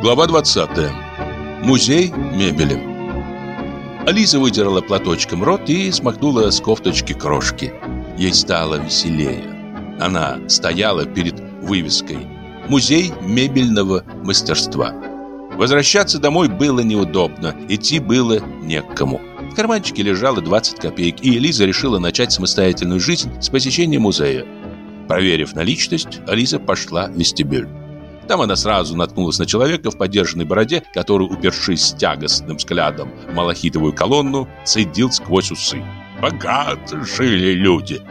Глава 20. Музей мебели. Алиса вытерла платочком рот и смахнула с кофточки крошки. Ей стало веселее. Она стояла перед вывеской «Музей мебельного мастерства». Возвращаться домой было неудобно, идти было некому. В карманчике лежало 20 копеек, и Элиза решила начать самостоятельную жизнь с посещения музея. Проверив наличность, Ализа пошла в вестибюль. Там она сразу наткнулась на человека в подержанной бороде, который, упершись тягостным взглядом в малахитовую колонну, цедил сквозь усы. «Богато жили люди!»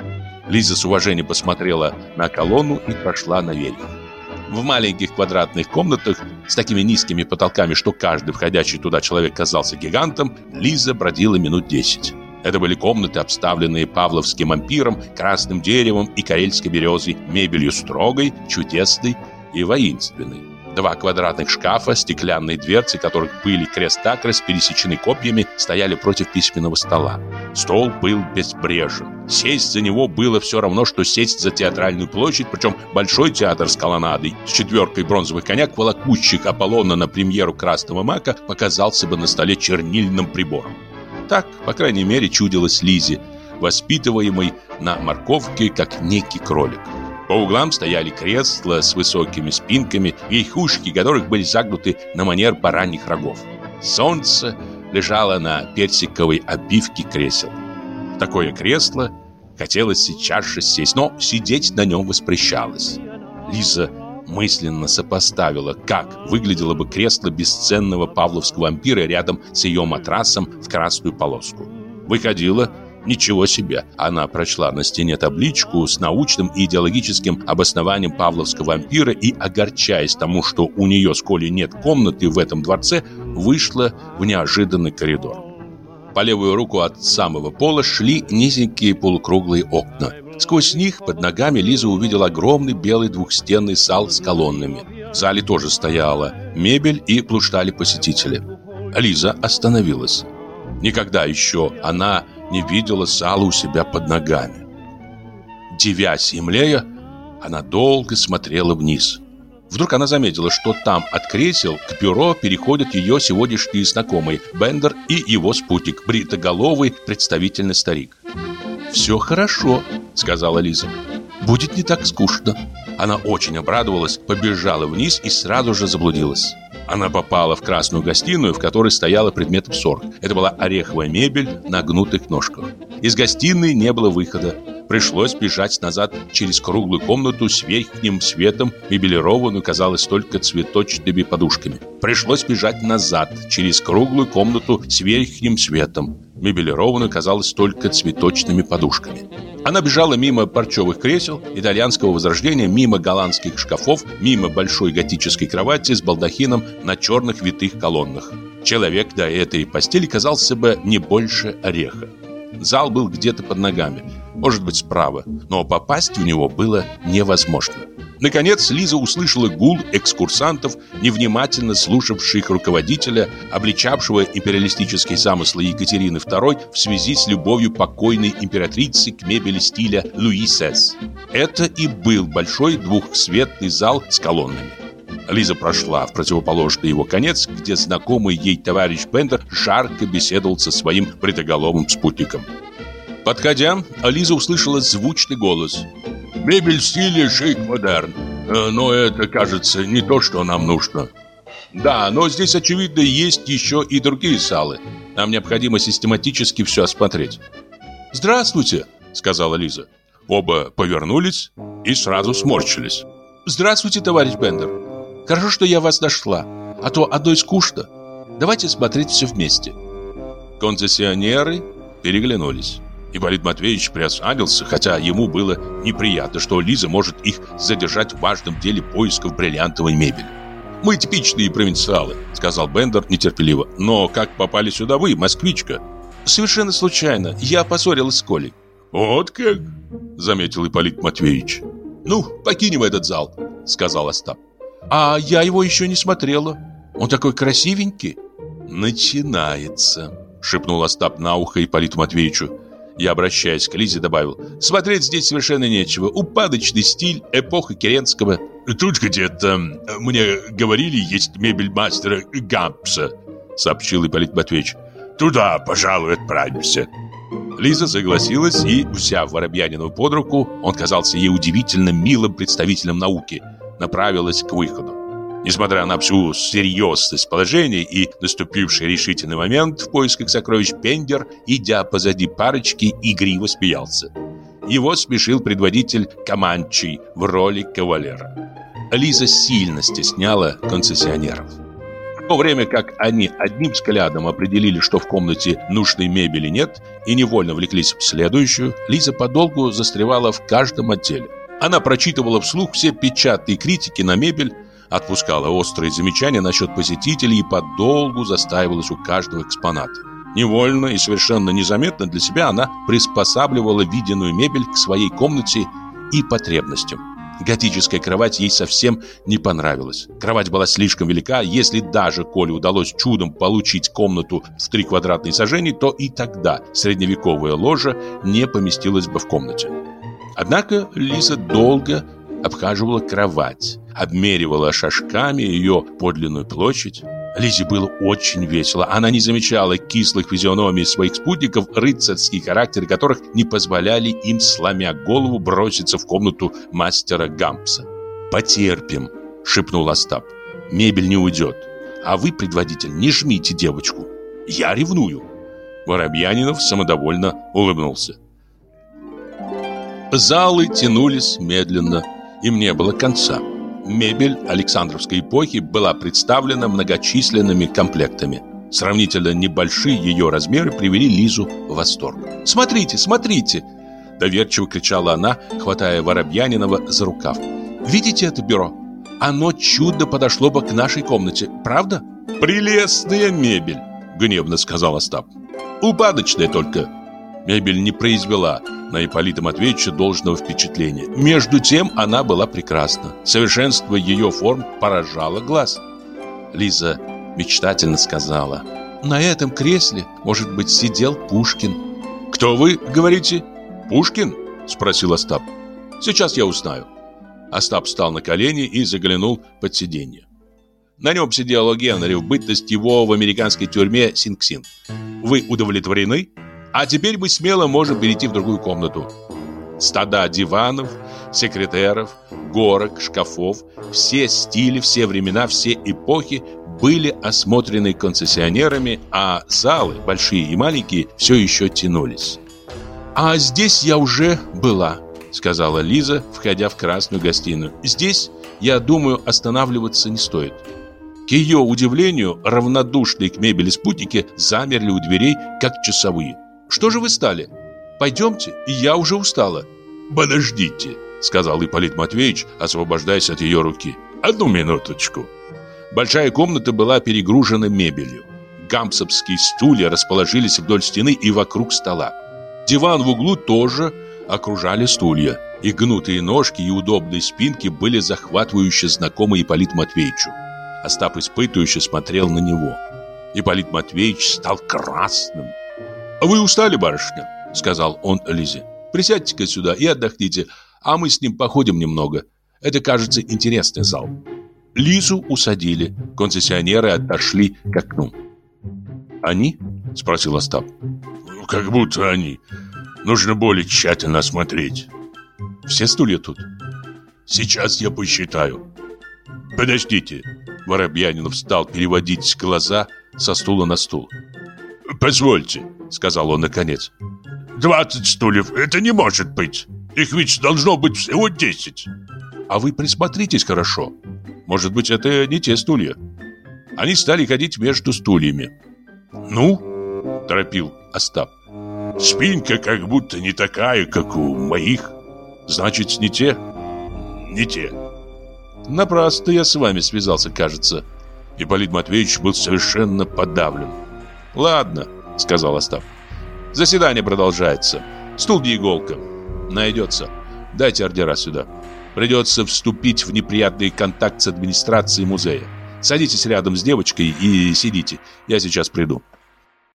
Лиза с уважением посмотрела на колонну и прошла наверх. В маленьких квадратных комнатах с такими низкими потолками, что каждый входящий туда человек казался гигантом, Лиза бродила минут десять. Это были комнаты, обставленные павловским ампиром, красным деревом и карельской березой, мебелью строгой, чудесной и воинственной. Два квадратных шкафа, стеклянные дверцы, которых были крест-накрест пересечены копьями, стояли против письменного стола. Стол был безбрежен. Сесть за него было все равно, что сесть за театральную площадь, причем большой театр с колоннадой, с четверкой бронзовых коняк, волокущих Аполлона на премьеру «Красного мака» показался бы на столе чернильным прибором. Так, по крайней мере, чудилось Лизе, воспитываемой на морковке, как некий кролик. По углам стояли кресла с высокими спинками, верхушки которых были загнуты на манер бараньих рогов. Солнце лежало на персиковой обивке кресел. В такое кресло хотелось сейчас же сесть, но сидеть на нем воспрещалось. Лиза мысленно сопоставила, как выглядело бы кресло бесценного павловского вампира рядом с ее матрасом в красную полоску. Выходило, Ничего себе! Она прочла на стене табличку с научным и идеологическим обоснованием павловского вампира и, огорчаясь тому, что у нее с Колей нет комнаты в этом дворце, вышла в неожиданный коридор. По левую руку от самого пола шли низенькие полукруглые окна. Сквозь них под ногами Лиза увидела огромный белый двухстенный зал с колоннами. В зале тоже стояла мебель и плуштали посетители. Лиза остановилась. Никогда еще она не видела сала у себя под ногами. Девясь и млея, она долго смотрела вниз. Вдруг она заметила, что там от кресел к бюро переходят ее сегодняшние знакомые Бендер и его спутник, бритоголовый представительный старик. «Все хорошо», — сказала Лиза. «Будет не так скучно». Она очень обрадовалась, побежала вниз и сразу же заблудилась. Она попала в красную гостиную, в которой стояла предметом сорок. Это была ореховая мебель на гнутых ножках. Из гостиной не было выхода. Пришлось бежать назад через круглую комнату с верхним светом, мебелированную, казалось, только цветочными подушками. Пришлось бежать назад через круглую комнату с верхним светом, мебелированную, казалось, только цветочными подушками. Она бежала мимо парчевых кресел итальянского возрождения, мимо голландских шкафов, мимо большой готической кровати с балдахином на черных витых колоннах. Человек до этой постели казался бы не больше ореха. Зал был где-то под ногами, может быть справа, но попасть в него было невозможно. Наконец Лиза услышала гул экскурсантов, невнимательно слушавших руководителя, обличавшего империалистические замыслы Екатерины II в связи с любовью покойной императрицы к мебели стиля Луи Сес. Это и был большой двухсветный зал с колоннами. Лиза прошла в противоположный его конец, где знакомый ей товарищ Бендер жарко беседовал со своим бритоголовым спутником. Подходя, Лиза услышала звучный голос – Мебель в стиле шик-модерн. Э, но это, кажется, не то, что нам нужно. Да, но здесь, очевидно, есть еще и другие салы. Нам необходимо систематически все осмотреть. «Здравствуйте», — сказала Лиза. Оба повернулись и сразу сморщились. «Здравствуйте, товарищ Бендер. Хорошо, что я вас нашла, а то одной скучно. Давайте смотреть все вместе». Концессионеры переглянулись. Ипполит Матвеевич приосанился, хотя ему было неприятно, что Лиза может их задержать в важном деле поисков бриллиантовой мебели. «Мы типичные провинциалы», — сказал Бендер нетерпеливо. «Но как попали сюда вы, москвичка?» «Совершенно случайно. Я поссорилась с Колей». «Вот как?» — заметил Ипполит Матвеевич. «Ну, покинем этот зал», — сказал Остап. «А я его еще не смотрела. Он такой красивенький». «Начинается», — шепнул Остап на ухо Ипполиту Матвеевичу. Я, обращаясь к Лизе, добавил, смотреть здесь совершенно нечего. Упадочный стиль, эпоха Керенского. тут где-то, мне говорили, есть мебель мастера Гампса, сообщил Ипполит Матвеевич. Туда, пожалуй, отправимся. Лиза согласилась и, взяв Воробьянину под руку, он казался ей удивительно милым представителем науки, направилась к выходу. Несмотря на всю серьезность положения и наступивший решительный момент в поисках сокровищ Пендер, идя позади парочки, игриво смеялся. Его смешил предводитель Каманчи в роли кавалера. Лиза сильно стесняла концессионеров. В то время как они одним взглядом определили, что в комнате нужной мебели нет, и невольно влеклись в следующую, Лиза подолгу застревала в каждом отделе. Она прочитывала вслух все печатные критики на мебель, отпускала острые замечания насчет посетителей и подолгу застаивалась у каждого экспоната. Невольно и совершенно незаметно для себя она приспосабливала виденную мебель к своей комнате и потребностям. Готическая кровать ей совсем не понравилась. Кровать была слишком велика, если даже Коле удалось чудом получить комнату в три квадратные сажения, то и тогда средневековая ложа не поместилась бы в комнате. Однако Лиза долго обхаживала кровать, обмеривала шажками ее подлинную площадь. Лизе было очень весело. Она не замечала кислых физиономий своих спутников, рыцарские характеры которых не позволяли им, сломя голову, броситься в комнату мастера Гампса. «Потерпим», — шепнул Остап. «Мебель не уйдет. А вы, предводитель, не жмите девочку. Я ревную». Воробьянинов самодовольно улыбнулся. Залы тянулись медленно, им не было конца. Мебель Александровской эпохи была представлена многочисленными комплектами. Сравнительно небольшие ее размеры привели Лизу в восторг. «Смотрите, смотрите!» Доверчиво кричала она, хватая Воробьянинова за рукав. «Видите это бюро? Оно чудо подошло бы к нашей комнате, правда?» «Прелестная мебель!» — гневно сказал Остап. «Упадочная только!» Мебель не произвела на Ипполита Матвеевича должного впечатления. Между тем она была прекрасна. Совершенство ее форм поражало глаз. Лиза мечтательно сказала. «На этом кресле, может быть, сидел Пушкин». «Кто вы, говорите?» «Пушкин?» – спросил Остап. «Сейчас я узнаю». Остап встал на колени и заглянул под сиденье. На нем сидел Генри в бытность его в американской тюрьме Синг-Синг. «Вы удовлетворены?» А теперь мы смело можем перейти в другую комнату. Стада диванов, секретеров, горок, шкафов, все стили, все времена, все эпохи были осмотрены концессионерами, а залы, большие и маленькие, все еще тянулись. «А здесь я уже была», — сказала Лиза, входя в красную гостиную. «Здесь, я думаю, останавливаться не стоит». К ее удивлению, равнодушные к мебели спутники замерли у дверей, как часовые. Что же вы стали? Пойдемте, я уже устала». «Подождите», — сказал Ипполит Матвеевич, освобождаясь от ее руки. «Одну минуточку». Большая комната была перегружена мебелью. Гампсовские стулья расположились вдоль стены и вокруг стола. Диван в углу тоже окружали стулья. И гнутые ножки и удобные спинки были захватывающе знакомы Ипполит Матвеевичу. Остап испытывающе смотрел на него. Ипполит Матвеевич стал красным. «А «Вы устали, барышня?» — сказал он Лизе. «Присядьте-ка сюда и отдохните, а мы с ним походим немного. Это, кажется, интересный зал». Лизу усадили, концессионеры отошли к окну. «Они?» — спросил Остап. «Как будто они. Нужно более тщательно осмотреть». «Все стулья тут?» «Сейчас я посчитаю». «Подождите». Воробьянинов стал переводить глаза со стула на стул. «Позвольте», — сказал он наконец. «Двадцать стульев — это не может быть. Их ведь должно быть всего десять». «А вы присмотритесь хорошо. Может быть, это не те стулья». Они стали ходить между стульями. «Ну?» – торопил Остап. «Спинка как будто не такая, как у моих. Значит, не те?» «Не те». «Напрасно я с вами связался, кажется». Ипполит Матвеевич был совершенно подавлен. «Ладно», — сказал Остап. «Заседание продолжается. Стул не иголка. Найдется. Дайте ордера сюда. Придется вступить в неприятный контакт с администрацией музея. Садитесь рядом с девочкой и сидите. Я сейчас приду».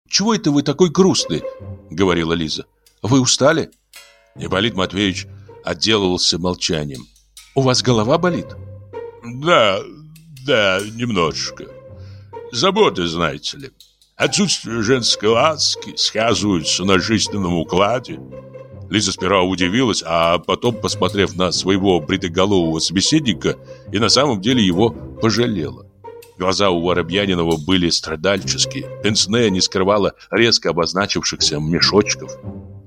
«Чего это вы такой грустный?» — говорила Лиза. «Вы устали?» Ипполит Матвеевич отделывался молчанием. «У вас голова болит?» Да, да, немножечко. Заботы, знаете ли. Отсутствие женской ласки сказываются на жизненном укладе. Лиза сперва удивилась, а потом, посмотрев на своего бритоголового собеседника, и на самом деле его пожалела. Глаза у Воробьянинова были страдальческие. Пенсне не скрывала резко обозначившихся мешочков.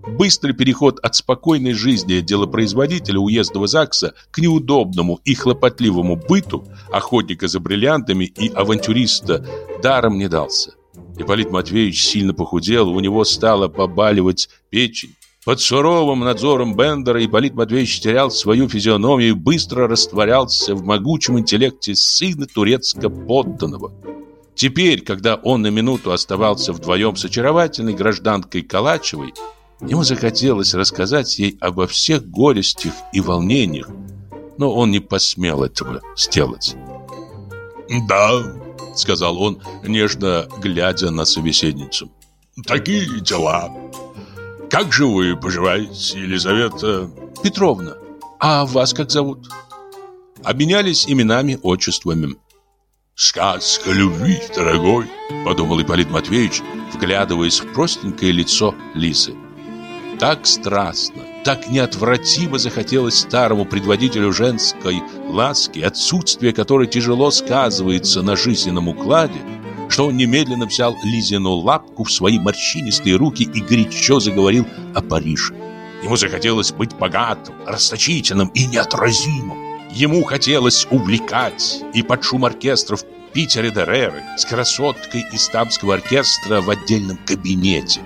Быстрый переход от спокойной жизни делопроизводителя уездного ЗАГСа к неудобному и хлопотливому быту охотника за бриллиантами и авантюриста даром не дался. Ипполит Матвеевич сильно похудел, у него стало побаливать печень. Под суровым надзором Бендера Ипполит Матвеевич терял свою физиономию и быстро растворялся в могучем интеллекте сына турецко-подданного. Теперь, когда он на минуту оставался вдвоем с очаровательной гражданкой Калачевой, ему захотелось рассказать ей обо всех горестях и волнениях, но он не посмел этого сделать. «Да», — сказал он, нежно глядя на собеседницу, — «такие дела». Как же вы поживаете, Елизавета Петровна? А вас как зовут? Обменялись именами, отчествами. Сказка любви, дорогой, подумал Ипполит Матвеевич, вглядываясь в простенькое лицо Лисы. Так страстно, так неотвратимо захотелось старому предводителю женской ласки, отсутствие которой тяжело сказывается на жизненном укладе, что он немедленно взял Лизину лапку в свои морщинистые руки и горячо заговорил о Париже. Ему захотелось быть богатым, расточительным и неотразимым. Ему хотелось увлекать и под шум оркестров Питере Дереры с красоткой из тамского оркестра в отдельном кабинете.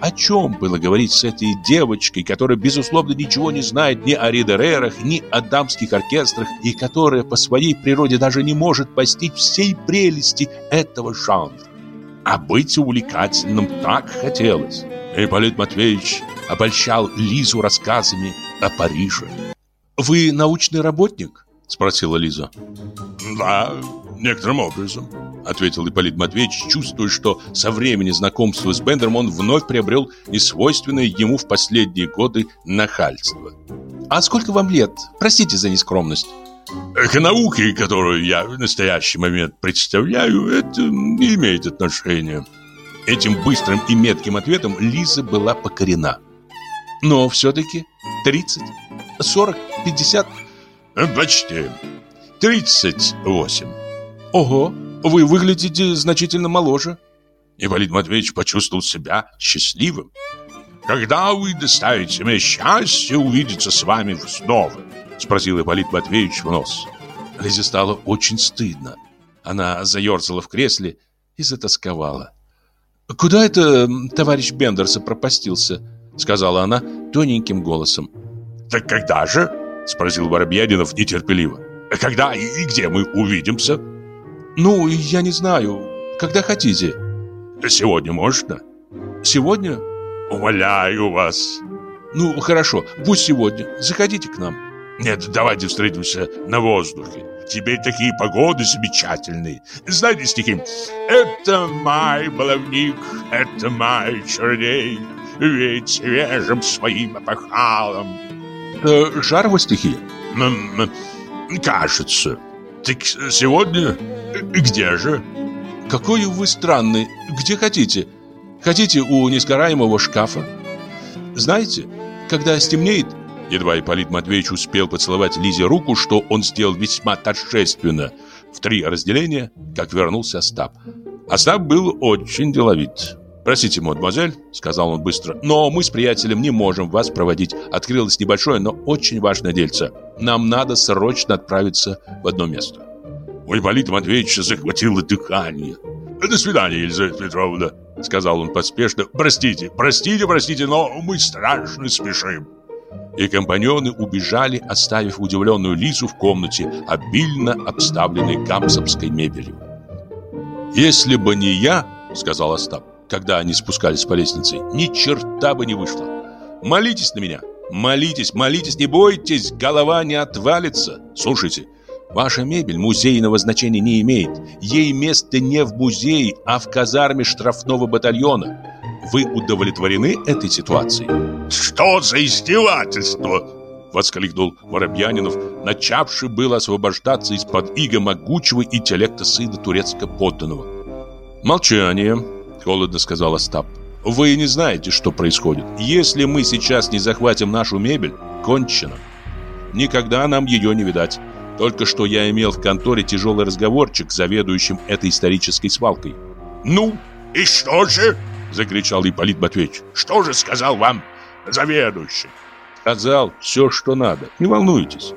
О чем было говорить с этой девочкой, которая, безусловно, ничего не знает ни о ридерерах, ни о дамских оркестрах, и которая по своей природе даже не может постичь всей прелести этого жанра? А быть увлекательным так хотелось. Ипполит Матвеевич обольщал Лизу рассказами о Париже. «Вы научный работник?» – спросила Лиза. «Да, некоторым образом», — ответил Ипполит Матвеевич, чувствуя, что со времени знакомства с Бендером он вновь приобрел несвойственное ему в последние годы нахальство. «А сколько вам лет? Простите за нескромность». К науке, которую я в настоящий момент представляю, это не имеет отношения. Этим быстрым и метким ответом Лиза была покорена. Но все-таки 30, 40, 50... Почти. 38. Ого, вы выглядите значительно моложе. Ипполит Матвеевич почувствовал себя счастливым. «Когда вы доставите мне счастье увидеться с вами снова?» Спросил Ипполит Матвеевич в нос. Лизе стало очень стыдно. Она заерзала в кресле и затасковала. «Куда это товарищ Бендерса пропастился?» Сказала она тоненьким голосом. «Так когда же?» Спросил Воробьянинов нетерпеливо. «Когда и где мы увидимся?» Ну, я не знаю. Когда хотите. Сегодня можно? Сегодня? Умоляю вас. Ну, хорошо. Пусть сегодня. Заходите к нам. Нет, давайте встретимся на воздухе. Теперь такие погоды замечательные. Знаете стихи? Это май, баловник, это май, черней, ведь свежим своим опахалом. Э, Жарова стихи? Кажется. Так сегодня где же? Какой вы странный. Где хотите? Хотите у несгораемого шкафа? Знаете, когда стемнеет, едва Ипполит Матвеевич успел поцеловать Лизе руку, что он сделал весьма торжественно, в три разделения, как вернулся Остап. Остап был очень деловит. «Простите, мадемуазель», — сказал он быстро, «но мы с приятелем не можем вас проводить. Открылось небольшое, но очень важное дельце. Нам надо срочно отправиться в одно место». У Ипполита Матвеевича захватило дыхание. «До свидания, Елизавета Петровна», — сказал он поспешно. «Простите, простите, простите, но мы страшно спешим». И компаньоны убежали, оставив удивленную Лизу в комнате, обильно обставленной гамсовской мебелью. «Если бы не я», — сказал Остап, когда они спускались по лестнице, ни черта бы не вышло. Молитесь на меня. Молитесь, молитесь, не бойтесь, голова не отвалится. Слушайте, ваша мебель музейного значения не имеет. Ей место не в музее, а в казарме штрафного батальона. Вы удовлетворены этой ситуацией? Что за издевательство? Воскликнул Воробьянинов, начавший было освобождаться из-под иго могучего интеллекта сына турецкого подданного. «Молчание», — холодно сказал Остап. «Вы не знаете, что происходит. Если мы сейчас не захватим нашу мебель, кончено. Никогда нам ее не видать. Только что я имел в конторе тяжелый разговорчик с заведующим этой исторической свалкой. «Ну, и что же?» — закричал Ипполит Матвеевич. «Что же сказал вам заведующий?» «Сказал все, что надо. Не волнуйтесь».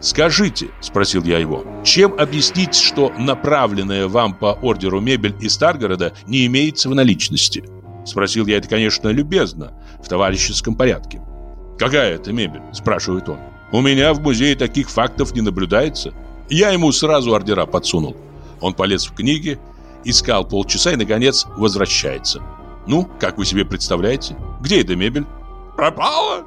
«Скажите», — спросил я его, «чем объяснить, что направленная вам по ордеру мебель из Старгорода не имеется в наличности?» Спросил я это, конечно, любезно, в товарищеском порядке. «Какая это мебель?» – спрашивает он. У меня в музее таких фактов не наблюдается. Я ему сразу ордера подсунул. Он полез в книги, искал полчаса и, наконец, возвращается. Ну, как вы себе представляете? Где эта мебель? Пропала?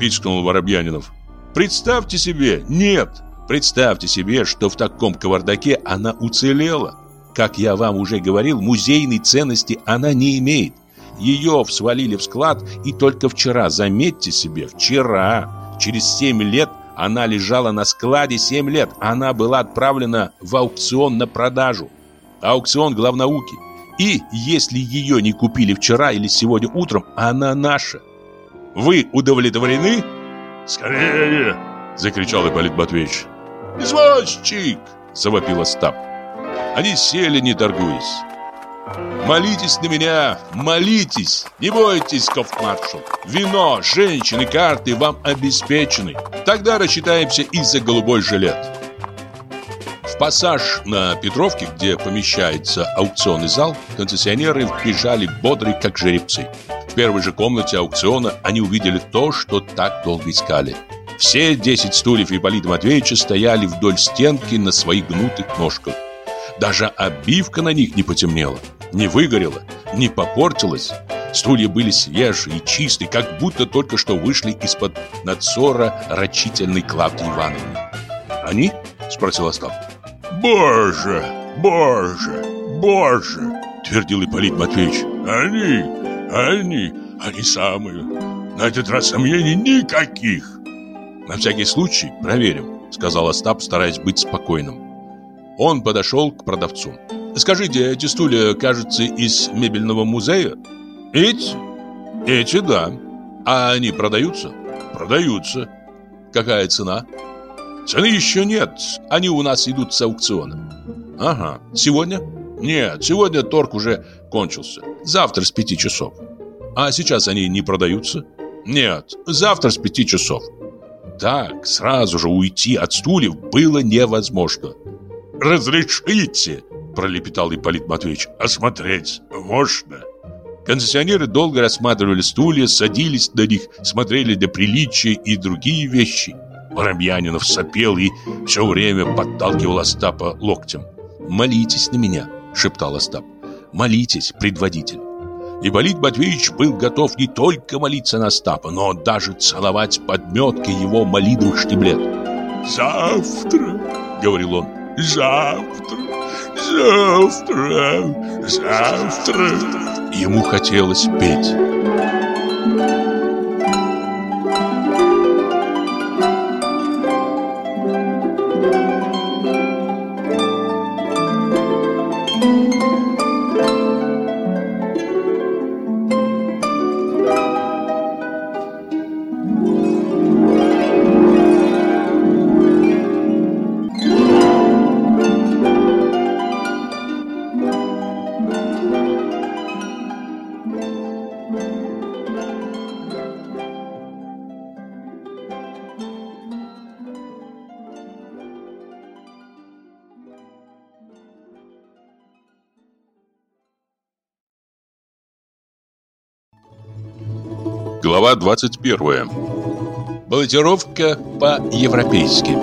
Пискнул Воробьянинов. Представьте себе, нет. Представьте себе, что в таком кавардаке она уцелела. Как я вам уже говорил, музейной ценности она не имеет. Ее свалили в склад, и только вчера, заметьте себе, вчера Через 7 лет она лежала на складе 7 лет. Она была отправлена в аукцион на продажу. Аукцион главнауки. И если ее не купили вчера или сегодня утром, она наша. Вы удовлетворены? Скорее! Закричал Ипполит Матвеевич. Извозчик! Завопил Остап. Они сели, не торгуясь. Молитесь на меня, молитесь, не бойтесь, кофмаршал. Вино, женщины, карты вам обеспечены. Тогда рассчитаемся и за голубой жилет. В пассаж на Петровке, где помещается аукционный зал, концессионеры вбежали бодрые, как жеребцы. В первой же комнате аукциона они увидели то, что так долго искали. Все 10 стульев Ипполита Матвеевича стояли вдоль стенки на своих гнутых ножках. Даже обивка на них не потемнела не выгорела, не попортилась. Стулья были свежие и чистые, как будто только что вышли из-под надзора рачительной Клавдии Ивановны. «Они?» – спросил Остап. «Боже, боже, боже!» – твердил Ипполит Матвеевич. «Они, они, они самые. На этот раз сомнений никаких!» «На всякий случай проверим», – сказал Остап, стараясь быть спокойным. Он подошел к продавцу. Скажите, эти стулья, кажется, из мебельного музея? Эти? Эти, да. А они продаются? Продаются. Какая цена? Цены еще нет. Они у нас идут с аукциона. Ага. Сегодня? Нет, сегодня торг уже кончился. Завтра с пяти часов. А сейчас они не продаются? Нет, завтра с пяти часов. Так, сразу же уйти от стульев было невозможно. «Разрешите!» Пролепетал Ипполит Матвеевич. «Осмотреть можно?» Концессионеры долго рассматривали стулья, садились на них, смотрели для приличия и другие вещи. Воробьянинов сопел и все время подталкивал Остапа локтем. «Молитесь на меня», — шептал Остап. «Молитесь, предводитель». Ипполит Матвеевич был готов не только молиться на Остапа, но даже целовать подметкой его молитвых штиблет. «Завтра», — говорил он, — «завтра». Завтра, завтра. Ему хотелось петь. Глава 21. Баллотировка по-европейски.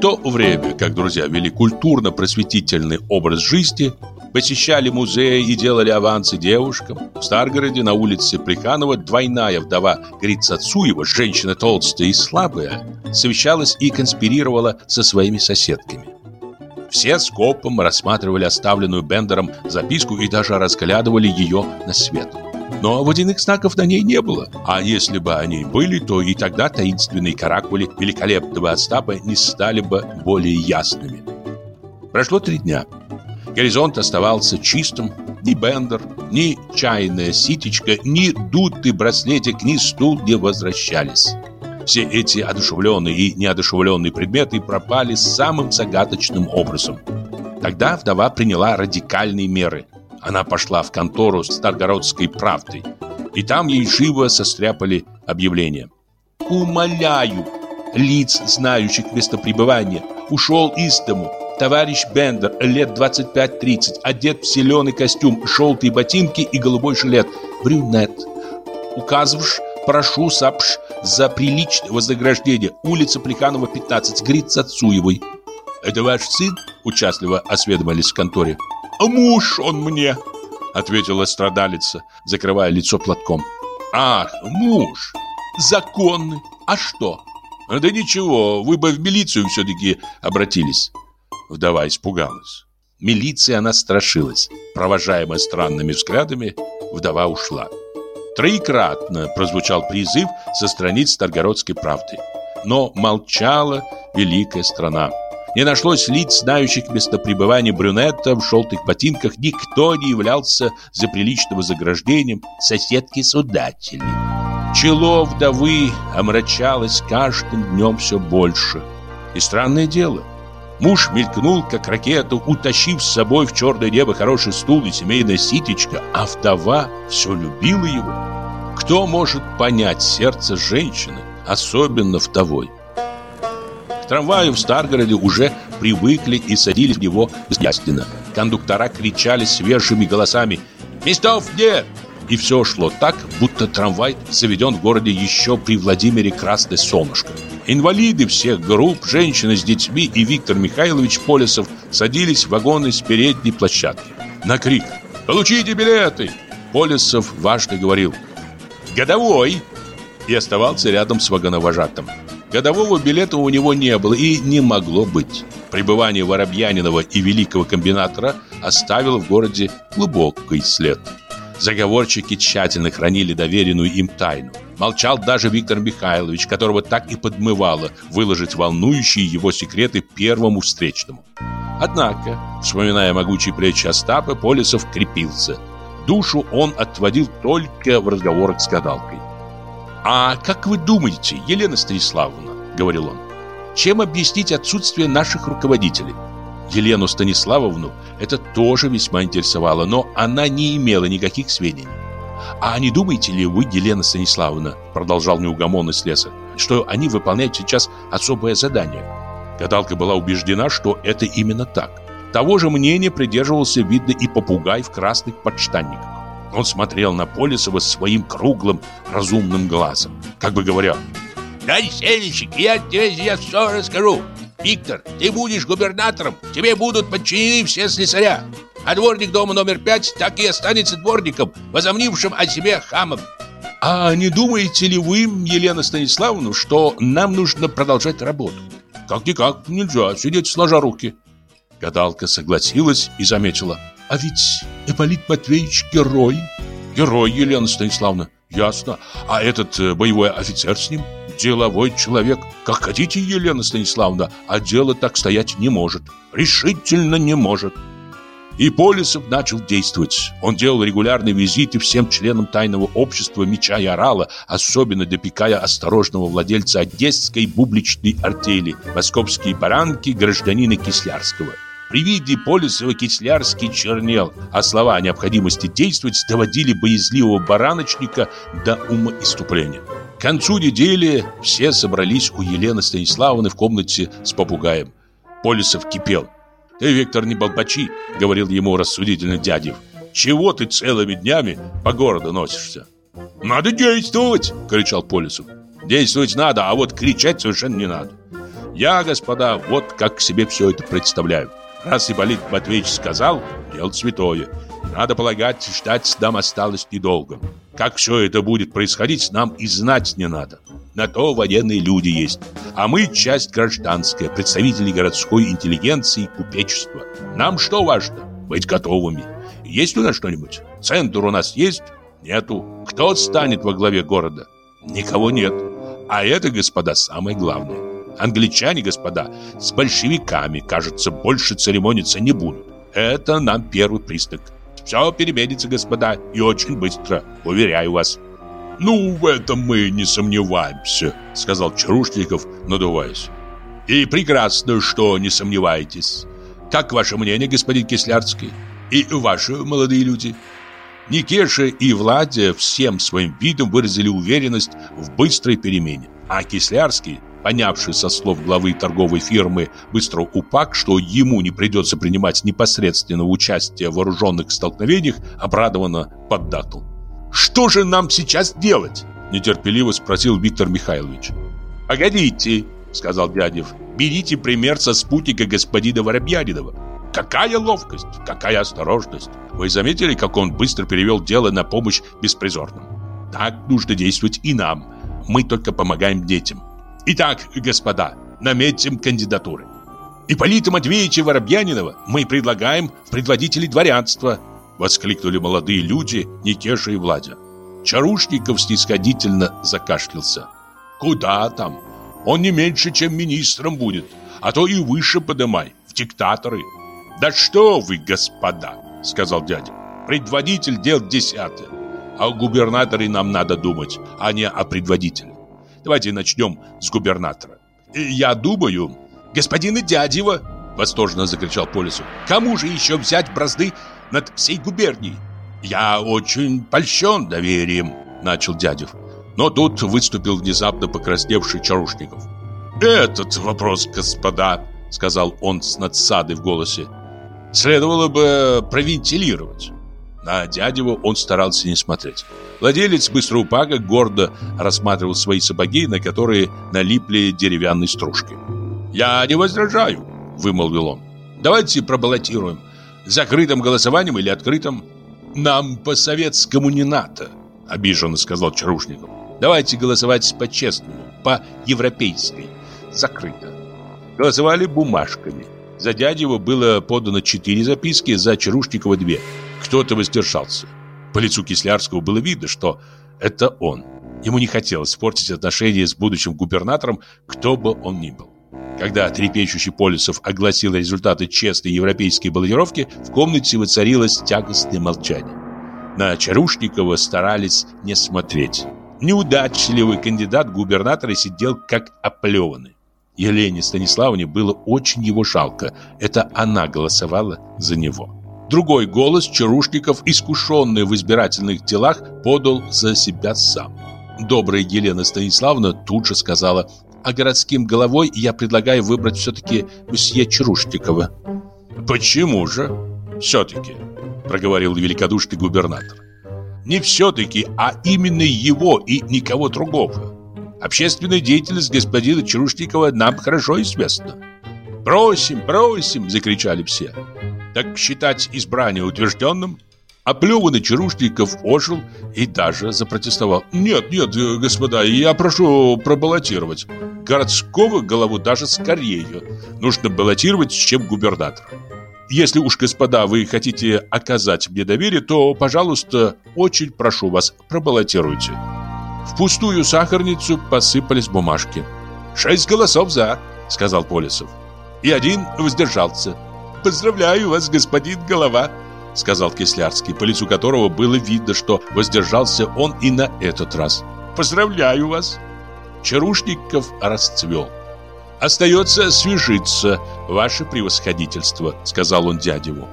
То время, как друзья вели культурно-просветительный образ жизни, посещали музеи и делали авансы девушкам, в Старгороде на улице Плеханова двойная вдова Грицацуева, женщина толстая и слабая, совещалась и конспирировала со своими соседками. Все скопом рассматривали оставленную Бендером записку и даже разглядывали ее на свет. Но водяных знаков на ней не было. А если бы они были, то и тогда таинственные каракули великолепного Остапа не стали бы более ясными. Прошло три дня. Горизонт оставался чистым. Ни бендер, ни чайная ситечка, ни дутый браслетик, ни стул не возвращались. Все эти одушевленные и неодушевленные предметы пропали самым загадочным образом. Тогда вдова приняла радикальные меры. Она пошла в контору Старгородской правды, и там ей живо состряпали объявление. «Умоляю, лиц, знающих место пребывания, ушел из дому. Товарищ Бендер, лет 25-30, одет в зеленый костюм, желтые ботинки и голубой жилет, брюнет. Указываешь, прошу сапш за приличное вознаграждение. Улица Плеханова, 15, говорит Цацуевой. «Это ваш сын?» – участливо осведомились в конторе. «А муж он мне!» – ответила страдалица, закрывая лицо платком. «Ах, муж! Законный! А что?» «Да ничего, вы бы в милицию все-таки обратились». Вдова испугалась. Милиции она страшилась. Провожаемая странными взглядами, вдова ушла. Троекратно прозвучал призыв со страниц Таргородской правды. Но молчала великая страна. Не нашлось лиц, знающих местопребывание брюнета в желтых ботинках. Никто не являлся за приличным заграждением соседки-судатели. Чело вдовы омрачалось каждым днем все больше. И странное дело, муж мелькнул, как ракета, утащив с собой в черное небо хороший стул и семейная ситечка, а вдова все любила его. Кто может понять сердце женщины, особенно вдовой? Трамваю в Старгороде уже привыкли и садились в него ясно. Кондуктора кричали свежими голосами «Местов нет!» И все шло так, будто трамвай заведен в городе еще при Владимире Красное Солнышко. Инвалиды всех групп, женщины с детьми и Виктор Михайлович Полесов садились в вагоны с передней площадки. На крик «Получите билеты!» Полесов важно говорил «Годовой!» и оставался рядом с вагоновожатым. Годового билета у него не было и не могло быть. Пребывание Воробьянинова и великого комбинатора оставило в городе глубокий след. Заговорщики тщательно хранили доверенную им тайну. Молчал даже Виктор Михайлович, которого так и подмывало выложить волнующие его секреты первому встречному. Однако, вспоминая могучие плечи Остапа, Полисов крепился. Душу он отводил только в разговорах с гадалкой. «А как вы думаете, Елена Станиславовна, — говорил он, — чем объяснить отсутствие наших руководителей?» Елену Станиславовну это тоже весьма интересовало, но она не имела никаких сведений. «А не думаете ли вы, Елена Станиславовна, — продолжал неугомонный слесарь, — что они выполняют сейчас особое задание?» Гадалка была убеждена, что это именно так. Того же мнения придерживался, видно, и попугай в красных подштанниках. Он смотрел на Полисова своим круглым, разумным глазом, как бы говоря, «Товарищ Сенечек, я тебе сейчас все расскажу. Виктор, ты будешь губернатором, тебе будут подчинены все слесаря. А дворник дома номер пять так и останется дворником, возомнившим о себе хамом. А не думаете ли вы, Елена Станиславовна, что нам нужно продолжать работу? Как-никак, нельзя сидеть сложа руки. Гадалка согласилась и заметила. А ведь Ипполит Матвеевич герой. Герой, Елена Станиславовна, ясно. А этот э, боевой офицер с ним? Деловой человек. Как хотите, Елена Станиславовна, а дело так стоять не может. Решительно не может. И Полисов начал действовать. Он делал регулярные визиты всем членам тайного общества меча и орала, особенно допекая осторожного владельца одесской бубличной артели, московские баранки гражданина Кислярского. При виде Полисова Кислярский чернел, а слова о необходимости действовать доводили боязливого бараночника до умоиступления. К концу недели все собрались у Елены Станиславовны в комнате с попугаем. Полисов кипел. «Ты, Виктор, не болбачи», — говорил ему рассудительно дядев. «Чего ты целыми днями по городу носишься?» «Надо действовать!» — кричал Полисов. «Действовать надо, а вот кричать совершенно не надо. Я, господа, вот как себе все это представляю. Раз Ипполит Матвеевич сказал, дело святое. Надо полагать, ждать нам осталось недолго. Как все это будет происходить, нам и знать не надо. На то военные люди есть. А мы часть гражданская, представители городской интеллигенции и купечества. Нам что важно? Быть готовыми. Есть у нас что-нибудь? Центр у нас есть? Нету. Кто станет во главе города? Никого нет. А это, господа, самое главное. Англичане, господа, с большевиками, кажется, больше церемониться не будут. Это нам первый признак. Все переменится, господа, и очень быстро, уверяю вас. «Ну, в этом мы не сомневаемся», — сказал Чарушников, надуваясь. «И прекрасно, что не сомневаетесь. Как ваше мнение, господин Кислярский? И ваши молодые люди?» Никеша и Владя всем своим видом выразили уверенность в быстрой перемене. А Кислярский, понявший со слов главы торговой фирмы Быстро УПАК, что ему не придется принимать непосредственного участия в вооруженных столкновениях, обрадованно поддатул. «Что же нам сейчас делать?» – нетерпеливо спросил Виктор Михайлович. «Погодите», – сказал Дядев, – «берите пример со спутника господина Воробьянинова. Какая ловкость, какая осторожность. Вы заметили, как он быстро перевел дело на помощь беспризорным? Так нужно действовать и нам. Мы только помогаем детям. Итак, господа, наметим кандидатуры. Ипполита Матвеевича Воробьянинова мы предлагаем в предводители дворянства, воскликнули молодые люди Никеша и Владя. Чарушников снисходительно закашлялся. Куда там? Он не меньше, чем министром будет, а то и выше подымай, в диктаторы. «Да что вы, господа!» — сказал дядя. «Предводитель дел десятое. А о губернаторе нам надо думать, а не о предводителе. Давайте начнем с губернатора. Я думаю...» «Господина Дядева!» — восторженно закричал по лесу. «Кому же еще взять бразды над всей губернией?» «Я очень польщен доверием», — начал Дядев. Но тут выступил внезапно покрасневший Чарушников. «Этот вопрос, господа», — сказал он с надсадой в голосе, следовало бы провентилировать. На дядеву он старался не смотреть. Владелец быстроупага гордо рассматривал свои сапоги, на которые налипли деревянные стружки. «Я не возражаю», — вымолвил он. «Давайте пробаллотируем. Закрытым голосованием или открытым?» «Нам по-советскому не надо», — обиженно сказал Чарушников. «Давайте голосовать по-честному, по-европейски, закрыто». Голосовали бумажками. За Дядева было подано четыре записки, за Чарушникова две. Кто-то воздержался. По лицу Кислярского было видно, что это он. Ему не хотелось портить отношения с будущим губернатором, кто бы он ни был. Когда трепещущий Полисов огласил результаты честной европейской баллотировки, в комнате воцарилось тягостное молчание. На Чарушникова старались не смотреть. Неудачливый кандидат губернатора сидел как оплеванный. Елене Станиславовне было очень его жалко. Это она голосовала за него. Другой голос Чарушников, искушенный в избирательных делах, подал за себя сам. Добрая Елена Станиславовна тут же сказала, а городским головой я предлагаю выбрать все-таки месье Чарушникова. «Почему же? Все-таки», — проговорил великодушный губернатор. «Не все-таки, а именно его и никого другого. Общественная деятельность господина Чарушникова нам хорошо известна. «Бросим, бросим!» – закричали все. Так считать избрание утвержденным? Оплеванный Чарушников ожил и даже запротестовал. «Нет, нет, господа, я прошу пробаллотировать. Городского голову даже скорее нужно баллотировать, чем губернатора. Если уж, господа, вы хотите оказать мне доверие, то, пожалуйста, очень прошу вас, пробаллотируйте». В пустую сахарницу посыпались бумажки. «Шесть голосов за», — сказал Полисов. «И один воздержался». «Поздравляю вас, господин Голова», — сказал Кислярский, по лицу которого было видно, что воздержался он и на этот раз. «Поздравляю вас». Чарушников расцвел. «Остается свежиться, ваше превосходительство», — сказал он дядеву.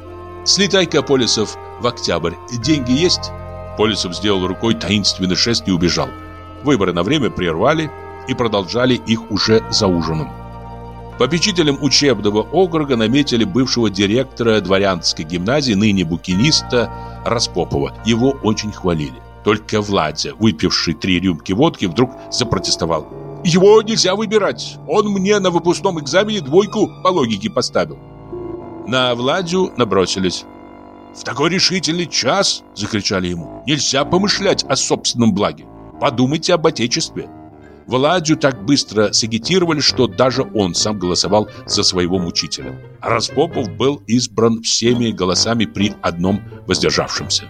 «Слетай-ка, Полисов, в октябрь. Деньги есть?» Полисов сделал рукой таинственный шест и убежал. Выборы на время прервали и продолжали их уже за ужином. Попечителем учебного округа наметили бывшего директора дворянской гимназии, ныне букиниста Распопова. Его очень хвалили. Только Владя, выпивший три рюмки водки, вдруг запротестовал. «Его нельзя выбирать. Он мне на выпускном экзамене двойку по логике поставил». На Владю набросились. «В такой решительный час, — закричали ему, — нельзя помышлять о собственном благе. Подумайте об отечестве». Владю так быстро сагитировали, что даже он сам голосовал за своего мучителя. Распопов был избран всеми голосами при одном воздержавшемся.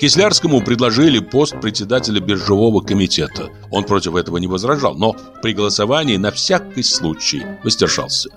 Кислярскому предложили пост председателя биржевого комитета. Он против этого не возражал, но при голосовании на всякий случай воздержался.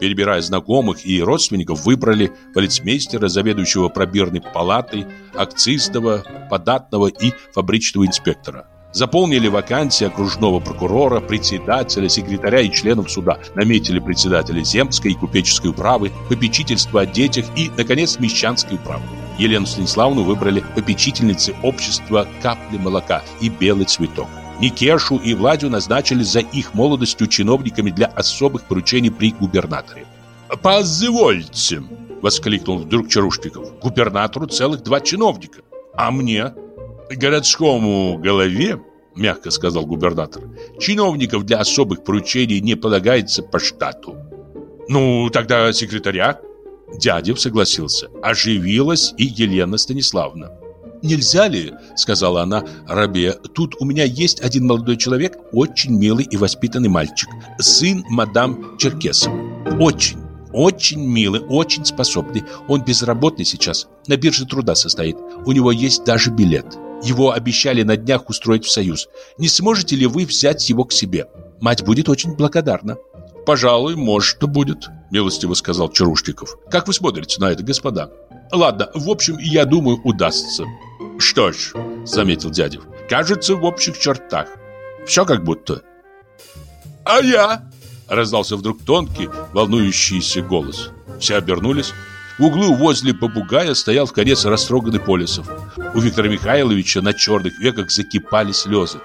Перебирая знакомых и родственников, выбрали полицмейстера, заведующего пробирной палатой, акцизного, податного и фабричного инспектора. Заполнили вакансии окружного прокурора, председателя, секретаря и членов суда. Наметили председателя земской и купеческой управы, попечительства о детях и, наконец, мещанской управы. Елену Станиславовну выбрали попечительницы общества «Капли молока» и «Белый цветок». Никешу и Владю назначили за их молодостью чиновниками для особых поручений при губернаторе. «Позвольте!» — воскликнул вдруг Чарушников. «Губернатору целых два чиновника. А мне?» «Городскому голове, — мягко сказал губернатор, — чиновников для особых поручений не полагается по штату». «Ну, тогда секретаря?» Дядев согласился. Оживилась и Елена Станиславовна. «Нельзя ли, — сказала она рабе, — тут у меня есть один молодой человек, очень милый и воспитанный мальчик, сын мадам Черкесова. Очень, очень милый, очень способный. Он безработный сейчас, на бирже труда состоит. У него есть даже билет. Его обещали на днях устроить в союз. Не сможете ли вы взять его к себе? Мать будет очень благодарна». «Пожалуй, может, будет», — милостиво сказал Чарушников. «Как вы смотрите на это, господа?» «Ладно, в общем, я думаю, удастся». «Что ж», — заметил Дядев, — «кажется, в общих чертах. Все как будто». «А я?» — раздался вдруг тонкий, волнующийся голос. Все обернулись. В углу возле попугая стоял в конец растроганный Полисов. У Виктора Михайловича на черных веках закипали слезы.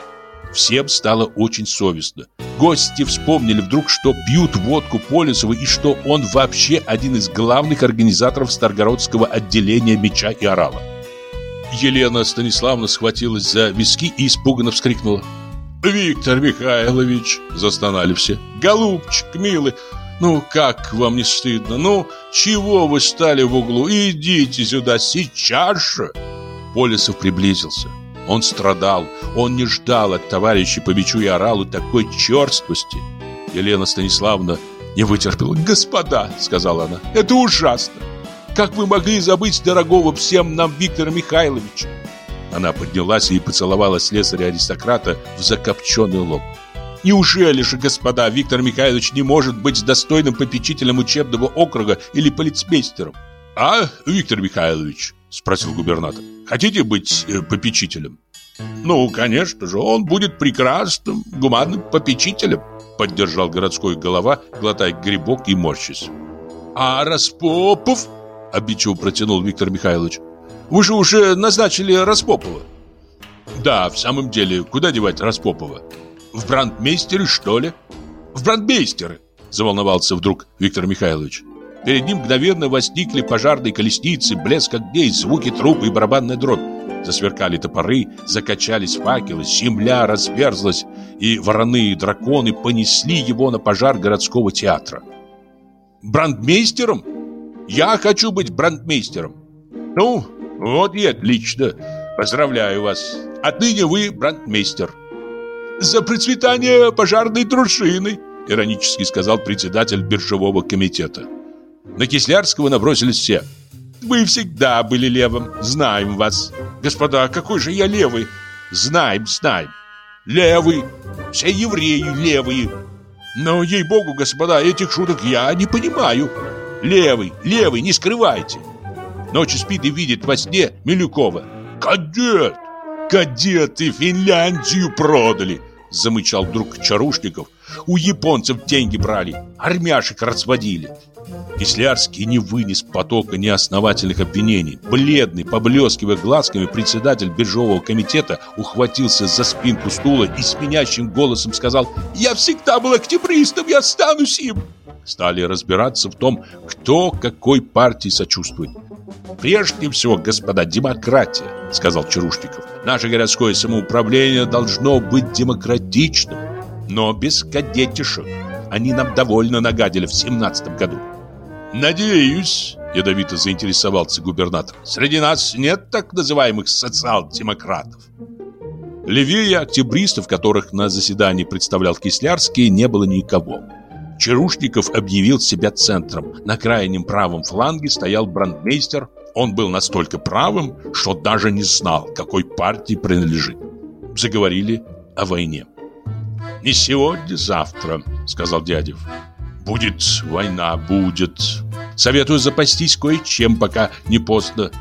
Всем стало очень совестно. Гости вспомнили вдруг, что пьют водку Полисова и что он вообще один из главных организаторов Старгородского отделения меча и орала. Елена Станиславовна схватилась за виски и испуганно вскрикнула. «Виктор Михайлович!» – застонали все. «Голубчик, милый, ну как вам не стыдно? Ну, чего вы стали в углу? Идите сюда сейчас же!» Полисов приблизился. Он страдал, он не ждал от товарища по мечу и оралу такой черствости. Елена Станиславовна не вытерпела. «Господа!» — сказала она. «Это ужасно! Как вы могли забыть дорогого всем нам Виктора Михайловича?» Она поднялась и поцеловала слесаря-аристократа в закопченный лоб. Неужели же, господа, Виктор Михайлович не может быть достойным попечителем учебного округа или полицмейстером? А, Виктор Михайлович, спросил губернатор. Хотите быть э, попечителем? Ну, конечно же, он будет прекрасным, гуманным попечителем, поддержал городской голова, глотая грибок и морщись. А Распопов, обидчиво протянул Виктор Михайлович. Вы же уже назначили Распопова. Да, в самом деле, куда девать Распопова? В брандмейстеры, что ли? В брандмейстеры, заволновался вдруг Виктор Михайлович. Перед ним мгновенно возникли пожарные колесницы, блеск огней, звуки труб и барабанная дробь. Засверкали топоры, закачались факелы, земля разверзлась, и вороны и драконы понесли его на пожар городского театра. «Брандмейстером? Я хочу быть брандмейстером!» «Ну, вот и отлично! Поздравляю вас! Отныне вы брандмейстер!» «За процветание пожарной дружины!» Иронически сказал председатель биржевого комитета. На Кислярского набросились все. «Вы всегда были левым, знаем вас». «Господа, какой же я левый?» «Знаем, знаем». «Левый! Все евреи левые!» «Но, ей-богу, господа, этих шуток я не понимаю!» «Левый, левый, не скрывайте!» Ночью спит и видит во сне Милюкова. «Кадет! Кадеты Финляндию продали!» Замычал вдруг Чарушников. «У японцев деньги брали, армяшек разводили!» Кислярский не вынес потока неосновательных обвинений. Бледный, поблескивая глазками, председатель биржевого комитета ухватился за спинку стула и с менящим голосом сказал «Я всегда был октябристом, я останусь им!» Стали разбираться в том, кто какой партии сочувствует. «Прежде всего, господа, демократия», — сказал Чарушников. «Наше городское самоуправление должно быть демократичным, но без кадетишек. Они нам довольно нагадили в семнадцатом году». «Надеюсь», — ядовито заинтересовался губернатор, «среди нас нет так называемых социал-демократов». Левее октябристов, которых на заседании представлял Кислярский, не было никого. Чарушников объявил себя центром. На крайнем правом фланге стоял брандмейстер, Он был настолько правым, что даже не знал, какой партии принадлежит. Заговорили о войне. «Не сегодня, завтра», — сказал Дядев. «Будет война, будет. Советую запастись кое-чем, пока не поздно».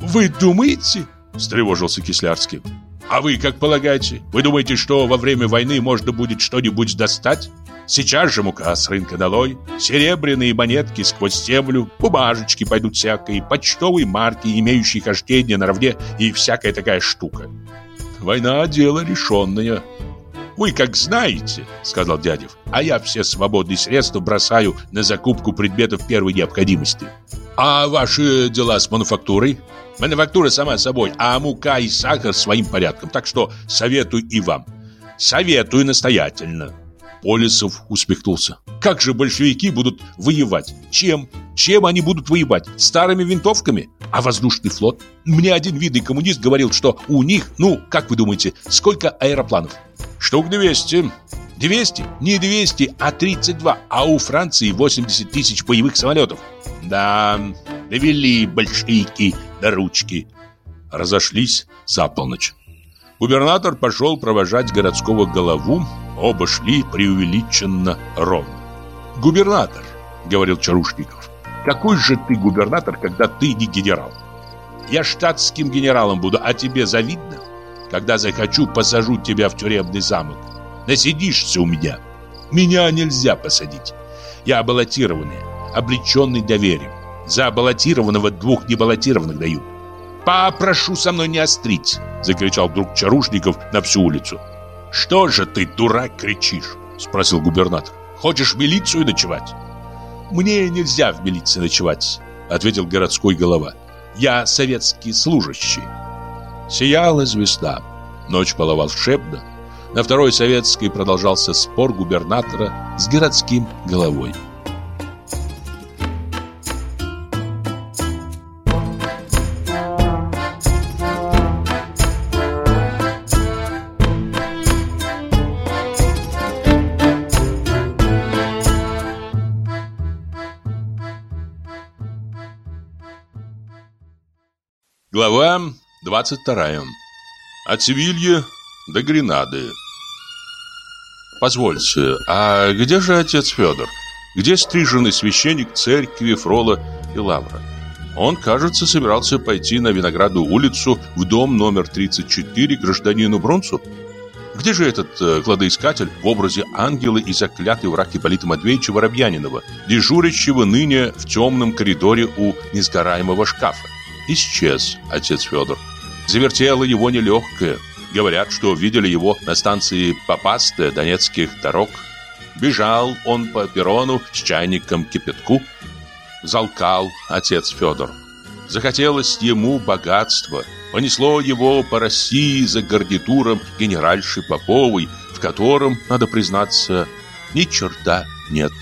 «Вы думаете?» — встревожился Кислярский. «А вы как полагаете? Вы думаете, что во время войны можно будет что-нибудь достать?» Сейчас же мука с рынка долой, серебряные монетки сквозь землю, бумажечки пойдут всякие, почтовые марки, имеющие хождение наравне и всякая такая штука. Война – дело решенное. «Вы как знаете», — сказал Дядев, «а я все свободные средства бросаю на закупку предметов первой необходимости». «А ваши дела с мануфактурой?» «Мануфактура сама собой, а мука и сахар своим порядком, так что советую и вам». «Советую настоятельно». Полисов усмехнулся. Как же большевики будут воевать? Чем? Чем они будут воевать? Старыми винтовками? А воздушный флот? Мне один видный коммунист говорил, что у них, ну, как вы думаете, сколько аэропланов? Штук 200. 200? Не 200, а 32. А у Франции 80 тысяч боевых самолетов. Да, довели большевики до ручки. Разошлись за полночь. Губернатор пошел провожать городского голову, Оба шли преувеличенно ровно. «Губернатор», — говорил Чарушников, — «какой же ты губернатор, когда ты не генерал? Я штатским генералом буду, а тебе завидно? Когда захочу, посажу тебя в тюремный замок. Насидишься у меня. Меня нельзя посадить. Я баллотированный, облеченный доверием. За баллотированного двух небаллотированных дают. «Попрошу со мной не острить!» — закричал вдруг Чарушников на всю улицу. «Что же ты, дурак, кричишь?» – спросил губернатор. «Хочешь в милицию ночевать?» «Мне нельзя в милиции ночевать», – ответил городской голова. «Я советский служащий». Сияла звезда. Ночь была волшебна. На второй советской продолжался спор губернатора с городским головой. Глава 22. От Севильи до Гренады. Позвольте, а где же отец Федор? Где стриженный священник церкви Фрола и Лавра? Он, кажется, собирался пойти на Виноградную улицу в дом номер 34 гражданину Бронцу. Где же этот э, кладоискатель в образе ангела и заклятый враг Ипполита Матвеевича Воробьянинова, дежурящего ныне в темном коридоре у несгораемого шкафа? Исчез отец Федор. Завертело его нелегкое. Говорят, что видели его на станции Попастая Донецких дорог. Бежал он по перрону с чайником кипятку. Залкал отец Федор. Захотелось ему богатства. Понесло его по России за гарнитуром генеральши Поповой, в котором, надо признаться, ни черта нет.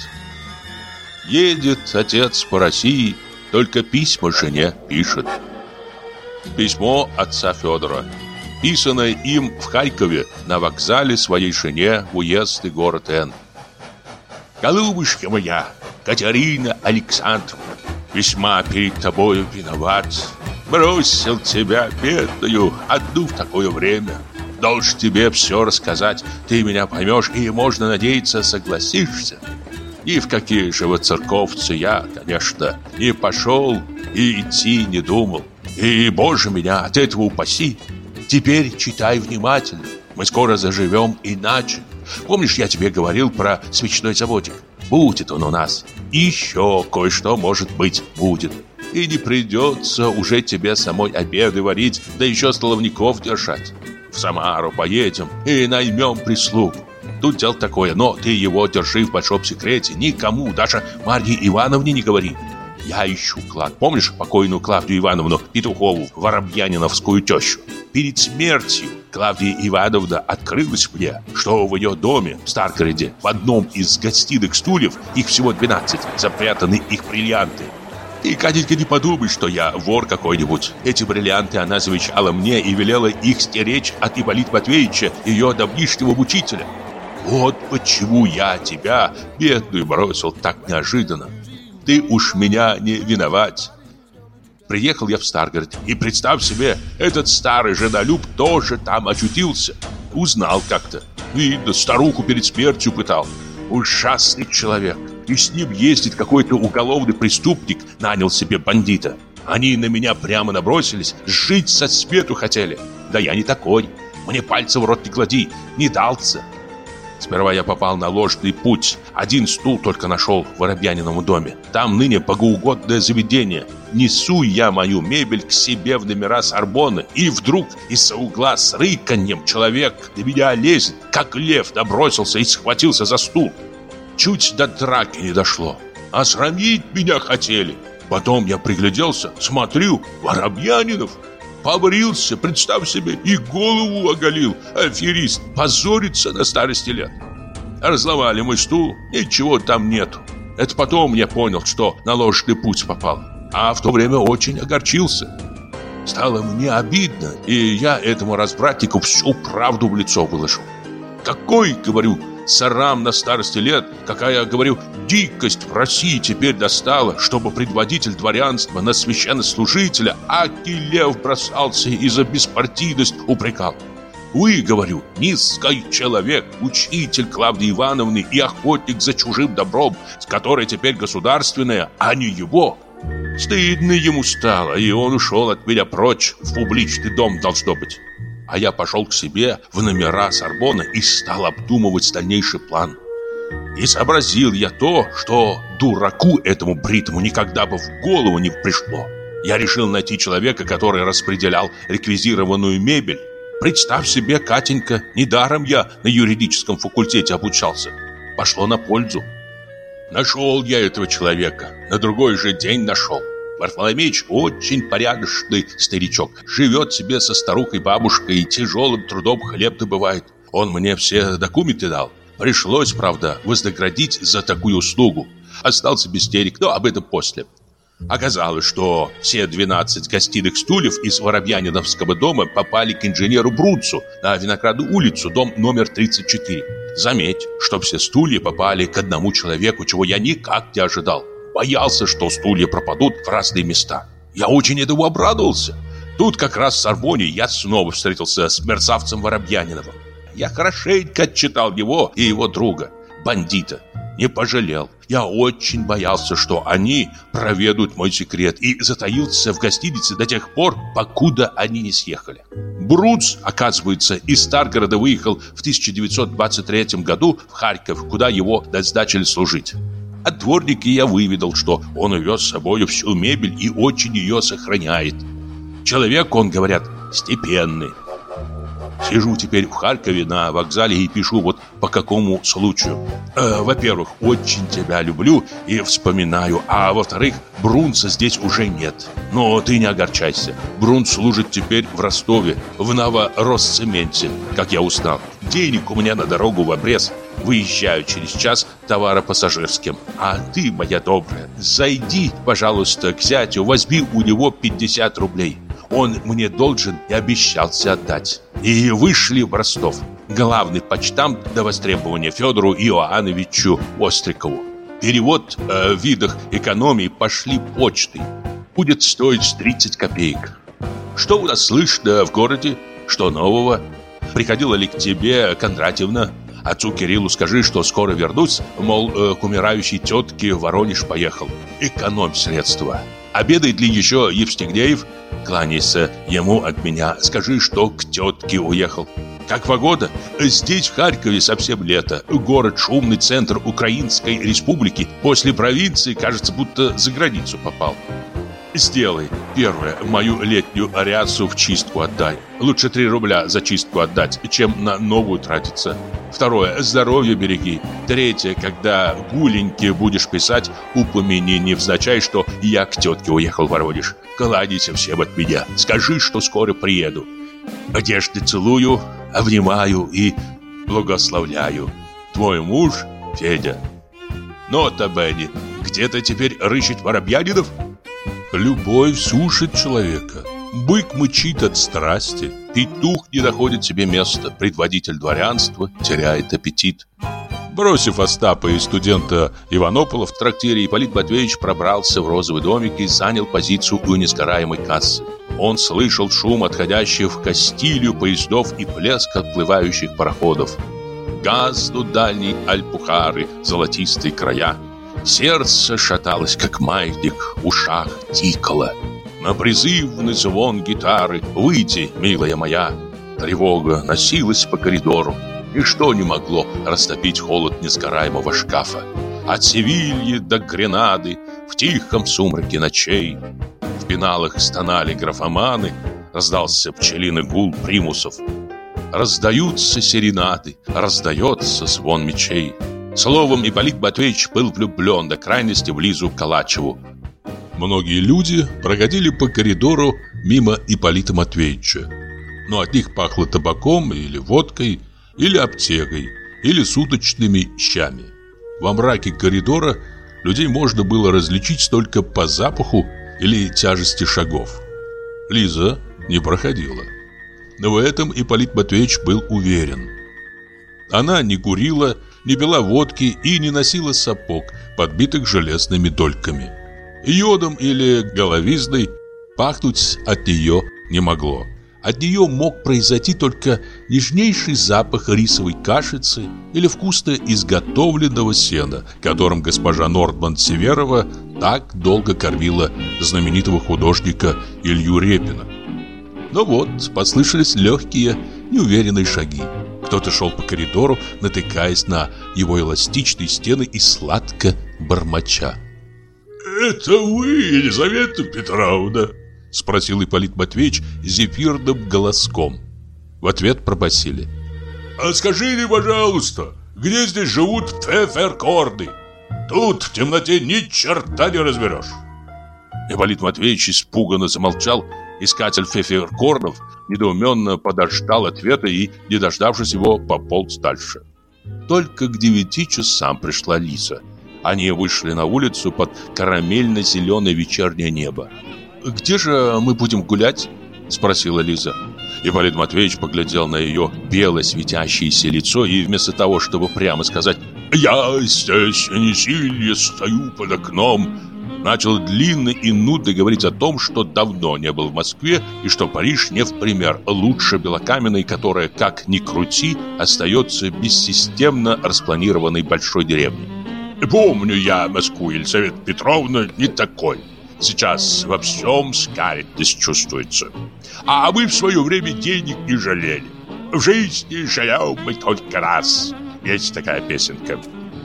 Едет отец по России, только письма жене пишет. Письмо отца Федора. Писанное им в Харькове на вокзале своей жене в уездный город Н. «Голубушка моя, Катерина Александровна, весьма перед тобою виноват. Бросил тебя, бедную, одну в такое время. Должен тебе все рассказать, ты меня поймешь и, можно надеяться, согласишься. И в какие же вот церковцы я, конечно, не пошел и идти не думал. И, боже меня, от этого упаси. Теперь читай внимательно. Мы скоро заживем иначе. Помнишь, я тебе говорил про свечной заводик? Будет он у нас. Еще кое-что, может быть, будет. И не придется уже тебе самой обеды варить, да еще столовников держать. В Самару поедем и наймем прислугу. Тут дело такое, но ты его держи в большом секрете. Никому, даже Марье Ивановне не говори. Я ищу клад. Помнишь покойную Клавдию Ивановну Петухову, воробьяниновскую тещу? Перед смертью Клавдия Ивановна открылась мне, что в ее доме в Старгороде в одном из гостиных стульев, их всего 12, запрятаны их бриллианты. И, Катенька, не подумай, что я вор какой-нибудь. Эти бриллианты она завещала мне и велела их стеречь от Ипполита Матвеевича, ее давнишнего мучителя. Вот почему я тебя, бедную, бросил так неожиданно. Ты уж меня не виноват. приехал я в Старгород. И представь себе, этот старый женолюб тоже там очутился. Узнал как-то. Видно, старуху перед смертью пытал. Ужасный человек. И с ним ездит какой-то уголовный преступник, нанял себе бандита. Они на меня прямо набросились, жить со свету хотели. Да я не такой. Мне пальцы в рот не клади, не дался. Сперва я попал на ложный путь. Один стул только нашел в Воробьянином доме. Там ныне богоугодное заведение. Несу я мою мебель к себе в номера Сорбонны. И вдруг из-за угла с рыканьем человек до меня лезет, как лев набросился и схватился за стул. Чуть до драки не дошло. А срамить меня хотели. Потом я пригляделся, смотрю, Воробьянинов Побрился, представь себе, и голову оголил. Аферист позорится на старости лет. Разломали мой стул, ничего там нету. Это потом я понял, что на ложный путь попал. А в то время очень огорчился. Стало мне обидно, и я этому разбратнику всю правду в лицо выложил. Какой, говорю, сарам на старости лет, какая, говорю, дикость в России теперь достала, чтобы предводитель дворянства на священнослужителя Аки Лев бросался и за беспартийность упрекал. Вы, говорю, низкий человек, учитель Клавдии Ивановны и охотник за чужим добром, с которой теперь государственное, а не его. Стыдно ему стало, и он ушел от меня прочь, в публичный дом должно быть а я пошел к себе в номера Сорбона и стал обдумывать дальнейший план. И сообразил я то, что дураку этому бритому никогда бы в голову не пришло. Я решил найти человека, который распределял реквизированную мебель. Представь себе, Катенька, недаром я на юридическом факультете обучался. Пошло на пользу. Нашел я этого человека. На другой же день нашел. Варфоломеич очень порядочный старичок. Живет себе со старухой-бабушкой и тяжелым трудом хлеб добывает. Он мне все документы дал. Пришлось, правда, вознаградить за такую услугу. Остался без денег, но об этом после. Оказалось, что все 12 гостиных стульев из Воробьяниновского дома попали к инженеру Бруцу на Виноградную улицу, дом номер 34. Заметь, что все стулья попали к одному человеку, чего я никак не ожидал. Боялся, что стулья пропадут в разные места. Я очень этому обрадовался. Тут как раз в Сорбоне я снова встретился с мерзавцем Воробьяниновым. Я хорошенько отчитал его и его друга, бандита. Не пожалел. Я очень боялся, что они проведут мой секрет и затаился в гостинице до тех пор, покуда они не съехали. Бруц, оказывается, из Старгорода выехал в 1923 году в Харьков, куда его назначили служить. От дворника я выведал, что он увез с собой всю мебель и очень ее сохраняет. Человек, он, говорят, степенный. Сижу теперь в Харькове на вокзале и пишу вот по какому случаю. Э, Во-первых, очень тебя люблю и вспоминаю, а во-вторых, Брунца здесь уже нет. Но ты не огорчайся. Брун служит теперь в Ростове, в Новоросцементе, как я узнал. Денег у меня на дорогу в обрез. Выезжаю через час товаропассажирским. А ты, моя добрая, зайди, пожалуйста, к зятю, возьми у него 50 рублей. Он мне должен и обещался отдать. И вышли в Ростов. Главный почтамт до востребования Федору Иоанновичу Острикову. Перевод э, в видах экономии пошли почтой. Будет стоить 30 копеек. Что у нас слышно в городе? Что нового? Приходила ли к тебе Кондратьевна? Отцу Кириллу скажи, что скоро вернусь, мол, э, к умирающей тетке в Воронеж поехал. Экономь средства. Обедает ли еще Евстигнеев? Кланяйся ему от меня. Скажи, что к тетке уехал. Как погода? Здесь, в Харькове, совсем лето. Город – шумный центр Украинской республики. После провинции, кажется, будто за границу попал. Сделай. Первое. Мою летнюю рясу в чистку отдай. Лучше 3 рубля за чистку отдать, чем на новую тратиться. Второе. Здоровье береги. Третье. Когда гуленьки будешь писать, упомяни невзначай, что я к тетке уехал в Воронеж. Кладите всем от меня. Скажи, что скоро приеду. Одежды целую, обнимаю и благословляю. Твой муж Федя. Нота Бенни. Где-то теперь рыщет Воробьянинов? Любовь сушит человека. Бык мычит от страсти, петух не находит себе места, предводитель дворянства теряет аппетит. Бросив Остапа и студента Иванопола в трактире, Ипполит Матвеевич пробрался в розовый домик и занял позицию у несгораемой кассы. Он слышал шум отходящих в Кастилью поездов и плеск отплывающих пароходов. Гаснут дальние альпухары, золотистые края. Сердце шаталось, как маятник, в ушах тикало. На призывный звон гитары «Выйди, милая моя!» Тревога носилась по коридору. Ничто не могло растопить холод несгораемого шкафа. От Севильи до Гренады в тихом сумраке ночей. В пеналах стонали графоманы, раздался пчелиный гул примусов. Раздаются серенады, раздается звон мечей. Словом, Ипполит Матвеевич был влюблен до крайности в Лизу Калачеву. Многие люди проходили по коридору мимо Ипполита Матвеевича. Но от них пахло табаком или водкой, или аптекой, или суточными щами. Во мраке коридора людей можно было различить только по запаху или тяжести шагов. Лиза не проходила. Но в этом Ипполит Матвеевич был уверен. Она не курила, не пила водки и не носила сапог, подбитых железными дольками. Йодом или головизной пахнуть от нее не могло. От нее мог произойти только нежнейший запах рисовой кашицы или вкусно изготовленного сена, которым госпожа Нордман Северова так долго кормила знаменитого художника Илью Репина. Но вот послышались легкие, неуверенные шаги. Кто-то шел по коридору, натыкаясь на его эластичные стены и сладко бормоча. «Это вы, Елизавета Петровна?» — спросил Ипполит Матвеевич зефирным голоском. В ответ пробасили. «А скажите, пожалуйста, где здесь живут феферкорды? Тут в темноте ни черта не разберешь». Ипполит Матвеевич испуганно замолчал. Искатель феферкорнов недоуменно подождал ответа и, не дождавшись его, пополз дальше. Только к девяти часам пришла Лиза. Они вышли на улицу под карамельно-зеленое вечернее небо. «Где же мы будем гулять?» – спросила Лиза. Ипполит Матвеевич поглядел на ее белое светящееся лицо и вместо того, чтобы прямо сказать «Я здесь не сильно стою под окном», начал длинно и нудно говорить о том, что давно не был в Москве и что Париж не в пример лучше Белокаменной, которая, как ни крути, остается бессистемно распланированной большой деревней. «Помню я Москву, Елизавета Петровна, не такой. Сейчас во всем скаридность чувствуется. А мы в свое время денег не жалели. В жизни жалел мы только раз. Есть такая песенка.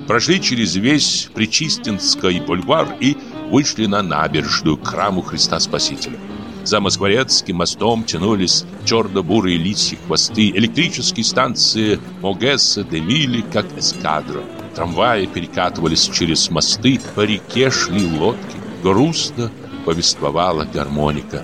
Прошли через весь Причистинский бульвар и вышли на набережную к храму Христа Спасителя. За Москворецким мостом тянулись черно-бурые лисьи хвосты, электрические станции Могесса, Демили, как эскадра. Трамваи перекатывались через мосты, по реке шли лодки грустно повествовала гармоника.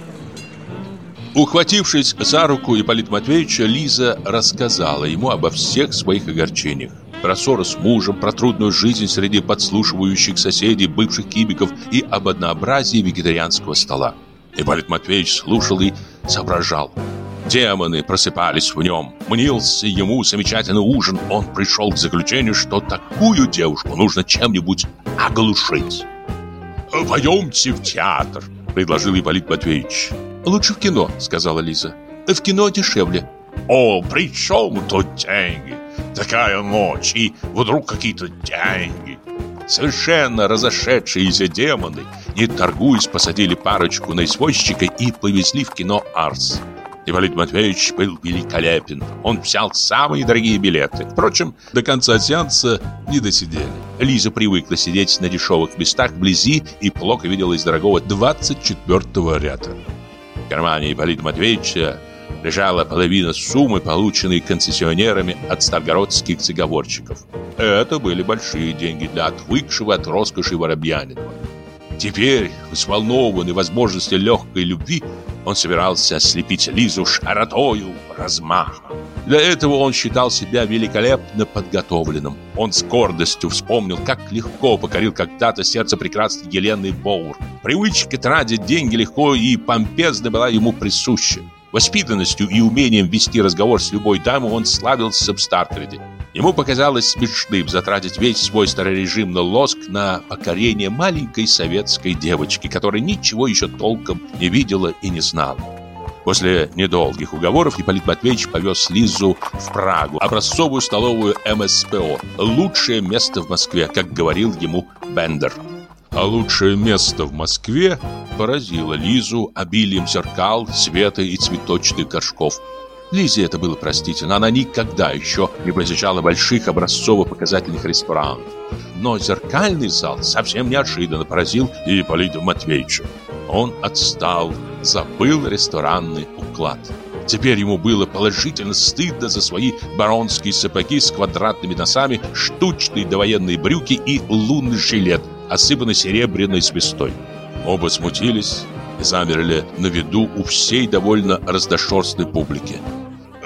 Ухватившись за руку Ипполита Матвеевича, Лиза рассказала ему обо всех своих огорчениях. Про ссоры с мужем, про трудную жизнь среди подслушивающих соседей, бывших кибиков и об однообразии вегетарианского стола. Ипполит Матвеевич слушал и соображал. Демоны просыпались в нем. Мнился ему замечательный ужин. Он пришел к заключению, что такую девушку нужно чем-нибудь оглушить. «Пойдемте в театр», — предложил Ипполит Матвеевич. «Лучше в кино», — сказала Лиза. «В кино дешевле». «О, при чем тут деньги? Такая ночь, и вдруг какие-то деньги». Совершенно разошедшиеся демоны, не торгуясь, посадили парочку на извозчика и повезли в кино «Арс». Ипполит Матвеевич был великолепен. Он взял самые дорогие билеты. Впрочем, до конца сеанса не досидели. Лиза привыкла сидеть на дешевых местах вблизи и плохо видела из дорогого 24-го ряда. В кармане Ипполита Матвеевича лежала половина суммы, полученной концессионерами от старгородских заговорщиков. Это были большие деньги для отвыкшего от роскоши воробьянина. Теперь, взволнованный возможностью легкой любви, он собирался ослепить Лизу шаротою размахом. Для этого он считал себя великолепно подготовленным. Он с гордостью вспомнил, как легко покорил когда-то сердце прекрасной Елены Боур. Привычка тратить деньги легко и помпезно была ему присуща. Воспитанностью и умением вести разговор с любой дамой он славился в Старкреде. Ему показалось смешным затратить весь свой старорежимный лоск на покорение маленькой советской девочки, которая ничего еще толком не видела и не знала. После недолгих уговоров Ипполит Матвеевич повез Лизу в Прагу, образцовую столовую МСПО, лучшее место в Москве, как говорил ему Бендер. А лучшее место в Москве поразило Лизу обилием зеркал, света и цветочных горшков. Лизе это было простительно, она никогда еще не посещала больших образцово-показательных ресторанов. Но зеркальный зал совсем неожиданно поразил Ипполита Матвеевича. Он отстал, забыл ресторанный уклад. Теперь ему было положительно стыдно за свои баронские сапоги с квадратными носами, штучные довоенные брюки и лунный жилет, осыпанный серебряной звездой. Оба смутились замерли на виду у всей довольно раздошерстной публики.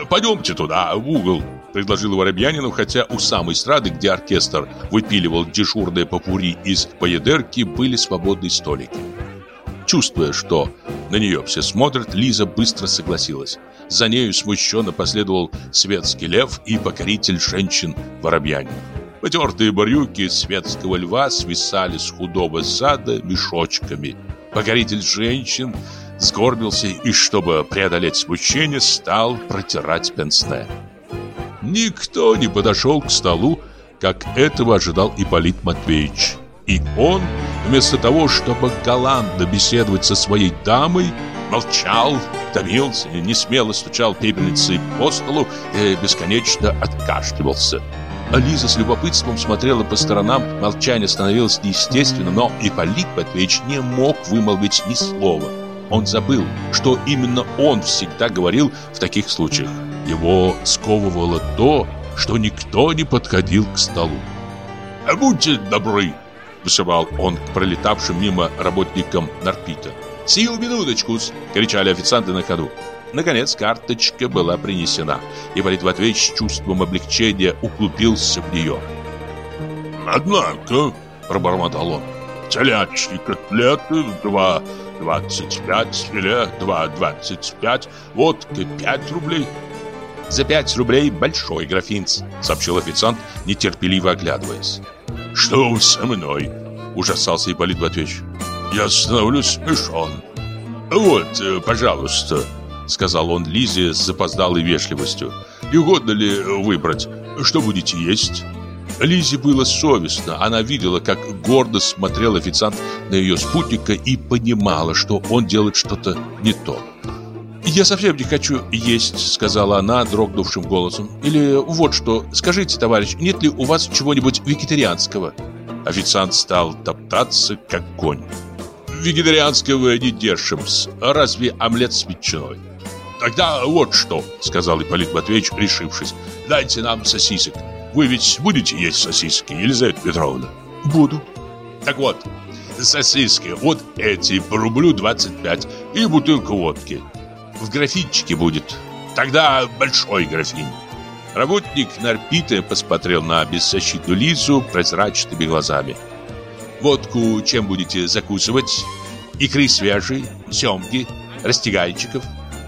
«Пойдемте туда, в угол», — предложил Воробьянину, хотя у самой эстрады, где оркестр выпиливал дежурные попури из поедерки, были свободные столики. Чувствуя, что на нее все смотрят, Лиза быстро согласилась. За нею смущенно последовал светский лев и покоритель женщин Воробьянин. Потертые брюки светского льва свисали с худого зада мешочками. Покоритель женщин сгорбился и, чтобы преодолеть смущение, стал протирать пенсне. Никто не подошел к столу, как этого ожидал Ипполит Матвеевич. И он, вместо того, чтобы галантно беседовать со своей дамой, молчал, томился, не смело стучал пепельницей по столу и бесконечно откашливался. А Лиза с любопытством смотрела по сторонам, молчание становилось неестественным, но Ипполит Матвеевич не мог вымолвить ни слова. Он забыл, что именно он всегда говорил в таких случаях. Его сковывало то, что никто не подходил к столу. «Будьте добры!» – вышивал он к пролетавшим мимо работникам Нарпита. «Сию минуточку!» – кричали официанты на ходу. Наконец карточка была принесена, и Ипполит Матвеевич с чувством облегчения углубился в нее. «Однако», – пробормотал он, – «телячьи котлеты, два 25, филе 2,25, водка 5 рублей». «За 5 рублей большой графинц», — сообщил официант, нетерпеливо оглядываясь. «Что со мной?» — ужасался Ипполит Матвеевич. «Я становлюсь смешон». «Вот, э, пожалуйста», — сказал он Лизе с запоздалой вежливостью. «Не угодно ли выбрать, что будете есть?» Лизе было совестно. Она видела, как гордо смотрел официант на ее спутника и понимала, что он делает что-то не то. «Я совсем не хочу есть», — сказала она дрогнувшим голосом. «Или вот что, скажите, товарищ, нет ли у вас чего-нибудь вегетарианского?» Официант стал топтаться, как конь. «Вегетарианского не держим Разве омлет с ветчиной?» «Тогда вот что», — сказал Ипполит Матвеевич, решившись. «Дайте нам сосисок». Вы ведь будете есть сосиски, Елизавета Петровна? Буду. Так вот, сосиски вот эти по рублю 25 и бутылка водки. В графинчике будет. Тогда большой графин. Работник Нарпита посмотрел на бессощитную Лизу прозрачными глазами. «Водку чем будете закусывать? Икры свежие, семги, растягайчиков?»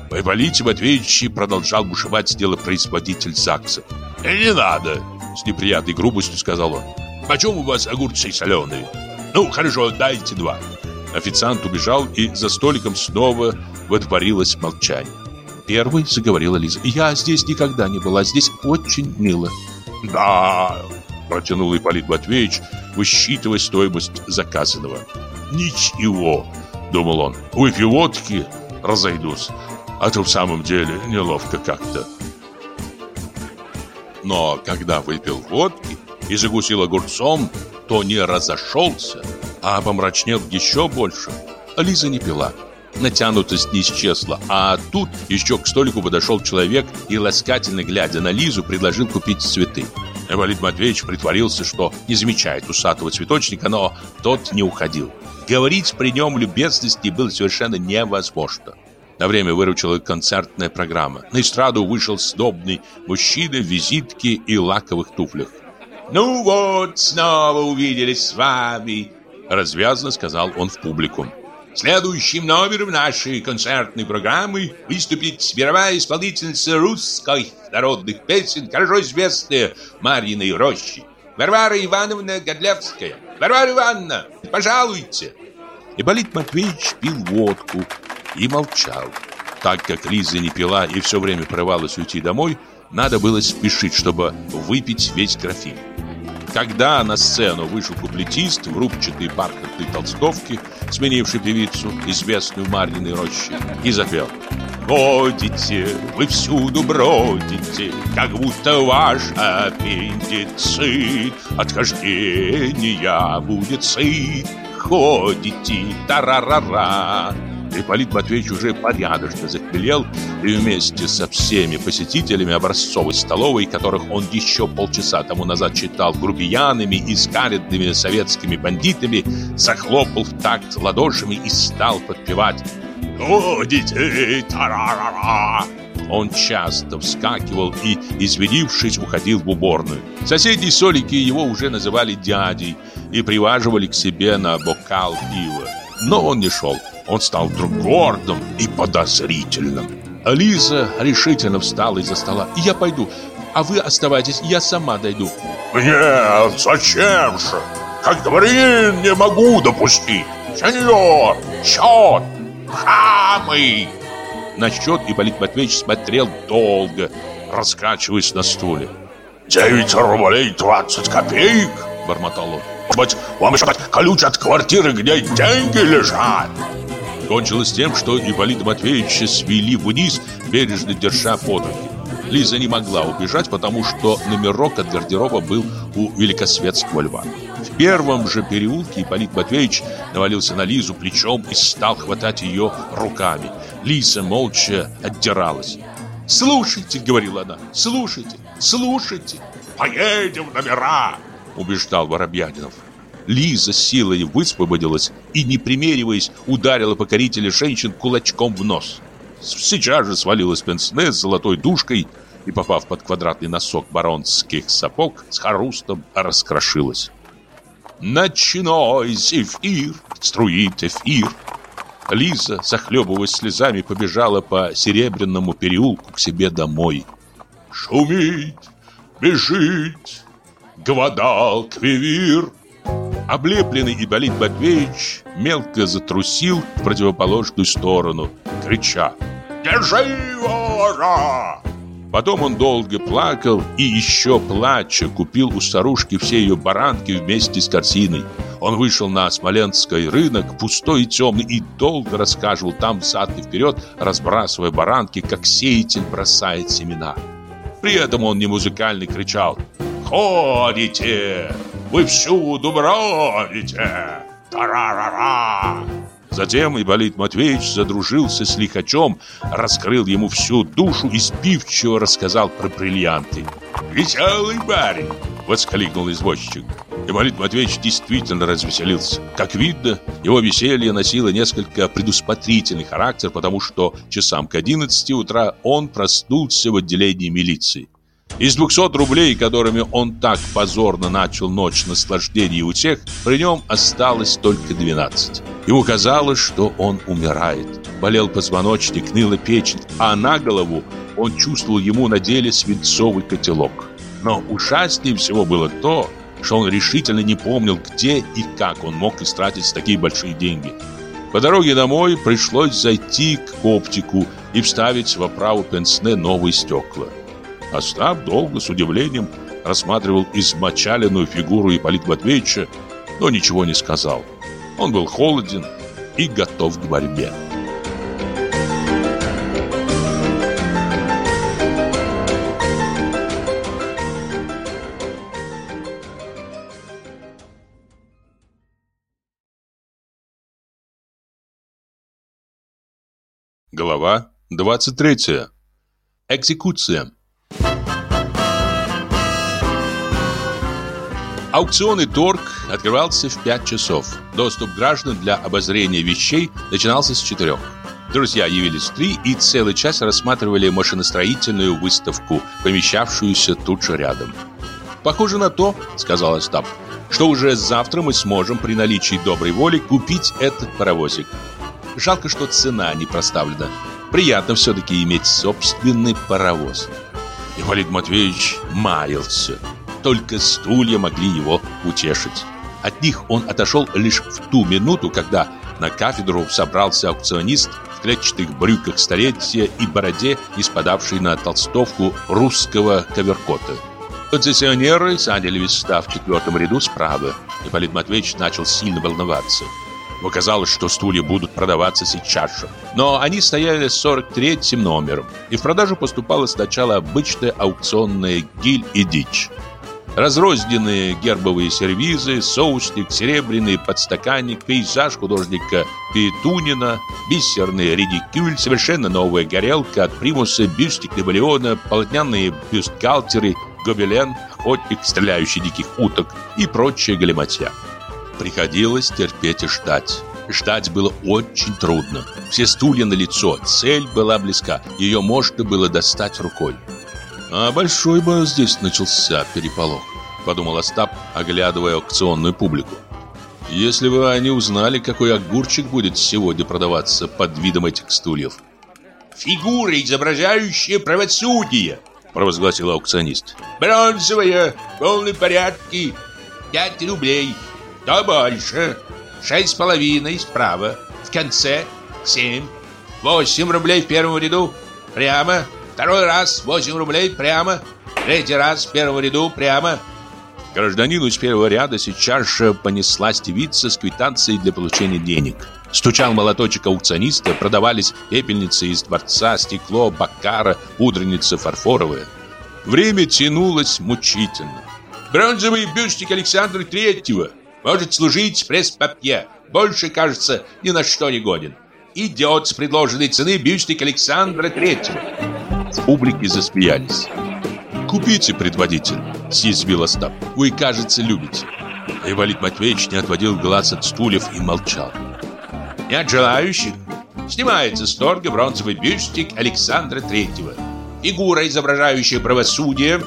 В Ипполите Матвеевиче продолжал бушевать делопроизводитель ЗАГСа. «Не надо!» С неприятной грубостью сказал он. «Почем у вас огурцы соленые?» «Ну, хорошо, дайте два». Официант убежал, и за столиком снова водворилось молчание. Первый заговорила Лиза. «Я здесь никогда не была, здесь очень мило». «Да», – протянул Ипполит Матвеевич, высчитывая стоимость заказанного. «Ничего», – думал он, – «выпью водки, разойдусь, а то в самом деле неловко как-то». Но когда выпил водки и загусил огурцом, то не разошелся, а помрачнел еще больше. Лиза не пила. Натянутость не исчезла, а тут еще к столику подошел человек и, ласкательно глядя на Лизу, предложил купить цветы. Валид Матвеевич притворился, что не замечает усатого цветочника, но тот не уходил. Говорить при нем любезности было совершенно невозможно. На время выручила концертная программа. На эстраду вышел сдобный мужчина в визитке и лаковых туфлях. «Ну вот, снова увиделись с вами!» Развязно сказал он в публику. Следующим номером нашей концертной программы выступит мировая исполнительница русской народных песен, хорошо известная Марьиной Рощи. Варвара Ивановна Годлевская. Варвара Ивановна, пожалуйте. Ипполит Матвеевич пил водку и молчал. Так как Лиза не пила и все время порывалась уйти домой, надо было спешить, чтобы выпить весь графин. Когда на сцену вышел куплетист в рубчатой бархатной толстовке, сменивший певицу, известную Марьиной Рощи, и запел Ходите, вы всюду бродите, как будто ваш аппендицит От хождения будет сыт, ходите, тарарара Ипполит Матвеевич уже порядочно захмелел и вместе со всеми посетителями образцовой столовой, которых он еще полчаса тому назад читал грубиянами и скаредными советскими бандитами, захлопал в такт ладошами и стал подпевать «О, детей, тарарара!» Он часто вскакивал и, извинившись, уходил в уборную. Соседи Солики его уже называли дядей и приваживали к себе на бокал пива. Но он не шел. Он стал вдруг гордым и подозрительным. Лиза решительно встала из-за стола. «Я пойду, а вы оставайтесь, я сама дойду». «Нет, зачем же? Как дворянин не могу допустить. Сеньор, счет, хамы!» На счет Ипполит Матвеевич смотрел долго, раскачиваясь на стуле. «Девять рублей двадцать копеек!» – бормотал он. «Быть, вам еще дать ключ от квартиры, где деньги лежат!» Кончилось тем, что Ипполита Матвеевича свели вниз, бережно держа под руки. Лиза не могла убежать, потому что номерок от гардероба был у Великосветского льва. В первом же переулке Ипполит Матвеевич навалился на Лизу плечом и стал хватать ее руками. Лиза молча отдиралась. «Слушайте», — говорила она, — «слушайте, слушайте». «Поедем в номера», — убеждал Воробьянинов. Лиза силой высвободилась и, не примериваясь, ударила покорителя женщин кулачком в нос. Сейчас же свалилась пенсне с золотой душкой и, попав под квадратный носок баронских сапог, с хрустом раскрошилась. «Ночной зефир струит эфир!» Лиза, захлебываясь слезами, побежала по Серебряному переулку к себе домой. «Шумит, бежит, гвадал квивир!» Облепленный Ипполит Матвеевич мелко затрусил в противоположную сторону, крича «Держи его!» Потом он долго плакал и еще плача купил у старушки все ее баранки вместе с корзиной. Он вышел на Смоленский рынок, пустой и темный, и долго рассказывал там взад и вперед, разбрасывая баранки, как сеятель бросает семена. При этом он не музыкальный кричал «Ходите! Вы всюду бродите! Тарарара!» Затем Ипполит Матвеевич задружился с лихачом, раскрыл ему всю душу и спивчиво рассказал про бриллианты. «Веселый парень!» — воскликнул извозчик. Ипполит Матвеевич действительно развеселился. Как видно, его веселье носило несколько предусмотрительный характер, потому что часам к 11 утра он проснулся в отделении милиции. Из 200 рублей, которыми он так позорно начал ночь наслаждений у всех, при нем осталось только 12. Ему казалось, что он умирает. Болел позвоночник, ныла печень, а на голову он чувствовал ему на деле свинцовый котелок. Но ужаснее всего было то, что он решительно не помнил, где и как он мог истратить такие большие деньги. По дороге домой пришлось зайти к оптику и вставить в оправу пенсне новые стекла. Остап долго с удивлением рассматривал измочаленную фигуру Ипполита Матвеевича, но ничего не сказал. Он был холоден и готов к борьбе. Глава 23. Экзекуция. Аукционный торг открывался в 5 часов. Доступ граждан для обозрения вещей начинался с 4. Друзья явились в 3 и целый час рассматривали машиностроительную выставку, помещавшуюся тут же рядом. «Похоже на то», — сказал Остап, «что уже завтра мы сможем при наличии доброй воли купить этот паровозик». Жалко, что цена не проставлена. Приятно все-таки иметь собственный паровоз. Ипполит Матвеевич маялся. Только стулья могли его утешить. От них он отошел лишь в ту минуту, когда на кафедру собрался аукционист в клетчатых брюках столетия и бороде, испадавшей на толстовку русского коверкота. Концессионеры заняли места в четвертом ряду справа. Ипполит Матвеевич начал сильно волноваться. Ему казалось, что стулья будут продаваться сейчас же. Но они стояли с 43-м номером, и в продажу поступала сначала обычная аукционная гиль и дичь. Разрозненные гербовые сервизы, соусник, серебряный подстаканник, пейзаж художника Петунина, бисерный редикюль, совершенно новая горелка от примуса, бюстик Наполеона, полотняные бюстгальтеры, гобелен, охотник, стреляющий диких уток и прочая галиматья. Приходилось терпеть и ждать. Ждать было очень трудно. Все стулья на лицо, цель была близка, ее можно было достать рукой. А большой бы здесь начался переполох, подумал Остап, оглядывая аукционную публику. Если бы они узнали, какой огурчик будет сегодня продаваться под видом этих стульев. «Фигура, изображающая правосудие!» провозгласил аукционист. «Бронзовая, полный порядки, пять рублей, то больше, шесть с половиной справа, в конце семь, восемь рублей в первом ряду, прямо, Второй раз 8 рублей прямо. Третий раз в первом ряду прямо. Гражданину из первого ряда сейчас же понеслась девица с квитанцией для получения денег. Стучал молоточек аукциониста, продавались пепельницы из дворца, стекло, баккара, пудреница фарфоровая. Время тянулось мучительно. Бронзовый бюстик Александра Третьего может служить пресс-папье. Больше, кажется, ни на что не годен. Идет с предложенной цены бюстик Александра Третьего. В публике засмеялись. «Купите, предводитель», — съязвил Остап. «Вы, кажется, любите». Ивалит Матвеевич не отводил глаз от стульев и молчал. «Нет желающих?» Снимается с торга бронзовый бюстик Александра Третьего. Фигура, изображающая правосудие,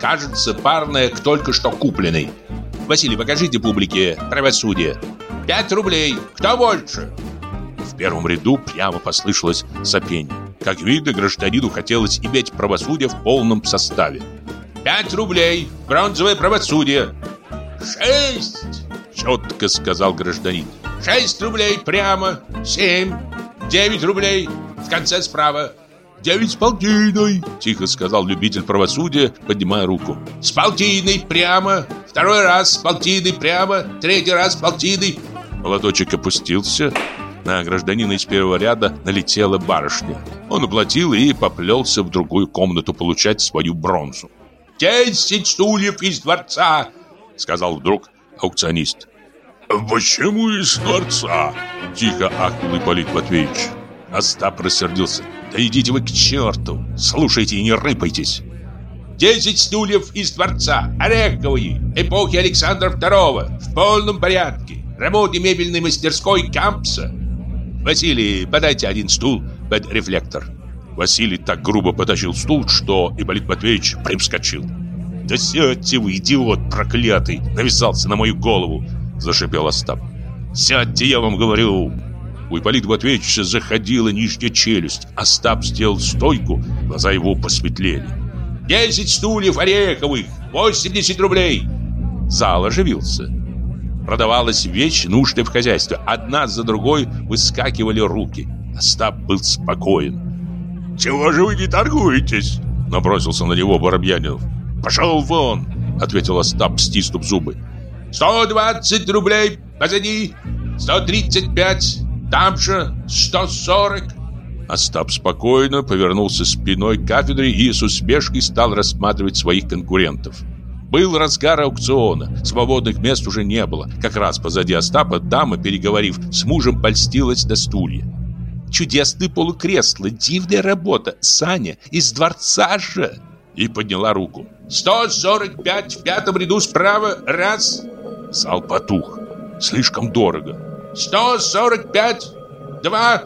кажется парная к только что купленной. Василий, покажите публике правосудие. Пять рублей. Кто больше? В первом ряду прямо послышалось сопение. Как видно, гражданину хотелось иметь правосудие в полном составе. «Пять рублей! Бронзовое правосудие!» «Шесть!» — четко сказал гражданин. «Шесть рублей прямо! Семь! Девять рублей! В конце справа!» «Девять с полтиной!» — тихо сказал любитель правосудия, поднимая руку. «С полтиной прямо! Второй раз с полтиной прямо! Третий раз с полтиной!» Молоточек опустился, на гражданина из первого ряда налетела барышня. Он уплатил и поплелся в другую комнату получать свою бронзу. «Десять стульев из дворца!» — сказал вдруг аукционист. «Почему из дворца?» — тихо ахнул Ипполит Матвеевич. Остап рассердился. «Да идите вы к черту! Слушайте и не рыпайтесь!» «Десять стульев из дворца! Ореховые! Эпохи Александра II! В полном порядке! Ремонт мебельной мастерской Кампса! «Василий, подайте один стул под рефлектор». Василий так грубо потащил стул, что Ипполит Матвеевич привскочил. «Да сядьте вы, идиот проклятый!» Навязался на мою голову, зашипел Остап. «Сядьте, я вам говорю!» У Ипполита Матвеевича заходила нижняя челюсть. Остап сделал стойку, глаза его посветлели. «Десять стульев ореховых! Восемьдесят рублей!» Зал оживился. Продавалась вещь, нужная в хозяйстве. Одна за другой выскакивали руки. Остап был спокоен. «Чего же вы не торгуетесь?» Набросился на него Воробьянинов. «Пошел вон!» Ответил Остап, стиснув зубы. «Сто двадцать рублей позади! Сто тридцать пять! Там же сто сорок!» Остап спокойно повернулся спиной к кафедре и с усмешкой стал рассматривать своих конкурентов. Был разгар аукциона, свободных мест уже не было. Как раз позади Остапа дама, переговорив с мужем, польстилась до стулья. Чудесный полукресло, дивная работа, Саня, из дворца же!» И подняла руку. «Сто сорок пять в пятом ряду справа, раз!» Зал потух. Слишком дорого. «Сто сорок пять, два!»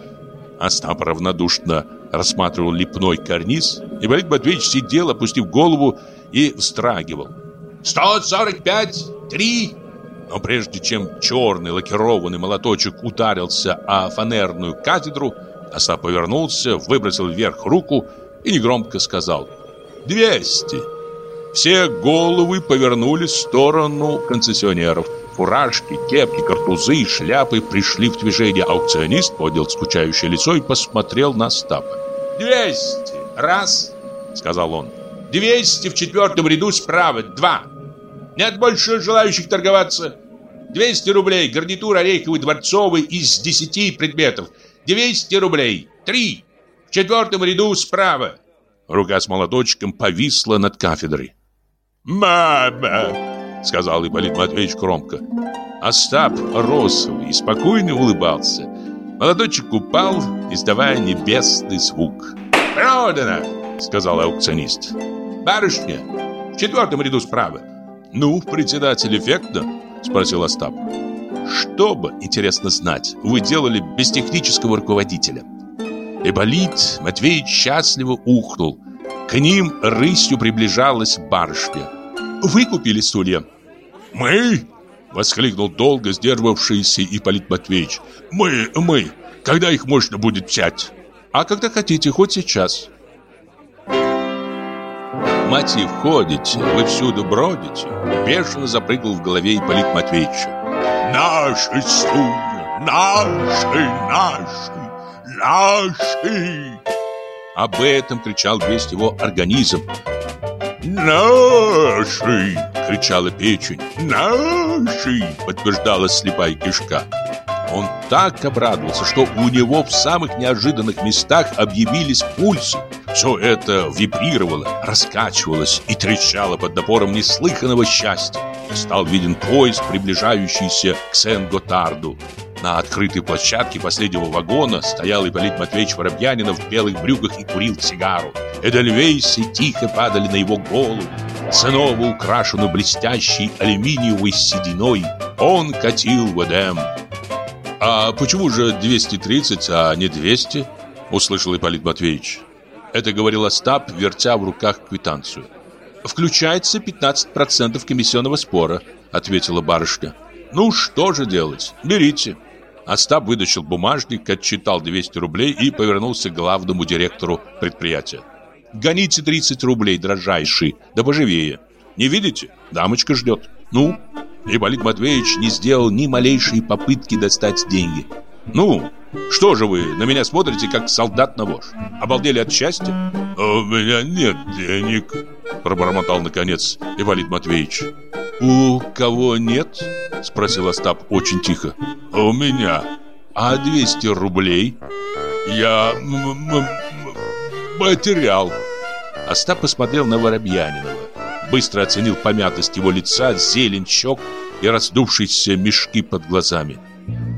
Остап равнодушно рассматривал лепной карниз, и Борис Матвеевич сидел, опустив голову, и встрагивал. Сто сорок пять, три, Но прежде чем черный лакированный молоточек ударился о фанерную кафедру, Остап повернулся, выбросил вверх руку и негромко сказал «Двести!». Все головы повернулись в сторону концессионеров. Фуражки, кепки, картузы и шляпы пришли в движение. Аукционист поднял скучающее лицо и посмотрел на Остапа. «Двести! Раз!» — сказал он. «Двести в четвертом ряду справа! Два! Нет больше желающих торговаться!» 200 рублей, гарнитур ореховый дворцовый из 10 предметов. 200 рублей. Три. В четвертом ряду справа. Рука с молоточком повисла над кафедрой. «Мама!» — сказал Ипполит Матвеевич громко. Остап розовый и спокойно улыбался. Молоточек упал, издавая небесный звук. «Продано!» — сказал аукционист. «Барышня, в четвертом ряду справа». «Ну, председатель, эффектно?» — спросил Остап. «Что бы, интересно знать, вы делали без технического руководителя?» Ипполит Матвеевич счастливо ухнул. К ним рысью приближалась барышня. «Вы купили стулья?» «Мы?» — воскликнул долго сдерживавшийся Ипполит Матвеевич. «Мы, мы! Когда их можно будет взять?» «А когда хотите, хоть сейчас». Мать входите, вы всюду бродите Бешено запрыгал в голове Ипполит Матвеевича Наши стулья, наши, наши, наши Об этом кричал весь его организм «Наши!» — кричала печень. «Наши!» — подтверждала слепая кишка. Он так обрадовался, что у него в самых неожиданных местах объявились пульсы. Все это вибрировало, раскачивалось и трещало под напором неслыханного счастья. Стал виден поезд, приближающийся к Сен-Готарду. На открытой площадке последнего вагона стоял Ипполит Матвеевич Воробьянинов в белых брюках и курил сигару. Эдельвейсы тихо падали на его голову. Снова украшенную блестящей алюминиевой сединой, он катил в Эдем. «А почему же 230, а не 200?» — услышал Ипполит Матвеевич. Это говорил Остап, вертя в руках квитанцию. «Включается 15% комиссионного спора», — ответила барышня. «Ну, что же делать? Берите». Остап вытащил бумажник, отчитал 200 рублей и повернулся к главному директору предприятия. «Гоните 30 рублей, дрожайший, да поживее. Не видите? Дамочка ждет. Ну?» Ипполит Матвеевич не сделал ни малейшей попытки достать деньги. «Ну, что же вы на меня смотрите, как солдат на вож? Обалдели от счастья?» «У меня нет денег», — пробормотал наконец Ипполит Матвеевич. «У кого нет?» — спросил Остап очень тихо. «У меня». «А 200 рублей?» «Я потерял». Остап посмотрел на Воробьянинова. Быстро оценил помятость его лица, зелень щек и раздувшиеся мешки под глазами.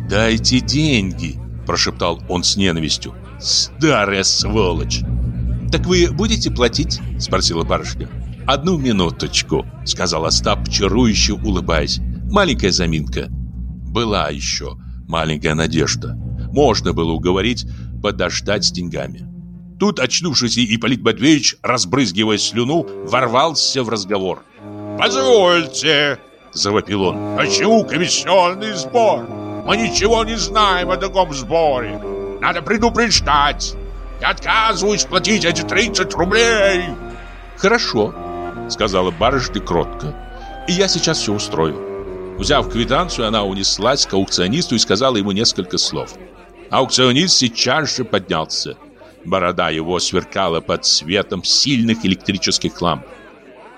«Дайте деньги!» – прошептал он с ненавистью. «Старая сволочь!» «Так вы будете платить?» – спросила барышня. «Одну минуточку», – сказал Остап, чарующе улыбаясь. «Маленькая заминка». Была еще маленькая надежда. Можно было уговорить подождать с деньгами. Тут очнувшийся Ипполит Матвеевич, разбрызгивая слюну, ворвался в разговор. «Позвольте!» – завопил он. «Почему комиссионный сбор? Мы ничего не знаем о таком сборе. Надо предупреждать. Я отказываюсь платить эти 30 рублей!» «Хорошо», – сказала барышня кротко. «И я сейчас все устрою». Взяв квитанцию, она унеслась к аукционисту и сказала ему несколько слов. Аукционист сейчас же поднялся. Борода его сверкала под светом сильных электрических ламп.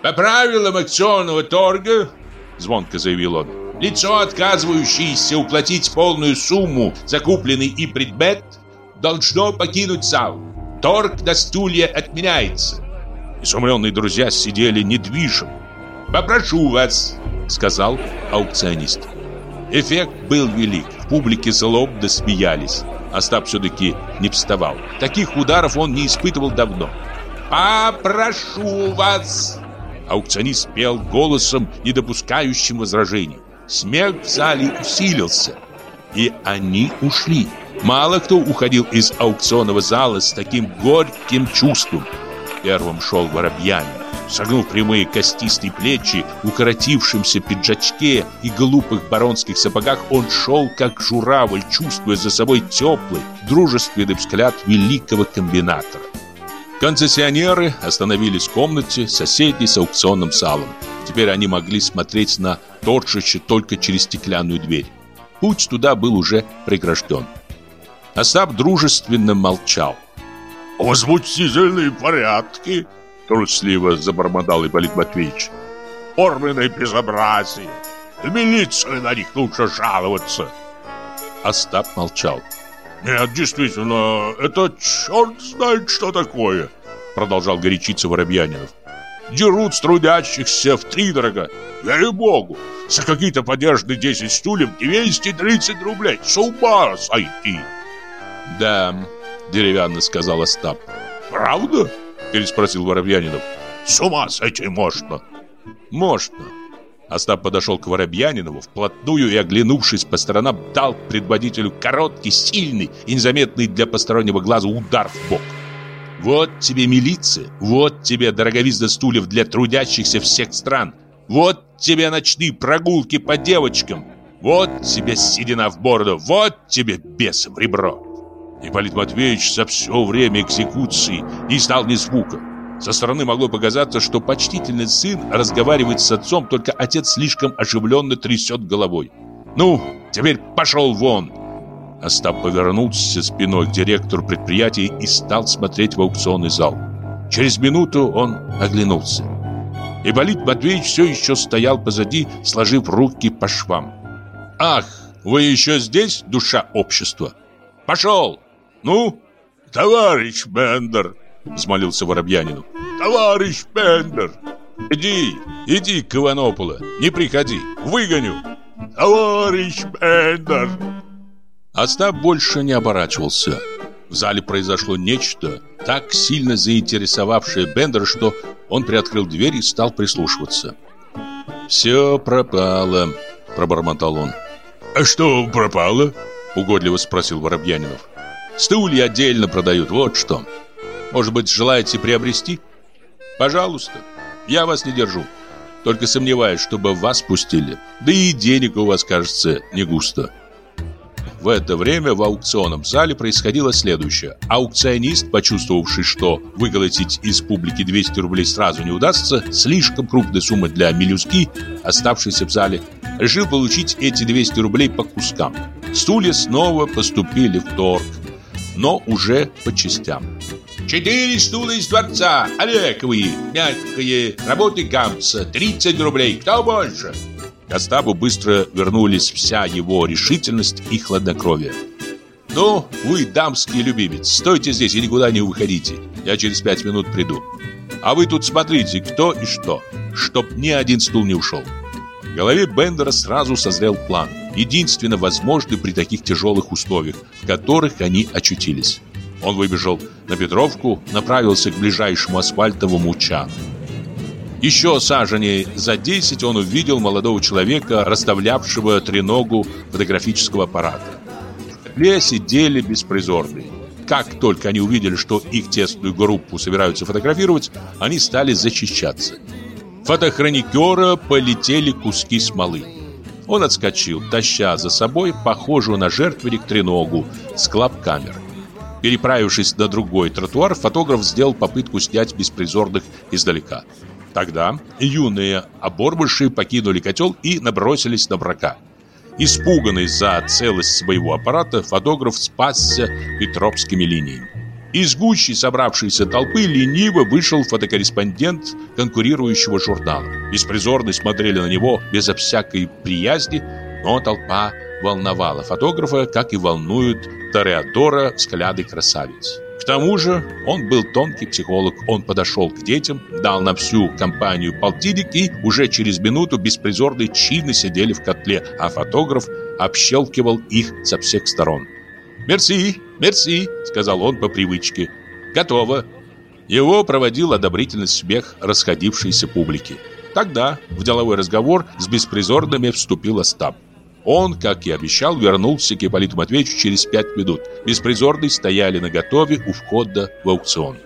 «По правилам акционного торга, — звонко заявил он, — лицо, отказывающееся уплатить полную сумму за купленный и предмет, должно покинуть зал. Торг на стулья отменяется». Изумленные друзья сидели недвижимо. «Попрошу вас», — сказал аукционист. Эффект был велик. В публике злобно смеялись. Остап все-таки не вставал. Таких ударов он не испытывал давно. «Попрошу вас!» Аукционист пел голосом, не допускающим возражений. Смех в зале усилился. И они ушли. Мало кто уходил из аукционного зала с таким горьким чувством. Первым шел Воробьянин. Согнув прямые костистые плечи, в укоротившемся пиджачке и глупых баронских сапогах, он шел, как журавль, чувствуя за собой теплый, дружественный взгляд великого комбинатора. Концессионеры остановились в комнате, соседней с аукционным салом. Теперь они могли смотреть на торжище только через стеклянную дверь. Путь туда был уже прегражден. Остап дружественно молчал. «Возмутительные порядки!» Трусливо забормотал Ипполит Матвеевич. «Форменное безобразие! В милицию на них лучше жаловаться!» Остап молчал. «Нет, действительно, это черт знает что такое!» Продолжал горячиться Воробьянинов. «Дерут трудящихся в три дорога. Верю Богу, за какие-то подержанные 10 стульев 230 рублей. С ума сойти!» «Да», — деревянно сказал Остап. «Правда?» — переспросил Воробьянинов. «С ума сойти можно!» «Можно!» Остап подошел к Воробьянинову вплотную и, оглянувшись по сторонам, дал предводителю короткий, сильный и незаметный для постороннего глаза удар в бок. «Вот тебе милиция, вот тебе дороговизна стульев для трудящихся всех стран, вот тебе ночные прогулки по девочкам, вот тебе седина в бороду, вот тебе бес в ребро!» Ипполит Матвеевич за все время экзекуции не издал ни звука. Со стороны могло показаться, что почтительный сын разговаривает с отцом, только отец слишком оживленно трясет головой. «Ну, теперь пошел вон!» Остап повернулся спиной к директору предприятия и стал смотреть в аукционный зал. Через минуту он оглянулся. Ипполит Матвеевич все еще стоял позади, сложив руки по швам. «Ах, вы еще здесь, душа общества? Пошел!» «Ну, товарищ Бендер!» — взмолился Воробьянину. «Товарищ Бендер!» «Иди, иди к Иванополу, не приходи, выгоню!» «Товарищ Бендер!» Остап больше не оборачивался. В зале произошло нечто, так сильно заинтересовавшее Бендера, что он приоткрыл дверь и стал прислушиваться. «Все пропало», — пробормотал он. «А что пропало?» — угодливо спросил Воробьянинов. Стулья отдельно продают, вот что. Может быть, желаете приобрести? Пожалуйста, я вас не держу. Только сомневаюсь, чтобы вас пустили. Да и денег у вас, кажется, не густо. В это время в аукционном зале происходило следующее. Аукционист, почувствовавший, что выколотить из публики 200 рублей сразу не удастся, слишком крупная сумма для мелюзги, оставшейся в зале, решил получить эти 200 рублей по кускам. Стулья снова поступили в торг но уже по частям. Четыре стула из дворца, Олеговые, мягкие, работы Гамса, 30 рублей, кто больше? К быстро вернулись вся его решительность и хладнокровие. «Ну, вы, дамский любимец, стойте здесь и никуда не уходите. Я через пять минут приду. А вы тут смотрите, кто и что, чтоб ни один стул не ушел». В голове Бендера сразу созрел план – единственно возможный при таких тяжелых условиях, в которых они очутились. Он выбежал на Петровку, направился к ближайшему асфальтовому чану. Еще саженей за 10 он увидел молодого человека, расставлявшего треногу фотографического аппарата. В сидели беспризорные. Как только они увидели, что их тесную группу собираются фотографировать, они стали защищаться. Фотохроникера полетели куски смолы. Он отскочил, таща за собой похожую на жертвенник треногу с клап-камер. Переправившись на другой тротуар, фотограф сделал попытку снять беспризорных издалека. Тогда юные оборбыши покинули котел и набросились на брака. Испуганный за целость своего аппарата, фотограф спасся петровскими линиями. Из гущи собравшейся толпы лениво вышел фотокорреспондент конкурирующего журнала. Беспризорно смотрели на него безо всякой приязни, но толпа волновала фотографа, как и волнует Тореадора взгляды красавиц. К тому же он был тонкий психолог. Он подошел к детям, дал на всю компанию полтинник и уже через минуту беспризорные чинно сидели в котле, а фотограф общелкивал их со всех сторон. «Мерси, мерси», — сказал он по привычке. «Готово». Его проводил одобрительный смех расходившейся публики. Тогда в деловой разговор с беспризорными вступил Остап. Он, как и обещал, вернулся к Ипполиту Матвеевичу через пять минут. Беспризорные стояли наготове у входа в аукцион.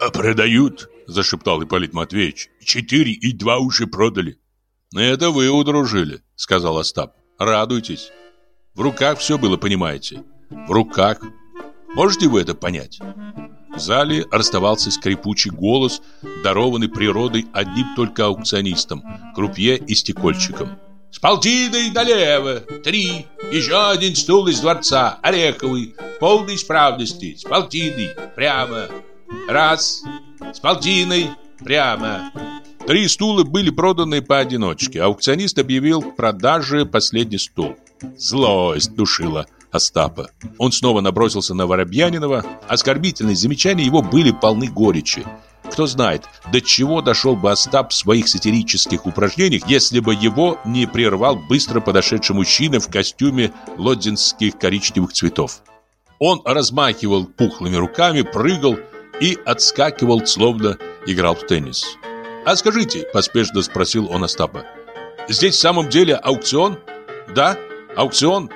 А продают, зашептал Ипполит Матвеевич. Четыре и два уже продали. Это вы удружили, сказал Остап. Радуйтесь. В руках все было, понимаете. В руках. Можете вы это понять? В зале расставался скрипучий голос, дарованный природой одним только аукционистом, крупье и стекольщиком. «С полтиной налево! Три! Еще один стул из дворца, ореховый, в полной исправности, с полтиной, прямо! Раз! С полтиной, прямо!» Три стула были проданы поодиночке. Аукционист объявил к продаже последний стул. Злость душила Остапа. Он снова набросился на Воробьянинова. Оскорбительные замечания его были полны горечи. Кто знает, до чего дошел бы Остап в своих сатирических упражнениях, если бы его не прервал быстро подошедший мужчина в костюме лодзинских коричневых цветов. Он размахивал пухлыми руками, прыгал и отскакивал, словно играл в теннис. «А скажите», – поспешно спросил он Остапа, – «здесь в самом деле аукцион?» «Да, аукцион.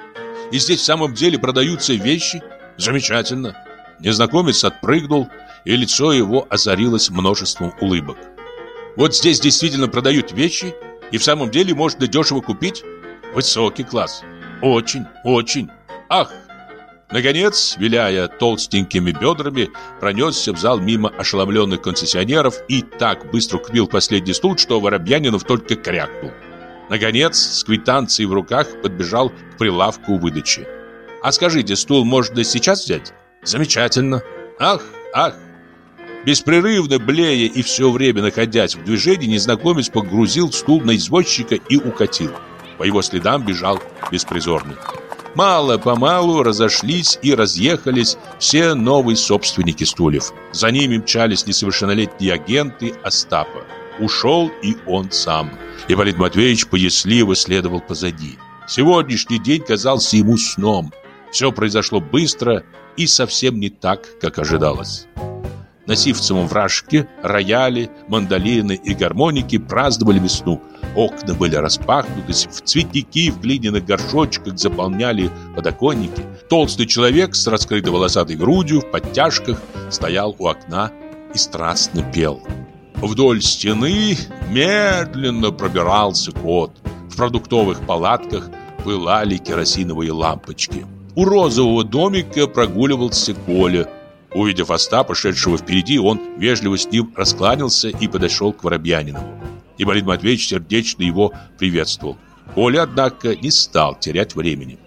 И здесь в самом деле продаются вещи? Замечательно. Незнакомец отпрыгнул, и лицо его озарилось множеством улыбок. Вот здесь действительно продают вещи, и в самом деле можно дешево купить? Высокий класс. Очень, очень. Ах! Наконец, виляя толстенькими бедрами, пронесся в зал мимо ошеломленных концессионеров и так быстро купил последний стул, что Воробьянинов только крякнул. Наконец, с квитанцией в руках подбежал к прилавку выдачи. «А скажите, стул можно сейчас взять?» «Замечательно!» «Ах, ах!» Беспрерывно блея и все время находясь в движении, незнакомец погрузил стул на извозчика и укатил. По его следам бежал беспризорный. Мало-помалу разошлись и разъехались все новые собственники стульев. За ними мчались несовершеннолетние агенты Остапа. Ушел и он сам. Ипполит Матвеевич поясливо следовал позади. Сегодняшний день казался ему сном. Все произошло быстро и совсем не так, как ожидалось. На сивцевом вражке рояли, мандолины и гармоники праздновали весну. Окна были распахнуты, в цветники в глиняных горшочках заполняли подоконники. Толстый человек с раскрытой волосатой грудью в подтяжках стоял у окна и страстно пел. Вдоль стены медленно пробирался кот. В продуктовых палатках пылали керосиновые лампочки. У розового домика прогуливался Коля. Увидев Остапа, шедшего впереди, он вежливо с ним раскланялся и подошел к Воробьянинову. Ипполит Матвеевич сердечно его приветствовал. Коля, однако, не стал терять времени.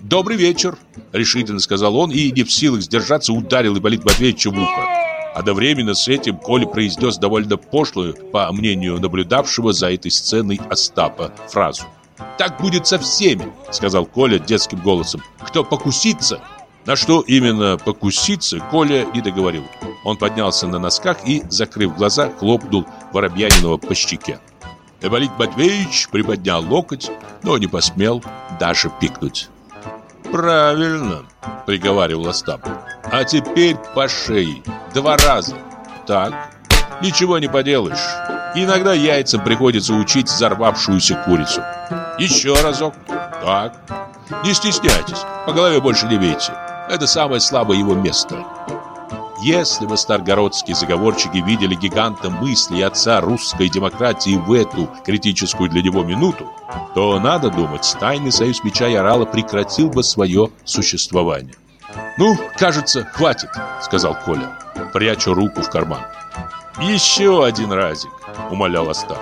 «Добрый вечер!» – решительно сказал он и, не в силах сдержаться, ударил Ипполит Матвеевича в ухо. Одновременно с этим Коля произнес довольно пошлую, по мнению наблюдавшего за этой сценой Остапа, фразу. «Так будет со всеми», — сказал Коля детским голосом. «Кто покусится?» На что именно покуситься, Коля не договорил. Он поднялся на носках и, закрыв глаза, хлопнул Воробьянинова по щеке. Эвалит Матвеевич приподнял локоть, но не посмел даже пикнуть. «Правильно», — приговаривал Остап. «А теперь по шее. Два раза. Так, ничего не поделаешь. Иногда яйцам приходится учить взорвавшуюся курицу. Еще разок. Так. Не стесняйтесь, по голове больше не бейте. Это самое слабое его место». Если бы старгородские заговорщики видели гиганта мысли отца русской демократии в эту критическую для него минуту, то, надо думать, тайный союз меча и орала прекратил бы свое существование. «Ну, кажется, хватит», — сказал Коля, пряча руку в карман. «Еще один разик», — умолял Остап.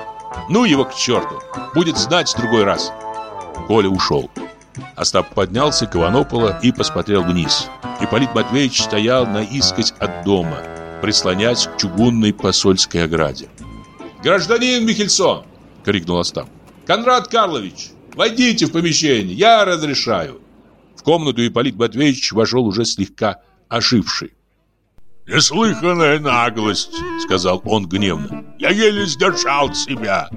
«Ну его к черту, будет знать в другой раз». Коля ушел. Остап поднялся к Иванопола и посмотрел вниз. Ипполит Матвеевич стоял на искать от дома, прислонясь к чугунной посольской ограде. «Гражданин Михельсон!» — крикнул Остап. «Конрад Карлович, войдите в помещение, я разрешаю!» В комнату Ипполит Матвеевич вошел уже слегка оживший. «Неслыханная наглость!» — сказал он гневно. «Я еле сдержал себя!»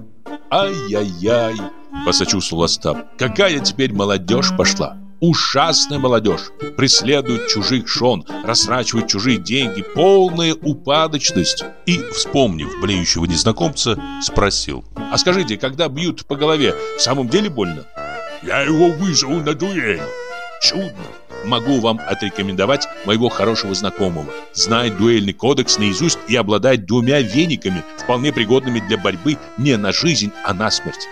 «Ай-яй-яй!» — посочувствовал Остап. «Какая теперь молодежь пошла!» Ужасная молодежь. Преследует чужих шон, растрачивает чужие деньги. Полная упадочность. И, вспомнив блеющего незнакомца, спросил. А скажите, когда бьют по голове, в самом деле больно? Я его вызову на дуэль. Чудно. могу вам отрекомендовать моего хорошего знакомого. Знает дуэльный кодекс наизусть и обладает двумя вениками, вполне пригодными для борьбы не на жизнь, а на смерть.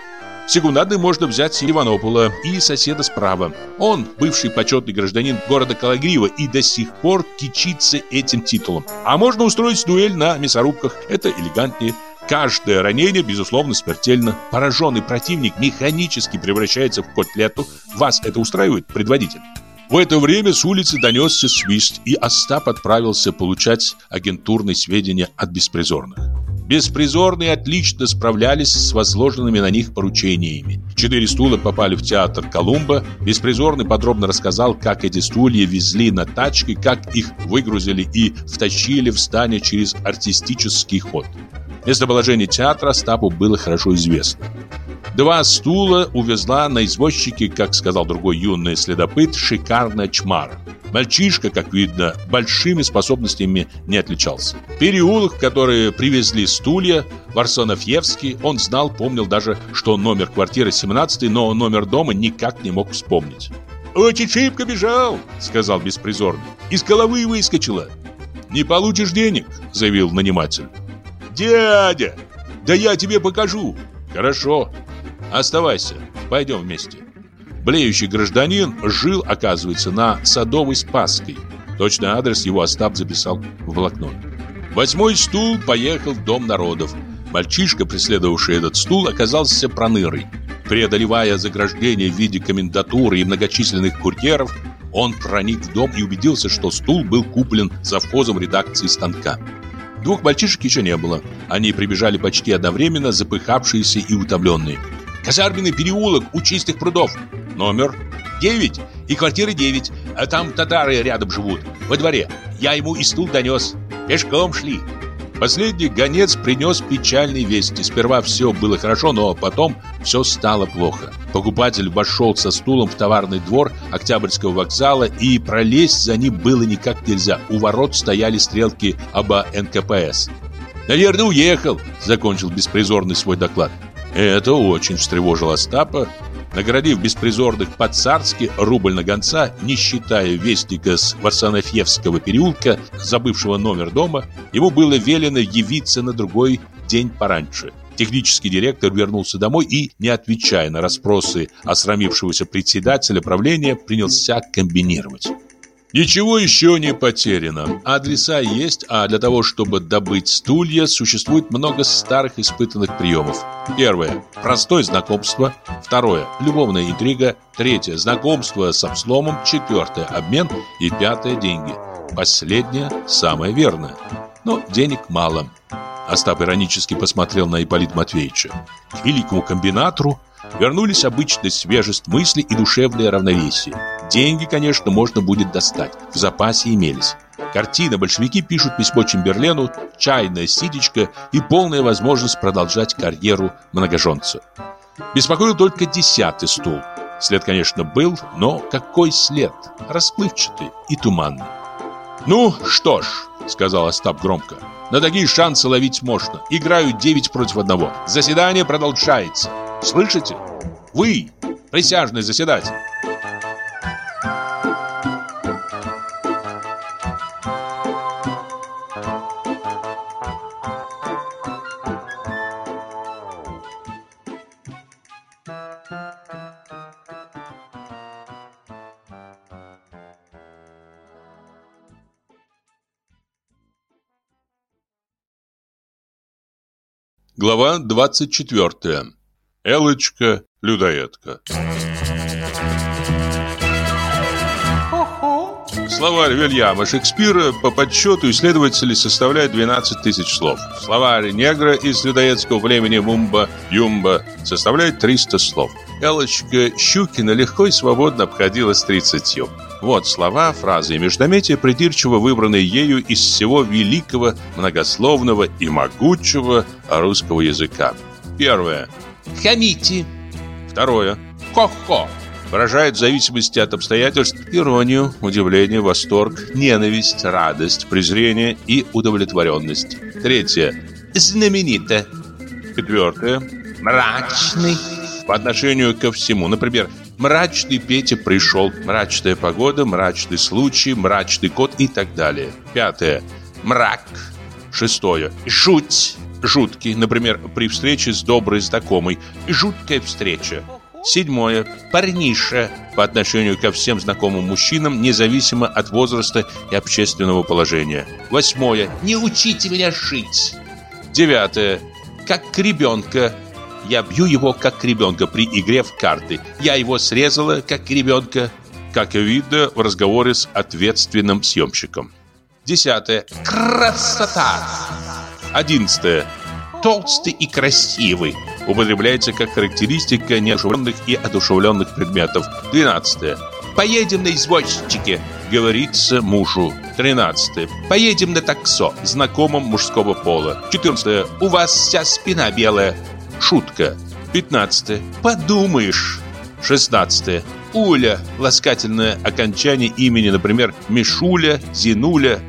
Секундантный можно взять Иванопола и соседа справа. Он бывший почетный гражданин города Калагрива и до сих пор кичится этим титулом. А можно устроить дуэль на мясорубках. Это элегантнее. Каждое ранение, безусловно, смертельно. Пораженный противник механически превращается в котлету. Вас это устраивает, предводитель? В это время с улицы донесся свист, и Остап отправился получать агентурные сведения от беспризорных. Беспризорные отлично справлялись с возложенными на них поручениями. Четыре стула попали в театр Колумба. Беспризорный подробно рассказал, как эти стулья везли на тачке, как их выгрузили и втащили в здание через артистический ход. Местоположение театра Стапу было хорошо известно. Два стула увезла на извозчике, как сказал другой юный следопыт, шикарная чмара. Мальчишка, как видно, большими способностями не отличался. Переулок, который привезли стулья, Варсонофьевский, он знал, помнил даже, что номер квартиры 17, но номер дома никак не мог вспомнить. «Очень шибко бежал», — сказал беспризорный. «Из головы выскочила». «Не получишь денег», — заявил наниматель. «Дядя, да я тебе покажу». «Хорошо, оставайся, пойдем вместе». Блеющий гражданин жил, оказывается, на Садовой Спасской. Точный адрес его Остап записал в блокнот. Восьмой стул поехал в Дом народов. Мальчишка, преследовавший этот стул, оказался пронырой. Преодолевая заграждение в виде комендатуры и многочисленных курьеров, он проник в дом и убедился, что стул был куплен завхозом редакции станка. Двух мальчишек еще не было. Они прибежали почти одновременно, запыхавшиеся и утомленные. «Казарменный переулок у чистых прудов. Номер 9 и квартира 9. А там татары рядом живут, во дворе. Я ему и стул донес. Пешком шли». Последний гонец принес печальные вести. Сперва все было хорошо, но потом все стало плохо. Покупатель вошел со стулом в товарный двор Октябрьского вокзала, и пролезть за ним было никак нельзя. У ворот стояли стрелки оба НКПС. «Наверное, уехал», — закончил беспризорный свой доклад. Это очень встревожило Остапа, Наградив беспризорных по-царски рубль на гонца, не считая вестника с Варсонофьевского переулка, забывшего номер дома, ему было велено явиться на другой день пораньше. Технический директор вернулся домой и, не отвечая на расспросы осрамившегося председателя правления, принялся комбинировать. Ничего еще не потеряно. Адреса есть, а для того, чтобы добыть стулья, существует много старых испытанных приемов. Первое – простое знакомство. Второе – любовная интрига. Третье – знакомство с обсломом. Четвертое – обмен. И пятое – деньги. Последнее – самое верное. Но денег мало. Остап иронически посмотрел на Ипполита Матвеевича. К великому комбинатору вернулись обычная свежесть мысли и душевное равновесие. Деньги, конечно, можно будет достать. В запасе имелись. Картина «Большевики пишут письмо Чемберлену», чайная сидечка и полная возможность продолжать карьеру многоженца. Беспокоил только десятый стул. След, конечно, был, но какой след? Расплывчатый и туманный. «Ну что ж», — сказал Остап громко, — «на такие шансы ловить можно. Играю 9 против одного. Заседание продолжается. Слышите? Вы, присяжный заседатель». Глава 24. Элочка-людоедка. Словарь Вильяма Шекспира по подсчету исследователей составляет 12 тысяч слов. Словарь негра из людоедского племени Мумба-Юмба составляет 300 слов. Элочка Щукина легко и свободно обходилась 30. Вот слова, фразы и междометия, придирчиво выбранные ею из всего великого, многословного и могучего русского языка. Первое. Хамите. Второе. Хо-хо. Выражает в зависимости от обстоятельств иронию, удивление, восторг, ненависть, радость, презрение и удовлетворенность. Третье. Знаменито. Четвертое. Мрачный. По отношению ко всему. Например, Мрачный Петя пришел. Мрачная погода, мрачный случай, мрачный кот и так далее. Пятое. Мрак. Шестое. Жуть. Жуткий, например, при встрече с доброй знакомой. Жуткая встреча. Седьмое. Парниша по отношению ко всем знакомым мужчинам, независимо от возраста и общественного положения. Восьмое. Не учите меня жить. Девятое. Как ребенка. Я бью его как ребенка при игре в карты. Я его срезала как ребенка. Как видно в разговоре с ответственным съемщиком. Десятое. Красота. Одиннадцатое. Толстый и красивый. Употребляется как характеристика неодушевленных и одушевленных предметов. Двенадцатое. Поедем на извозчике, говорится мужу. Тринадцатое. Поедем на таксо, знакомым мужского пола. Четырнадцатое. У вас вся спина белая. Шутка. Пятнадцатое. Подумаешь. Шестнадцатое. Уля. Ласкательное окончание имени, например, Мишуля, Зинуля.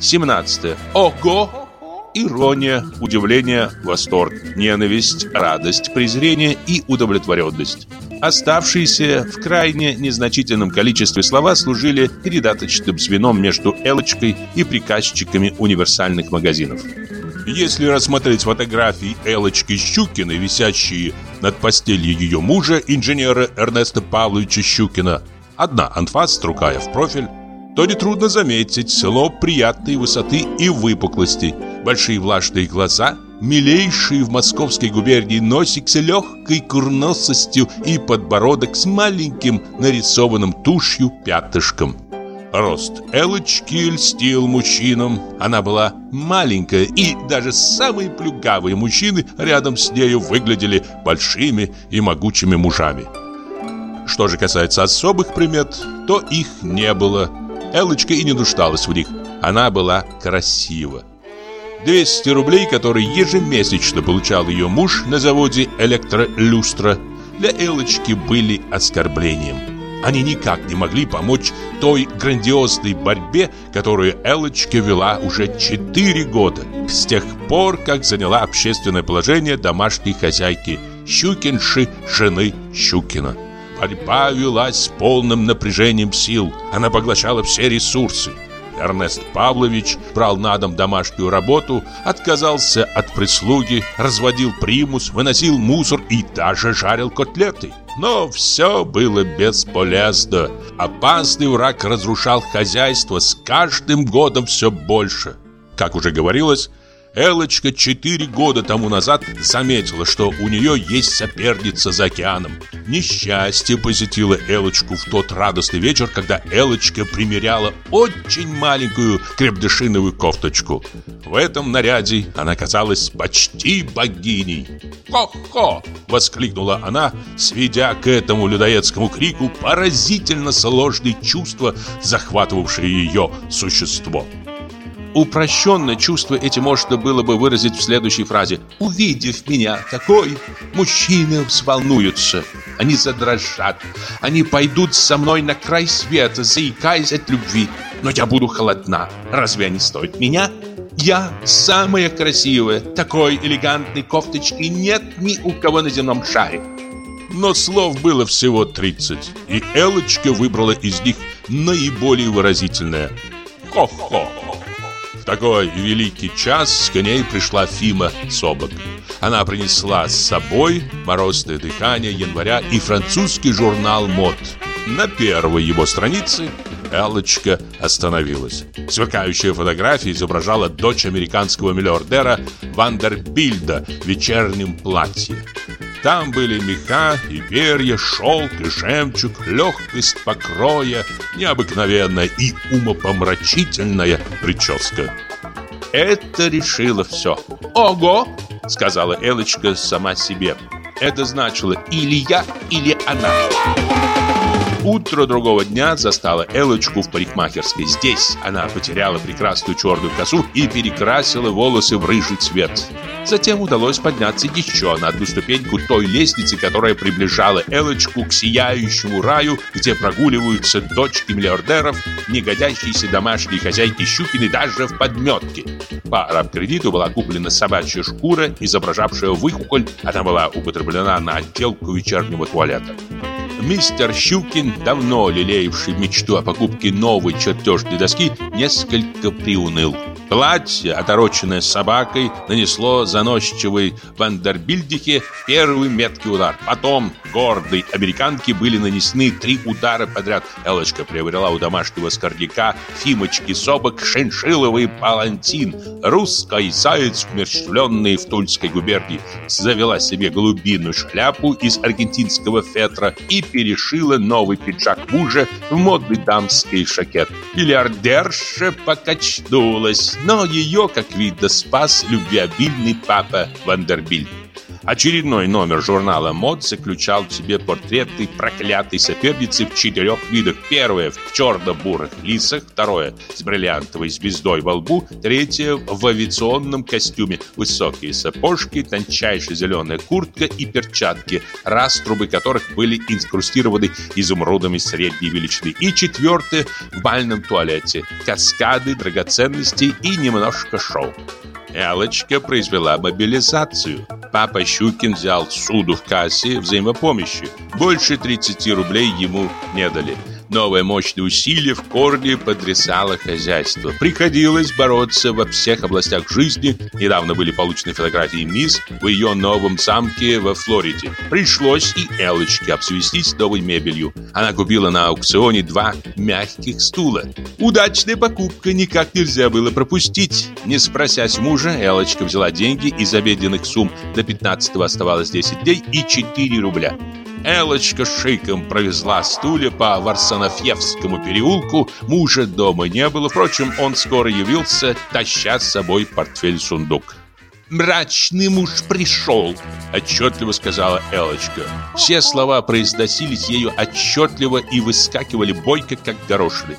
Семнадцатое. Ого! Ирония, удивление, восторг, ненависть, радость, презрение и удовлетворенность. Оставшиеся в крайне незначительном количестве слова служили передаточным звеном между Элочкой и приказчиками универсальных магазинов. Если рассмотреть фотографии Элочки Щукиной, висящие над постелью ее мужа, инженера Эрнеста Павловича Щукина, одна анфас, другая в профиль, то нетрудно заметить лоб приятной высоты и выпуклости, большие влажные глаза, милейший в московской губернии носик с легкой курносостью и подбородок с маленьким нарисованным тушью пятышком. Рост Элочки льстил мужчинам. Она была маленькая, и даже самые плюгавые мужчины рядом с нею выглядели большими и могучими мужами. Что же касается особых примет, то их не было – Элочка и не нуждалась в них. Она была красива. 200 рублей, которые ежемесячно получал ее муж на заводе «Электролюстра», для Элочки были оскорблением. Они никак не могли помочь той грандиозной борьбе, которую Элочка вела уже 4 года, с тех пор, как заняла общественное положение домашней хозяйки Щукинши, жены Щукина. Борьба велась с полным напряжением сил. Она поглощала все ресурсы. Эрнест Павлович брал на дом домашнюю работу, отказался от прислуги, разводил примус, выносил мусор и даже жарил котлеты. Но все было бесполезно. Опасный враг разрушал хозяйство с каждым годом все больше. Как уже говорилось, Элочка четыре года тому назад заметила, что у нее есть соперница за океаном. Несчастье посетило Элочку в тот радостный вечер, когда Элочка примеряла очень маленькую крепдышиновую кофточку. В этом наряде она казалась почти богиней. «Хо-хо!» — воскликнула она, сведя к этому людоедскому крику поразительно сложные чувства, захватывавшие ее существо. Упрощенно чувство эти можно было бы выразить в следующей фразе. «Увидев меня такой, мужчины взволнуются, они задрожат, они пойдут со мной на край света, заикаясь от любви, но я буду холодна. Разве они стоят меня?» Я самая красивая. Такой элегантной кофточки нет ни у кого на земном шаре. Но слов было всего 30, и Элочка выбрала из них наиболее выразительное. «Хо-хо!» В такой великий час к ней пришла Фима Собок. Она принесла с собой морозное дыхание января и французский журнал «Мод». На первой его странице Эллочка остановилась. Сверкающая фотография изображала дочь американского миллиардера Вандербильда в вечернем платье. Там были меха и перья, шелк и жемчуг, легкость покроя, необыкновенная и умопомрачительная прическа. Это решило все. «Ого!» — сказала Элочка сама себе. Это значило или я, или она. Утро другого дня застало Элочку в парикмахерской. Здесь она потеряла прекрасную черную косу и перекрасила волосы в рыжий цвет. Затем удалось подняться еще на одну ступеньку той лестницы, которая приближала Элочку к сияющему раю, где прогуливаются дочки миллиардеров, негодящиеся домашние хозяйки Щукины даже в подметке. По араб-кредиту была куплена собачья шкура, изображавшая выхухоль. Она была употреблена на отделку вечернего туалета. мистер Щукин, давно лелеявший мечту о покупке новой чертежной доски, несколько приуныл. Платье, отороченное собакой, нанесло заносчивой Вандербильдихе первый меткий удар. Потом гордой американке были нанесены три удара подряд. Элочка приобрела у домашнего скорняка Фимочки Собок шиншиловый палантин. Русский заяц, умерщвленный в Тульской губернии, завела себе голубиную шляпу из аргентинского фетра и перешила новый пиджак мужа в модный дамский шакет. Миллиардерша покачнулась но ее, как видно, спас любвеобильный папа Вандербильд. Очередной номер журнала «Мод» заключал в себе портреты проклятой соперницы в четырех видах. Первое – в черно-бурых лисах, второе – с бриллиантовой звездой во лбу, третье – в авиационном костюме, высокие сапожки, тончайшая зеленая куртка и перчатки, раструбы которых были инкрустированы изумрудами средней величины. И четвертое – в бальном туалете, каскады, драгоценностей и немножко шоу. Элочка произвела мобилизацию. Папа Щукин взял суду в кассе взаимопомощи. Больше 30 рублей ему не дали. Новое мощное усилие в корне потрясало хозяйство. Приходилось бороться во всех областях жизни. Недавно были получены фотографии мисс в ее новом замке во Флориде. Пришлось и Элочке обзавестись новой мебелью. Она купила на аукционе два мягких стула. Удачная покупка никак нельзя было пропустить. Не спросясь мужа, Элочка взяла деньги из обеденных сумм. До 15 оставалось 10 дней и 4 рубля. Элочка шиком провезла стулья по Варсонофьевскому переулку. Мужа дома не было. Впрочем, он скоро явился, таща с собой портфель-сундук. «Мрачный муж пришел», — отчетливо сказала Элочка. Все слова произносились ею отчетливо и выскакивали бойко, как горошины.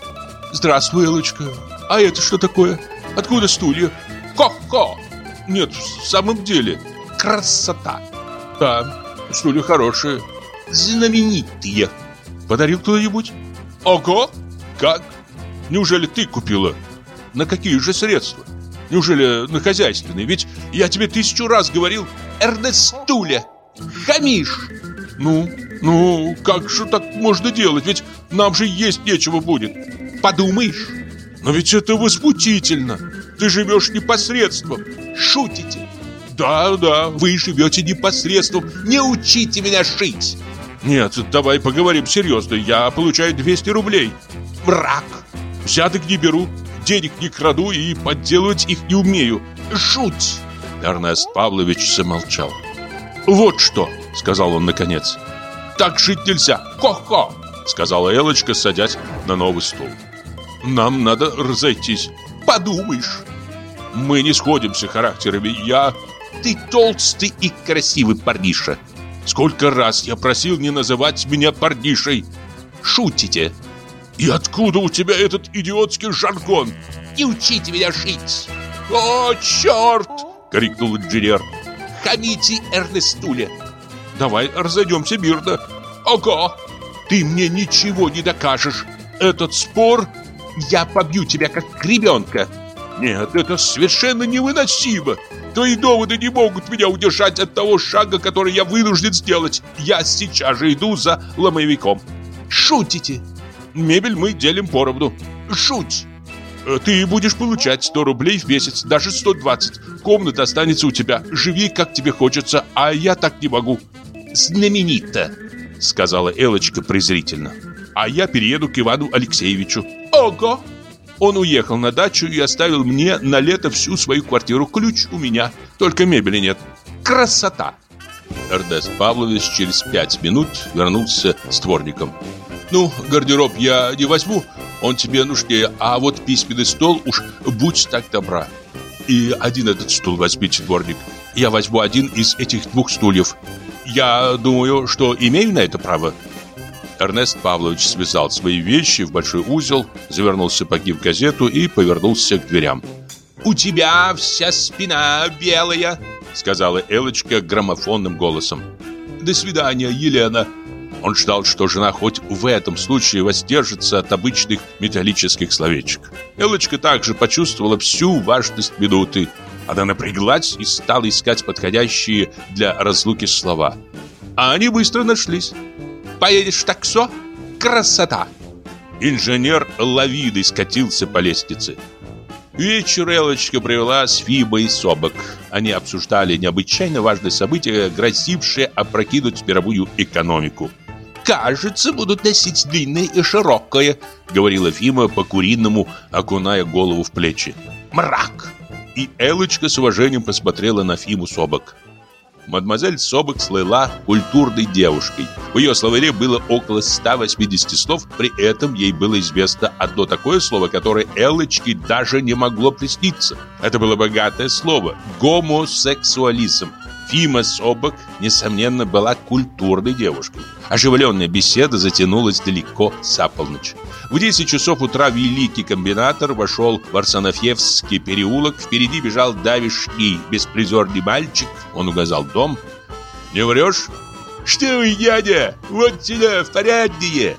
«Здравствуй, Элочка. А это что такое? Откуда стулья? Ко-ко! Нет, в самом деле, красота!» «Да, стулья хорошие, знаменитые. Подарил кто-нибудь? Ого! Как? Неужели ты купила? На какие же средства? Неужели на хозяйственные? Ведь я тебе тысячу раз говорил, Эрнестуля, хамишь. Ну, ну, как же так можно делать? Ведь нам же есть нечего будет. Подумаешь. Но ведь это возмутительно. Ты живешь непосредством. Шутите. Да, да, вы живете непосредством. Не учите меня шить. Нет, давай поговорим серьезно. Я получаю 200 рублей. Враг. Взяток не беру, денег не краду и подделывать их не умею. Шуть. Эрнест Павлович замолчал. Вот что, сказал он наконец. Так жить нельзя. Ко-ко, сказала Элочка, садясь на новый стул. Нам надо разойтись. Подумаешь. Мы не сходимся характерами. Я... Ты толстый и красивый парниша. Сколько раз я просил не называть меня парнишей. Шутите. И откуда у тебя этот идиотский жаргон? Не учите меня жить. О, черт! Крикнул инженер. Хамите Эрнестуле. Давай разойдемся мирно. Ого! Ты мне ничего не докажешь. Этот спор... Я побью тебя, как ребенка. Нет, это совершенно невыносимо. Твои доводы не могут меня удержать от того шага, который я вынужден сделать. Я сейчас же иду за ломовиком. Шутите? Мебель мы делим поровну. Шуть. Э, ты будешь получать 100 рублей в месяц, даже 120. Комната останется у тебя. Живи, как тебе хочется, а я так не могу. Знаменито, сказала Элочка презрительно. А я перееду к Ивану Алексеевичу. Ого! Он уехал на дачу и оставил мне на лето всю свою квартиру. Ключ у меня, только мебели нет. Красота! Эрнест Павлович через пять минут вернулся с творником. «Ну, гардероб я не возьму, он тебе нужнее, а вот письменный стол уж будь так добра. И один этот стул возьмите, дворник. Я возьму один из этих двух стульев. Я думаю, что имею на это право». Эрнест Павлович связал свои вещи в большой узел, завернул сапоги в газету и повернулся к дверям. «У тебя вся спина белая», — сказала Элочка граммофонным голосом. «До свидания, Елена». Он ждал, что жена хоть в этом случае воздержится от обычных металлических словечек. Элочка также почувствовала всю важность минуты. Она напряглась и стала искать подходящие для разлуки слова. А они быстро нашлись. Поедешь в таксо? Красота!» Инженер лавидой скатился по лестнице. Вечер Элочка провела с Фибой Собок. Они обсуждали необычайно важное событие, грозившее опрокинуть мировую экономику. «Кажется, будут носить длинное и широкое», — говорила Фима по-куриному, окуная голову в плечи. «Мрак!» И Элочка с уважением посмотрела на Фиму Собок. Мадемуазель Собок слыла культурной девушкой. В ее словаре было около 180 слов, при этом ей было известно одно такое слово, которое Эллочке даже не могло присниться. Это было богатое слово – гомосексуализм. Фима Собок, несомненно, была культурной девушкой. Оживленная беседа затянулась далеко за полночь. В 10 часов утра великий комбинатор вошел в Арсенофьевский переулок. Впереди бежал давишний беспризорный мальчик. Он указал дом. «Не врешь?» «Что вы, дядя? Вот сюда, в порядке!»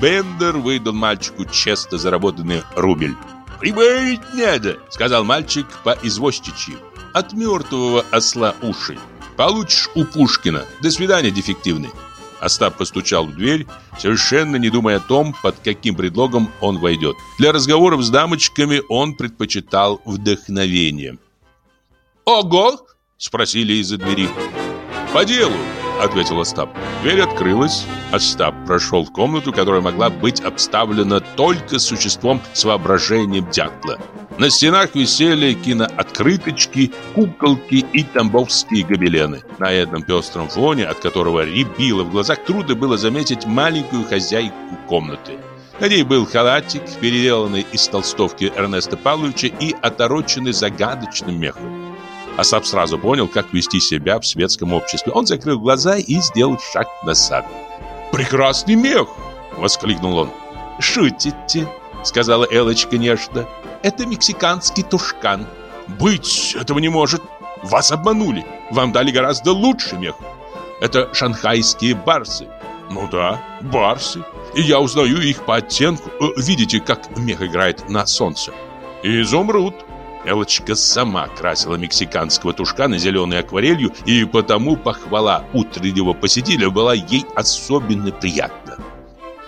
Бендер выдал мальчику честно заработанный рубль. «Прибавить надо», — сказал мальчик по извозчичьи. «От мертвого осла уши. Получишь у Пушкина. До свидания, дефективный». Остап постучал в дверь, совершенно не думая о том, под каким предлогом он войдет. Для разговоров с дамочками он предпочитал вдохновение. «Ого!» – спросили из-за двери. «По делу!» – ответил Остап. Дверь открылась. Остап прошел в комнату, которая могла быть обставлена только существом с воображением дятла. На стенах висели кинооткрыточки, куколки и тамбовские гобелены. На этом пестром фоне, от которого рябило в глазах, трудно было заметить маленькую хозяйку комнаты. На ней был халатик, переделанный из толстовки Эрнеста Павловича и отороченный загадочным мехом. Асап сразу понял, как вести себя в светском обществе. Он закрыл глаза и сделал шаг назад. «Прекрасный мех!» — воскликнул он. «Шутите?» — сказала Элочка нежно. Это мексиканский тушкан. Быть этого не может. Вас обманули. Вам дали гораздо лучший мех. Это шанхайские барсы. Ну да, барсы. И я узнаю их по оттенку. Э, видите, как мех играет на солнце. Изумруд. Элочка сама красила мексиканского тушкана зеленой акварелью, и потому похвала утреннего посетителя была ей особенно приятна.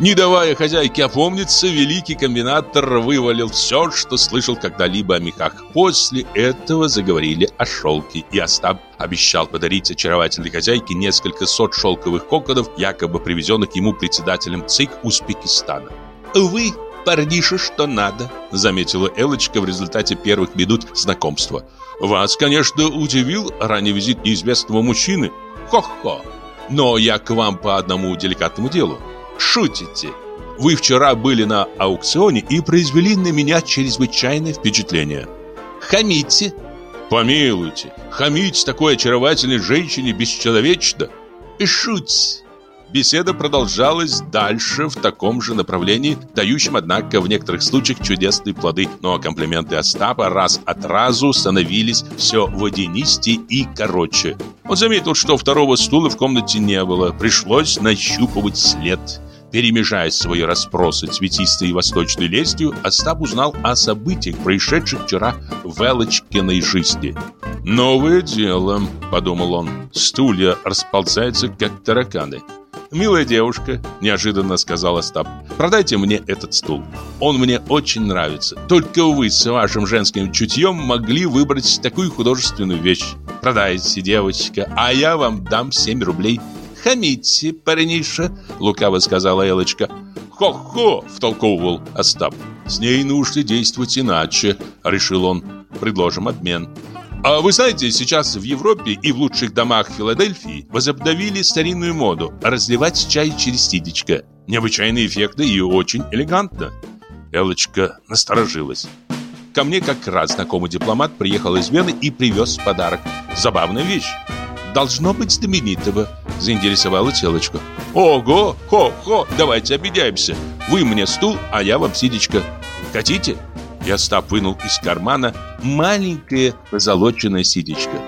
Не давая хозяйке опомниться, великий комбинатор вывалил все, что слышал когда-либо о мехах. После этого заговорили о шелке, и Остап обещал подарить очаровательной хозяйке несколько сот шелковых коконов, якобы привезенных ему председателем ЦИК Узбекистана. «Вы, парниша, что надо», — заметила Элочка в результате первых минут знакомства. «Вас, конечно, удивил ранний визит неизвестного мужчины. Хо-хо! Но я к вам по одному деликатному делу. Шутите. Вы вчера были на аукционе и произвели на меня чрезвычайное впечатление. Хамите. Помилуйте, хамить такой очаровательной женщине бесчеловечно. И шуть. Беседа продолжалась дальше в таком же направлении, дающем, однако, в некоторых случаях чудесные плоды, но комплименты Остапа раз от разу становились все водянистее и короче. Он заметил, что второго стула в комнате не было, пришлось нащупывать след. Перемежая свои расспросы цветистой и восточной лестью, Остап узнал о событиях, происшедших вчера в Элочкиной жизни. «Новое дело», — подумал он, — «стулья расползаются, как тараканы». «Милая девушка», — неожиданно сказал Остап, — «продайте мне этот стул. Он мне очень нравится. Только вы с вашим женским чутьем могли выбрать такую художественную вещь. Продайте, девочка, а я вам дам 7 рублей» хамите, парниша!» — лукаво сказала Элочка. «Хо-хо!» — втолковывал Остап. «С ней нужно действовать иначе», — решил он. «Предложим обмен». А вы знаете, сейчас в Европе и в лучших домах Филадельфии возобновили старинную моду разливать чай через ситечко. Необычайные эффекты и очень элегантно. Элочка насторожилась. Ко мне как раз знакомый дипломат приехал из Вены и привез подарок. Забавная вещь. Должно быть знаменитого, заинтересовала телочка. Ого, хо-хо, давайте объединимся. Вы мне стул, а я вам сидечко. Хотите? И Остап вынул из кармана маленькое позолоченное сидечко.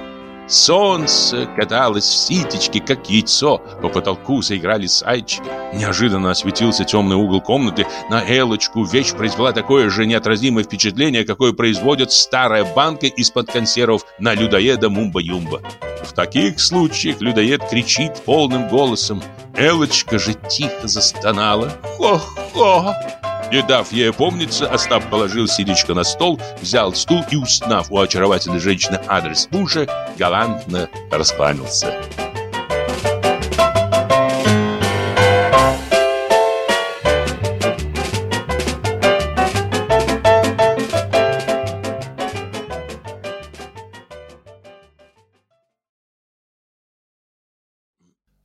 Солнце каталось в ситечке, как яйцо. По потолку заиграли зайчики. Неожиданно осветился темный угол комнаты. На Элочку вещь произвела такое же неотразимое впечатление, какое производит старая банка из-под консервов на людоеда Мумба-Юмба. В таких случаях людоед кричит полным голосом. Элочка же тихо застонала. «Хо-хо!» Не дав ей помниться, Остап положил сидечко на стол, взял стул и, узнав у очаровательной женщины адрес мужа, галантно раскланялся.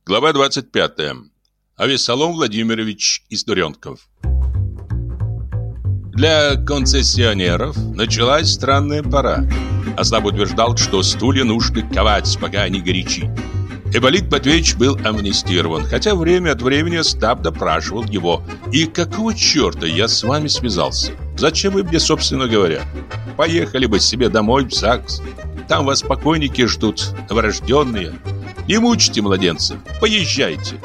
Глава 25. Авесолом Владимирович Исторенков. Для концессионеров началась странная пора. Остап утверждал, что стулья нужно ковать, пока они горячи. Эболит Матвеевич был амнистирован, хотя время от времени Остап допрашивал его. «И какого черта я с вами связался? Зачем вы мне, собственно говоря? Поехали бы себе домой в ЗАГС. Там вас покойники ждут, новорожденные. Не мучите младенцев, поезжайте».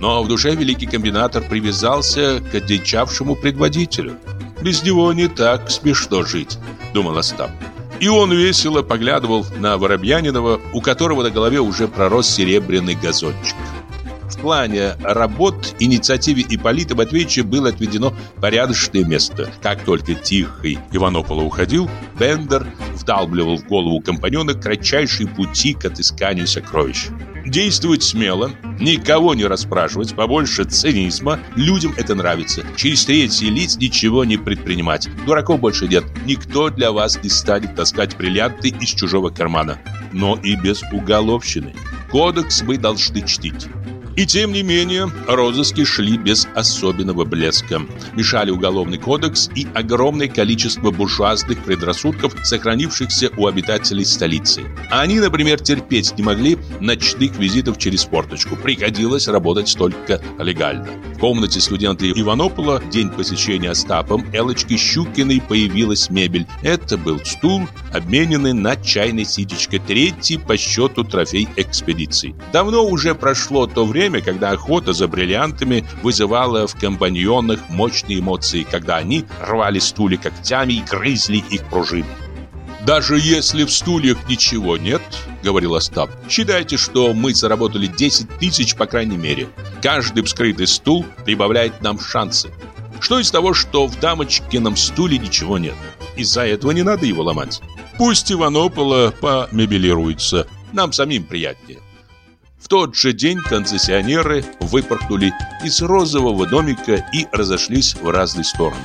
Но в душе великий комбинатор привязался к одичавшему предводителю. Без него не так смешно жить, думал Остап. И он весело поглядывал на Воробьянинова, у которого на голове уже пророс серебряный газончик. Плане работ инициативе Ипполита Матвеевича было отведено порядочное место. Как только Тихий Иванопола уходил, Бендер вдалбливал в голову компаньона кратчайшие пути к отысканию сокровищ. Действовать смело, никого не расспрашивать, побольше цинизма. Людям это нравится. Через третьи лиц ничего не предпринимать. Дураков больше нет. Никто для вас не станет таскать бриллианты из чужого кармана. Но и без уголовщины. Кодекс вы должны чтить. И тем не менее, розыски шли без особенного блеска. Мешали уголовный кодекс и огромное количество буржуазных предрассудков, сохранившихся у обитателей столицы. Они, например, терпеть не могли ночных визитов через форточку. Приходилось работать только легально. В комнате студента Иванопола день посещения Остапом Элочки Щукиной появилась мебель. Это был стул, обмененный на чайной ситечко, третий по счету трофей экспедиции. Давно уже прошло то время, время, когда охота за бриллиантами вызывала в компаньонах мощные эмоции, когда они рвали стулья когтями и грызли их пружины. «Даже если в стульях ничего нет, — говорил Остап, — считайте, что мы заработали 10 тысяч по крайней мере. Каждый вскрытый стул прибавляет нам шансы. Что из того, что в дамочкином стуле ничего нет? Из-за этого не надо его ломать. Пусть Иванопола помебелируется, нам самим приятнее тот же день концессионеры выпорхнули из розового домика и разошлись в разные стороны.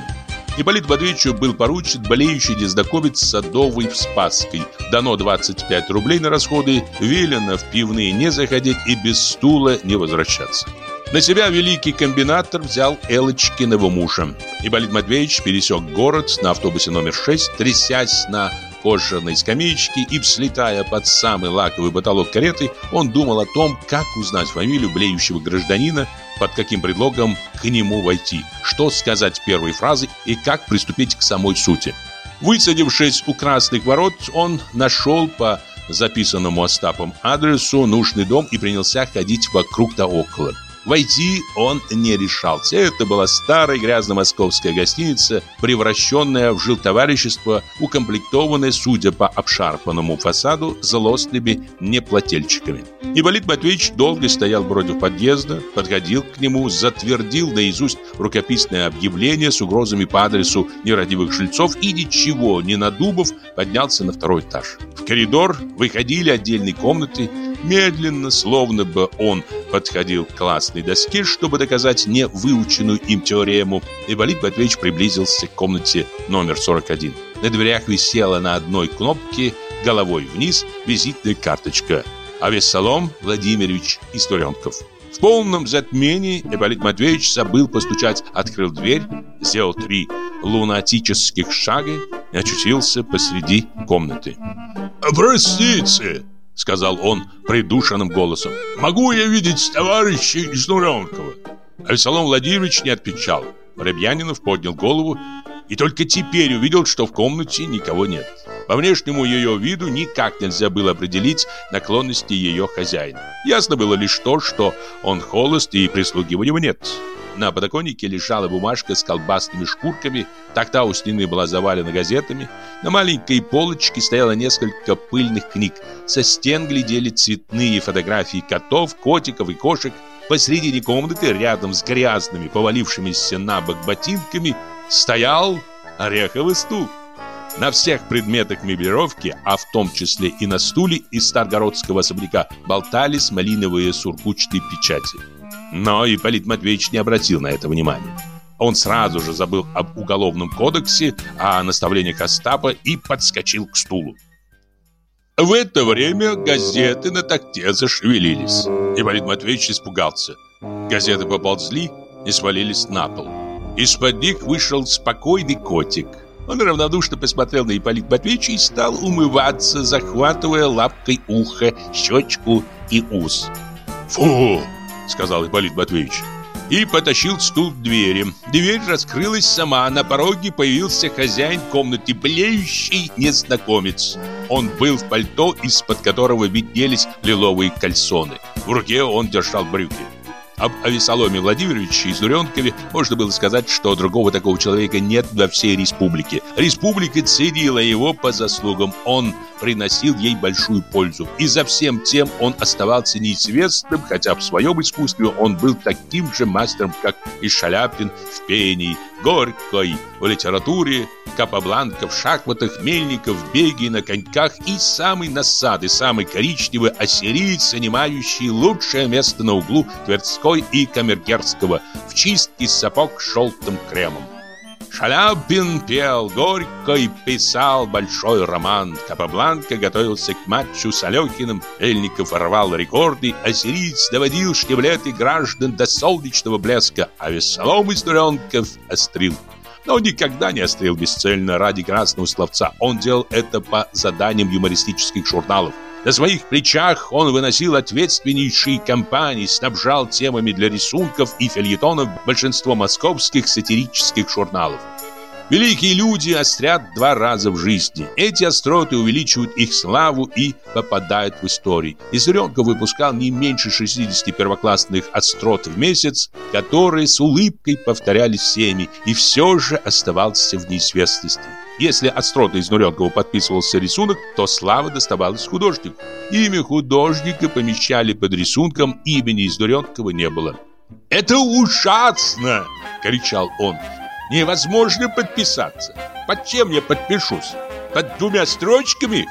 Ипполит Матвеевичу был поручен болеющий незнакомец Садовой в Спасской. Дано 25 рублей на расходы, велено в пивные не заходить и без стула не возвращаться. На себя великий комбинатор взял Элочкиного мужа. Ипполит Матвеевич пересек город на автобусе номер 6, трясясь на кожаной скамеечке и, взлетая под самый лаковый потолок кареты, он думал о том, как узнать фамилию блеющего гражданина, под каким предлогом к нему войти, что сказать первой фразы и как приступить к самой сути. Высадившись у красных ворот, он нашел по записанному Остапом адресу нужный дом и принялся ходить вокруг да около. Войти он не решался. Это была старая грязно-московская гостиница, превращенная в жилтоварищество, укомплектованная, судя по обшарпанному фасаду, злостными неплательщиками. Ипполит Матвеевич долго стоял против подъезда, подходил к нему, затвердил наизусть рукописное объявление с угрозами по адресу нерадивых жильцов и, ничего не надумав, поднялся на второй этаж. В коридор выходили отдельные комнаты, медленно, словно бы он подходил к классной доске, чтобы доказать не выученную им теорему, Ипполит Матвеевич приблизился к комнате номер 41. На дверях висела на одной кнопке головой вниз визитная карточка «Авессалом Владимирович Исторенков». В полном затмении Ипполит Матвеевич забыл постучать, открыл дверь, сделал три лунатических шага и очутился посреди комнаты. «Простите!» Сказал он придушенным голосом. «Могу я видеть товарища из Нуренкова?» Авесолом Владимирович не отвечал. Воробьянинов поднял голову и только теперь увидел, что в комнате никого нет. По внешнему ее виду никак нельзя было определить наклонности ее хозяина. Ясно было лишь то, что он холост и прислуги у него нет. На подоконнике лежала бумажка с колбасными шкурками, такта у стены была завалена газетами, на маленькой полочке стояло несколько пыльных книг, со стен глядели цветные фотографии котов, котиков и кошек. Посредине комнаты, рядом с грязными, повалившимися на бок ботинками, стоял ореховый стул. На всех предметах меблировки, а в том числе и на стуле из старгородского особняка, болтались малиновые сургучные печати. Но Ипполит Матвеевич не обратил на это внимания. Он сразу же забыл об уголовном кодексе, о наставлениях Остапа и подскочил к стулу. В это время газеты на такте зашевелились. Ипполит Матвеевич испугался. Газеты поползли и свалились на пол. Из-под них вышел спокойный котик. Он равнодушно посмотрел на Ипполит Матвеевича и стал умываться, захватывая лапкой ухо, щечку и ус. «Фу!» сказал Ипполит Матвеевич. И потащил стул к двери. Дверь раскрылась сама, на пороге появился хозяин комнаты, блеющий незнакомец. Он был в пальто, из-под которого виднелись лиловые кальсоны. В руке он держал брюки. Об Авесоломе Владимировиче из Дуренкове можно было сказать, что другого такого человека нет во всей республике. Республика ценила его по заслугам. Он приносил ей большую пользу. И за всем тем он оставался неизвестным, хотя в своем искусстве он был таким же мастером, как и Шаляпин в пении, Горькой в литературе, Капабланка в шахматах, Мельников беге на коньках и самый насады, самый коричневый ассириец, занимающий лучшее место на углу Тверской и Камергерского в чистке сапог с желтым кремом. Шаляпин пел горько и писал большой роман. Капабланка готовился к матчу с Алехиным. Эльников рвал рекорды, а сириец доводил штиблеты граждан до солнечного блеска, а весолом из Нуренков острил. Но никогда не острил бесцельно ради красного словца. Он делал это по заданиям юмористических журналов. На своих плечах он выносил ответственнейшие кампании, снабжал темами для рисунков и фильетонов большинство московских сатирических журналов. Великие люди острят два раза в жизни. Эти остроты увеличивают их славу и попадают в историю. Изренко выпускал не меньше 60 первоклассных острот в месяц, которые с улыбкой повторялись всеми, и все же оставался в неизвестности. Если остроты из Нуренкова подписывался рисунок, то слава доставалась художнику. Имя художника помещали под рисунком, имени из Нуренкова не было. «Это ужасно!» – кричал он. Невозможно подписаться. Под чем я подпишусь? Под двумя строчками?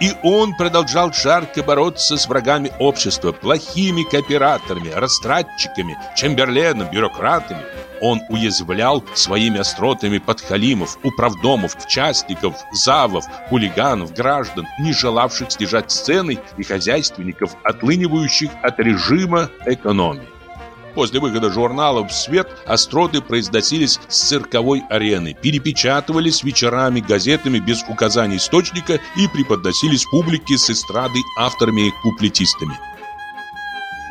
И он продолжал жарко бороться с врагами общества, плохими кооператорами, растратчиками, чемберленом, бюрократами. Он уязвлял своими остротами подхалимов, управдомов, частников, завов, хулиганов, граждан, не желавших снижать цены и хозяйственников, отлынивающих от режима экономии. После выхода журнала в свет остроты произносились с цирковой арены, перепечатывались вечерами газетами без указания источника и преподносились публике с эстрады авторами-куплетистами.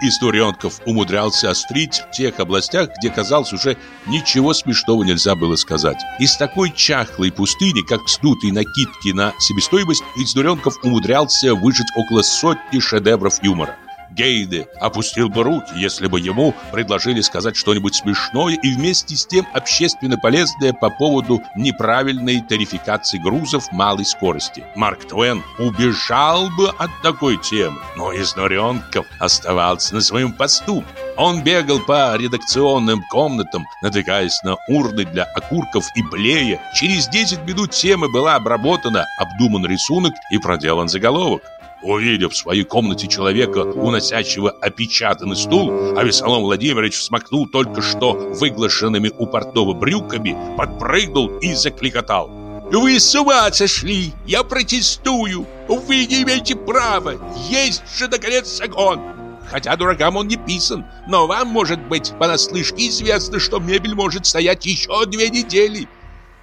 Историонков умудрялся острить в тех областях, где, казалось, уже ничего смешного нельзя было сказать. Из такой чахлой пустыни, как снутые накидки на себестоимость, Историонков умудрялся выжить около сотни шедевров юмора. Гейде опустил бы руки, если бы ему предложили сказать что-нибудь смешное и вместе с тем общественно полезное по поводу неправильной тарификации грузов малой скорости. Марк Твен убежал бы от такой темы, но изнуренков оставался на своем посту. Он бегал по редакционным комнатам, натыкаясь на урны для окурков и блея. Через 10 минут тема была обработана, обдуман рисунок и проделан заголовок. Увидев в своей комнате человека, уносящего опечатанный стул, а Весолом Владимирович смакнул только что выглашенными у портного брюками, подпрыгнул и закликотал. «Вы с ума сошли! Я протестую! Вы не имеете права! Есть же, наконец, закон!» Хотя дуракам он не писан, но вам, может быть, понаслышке известно, что мебель может стоять еще две недели.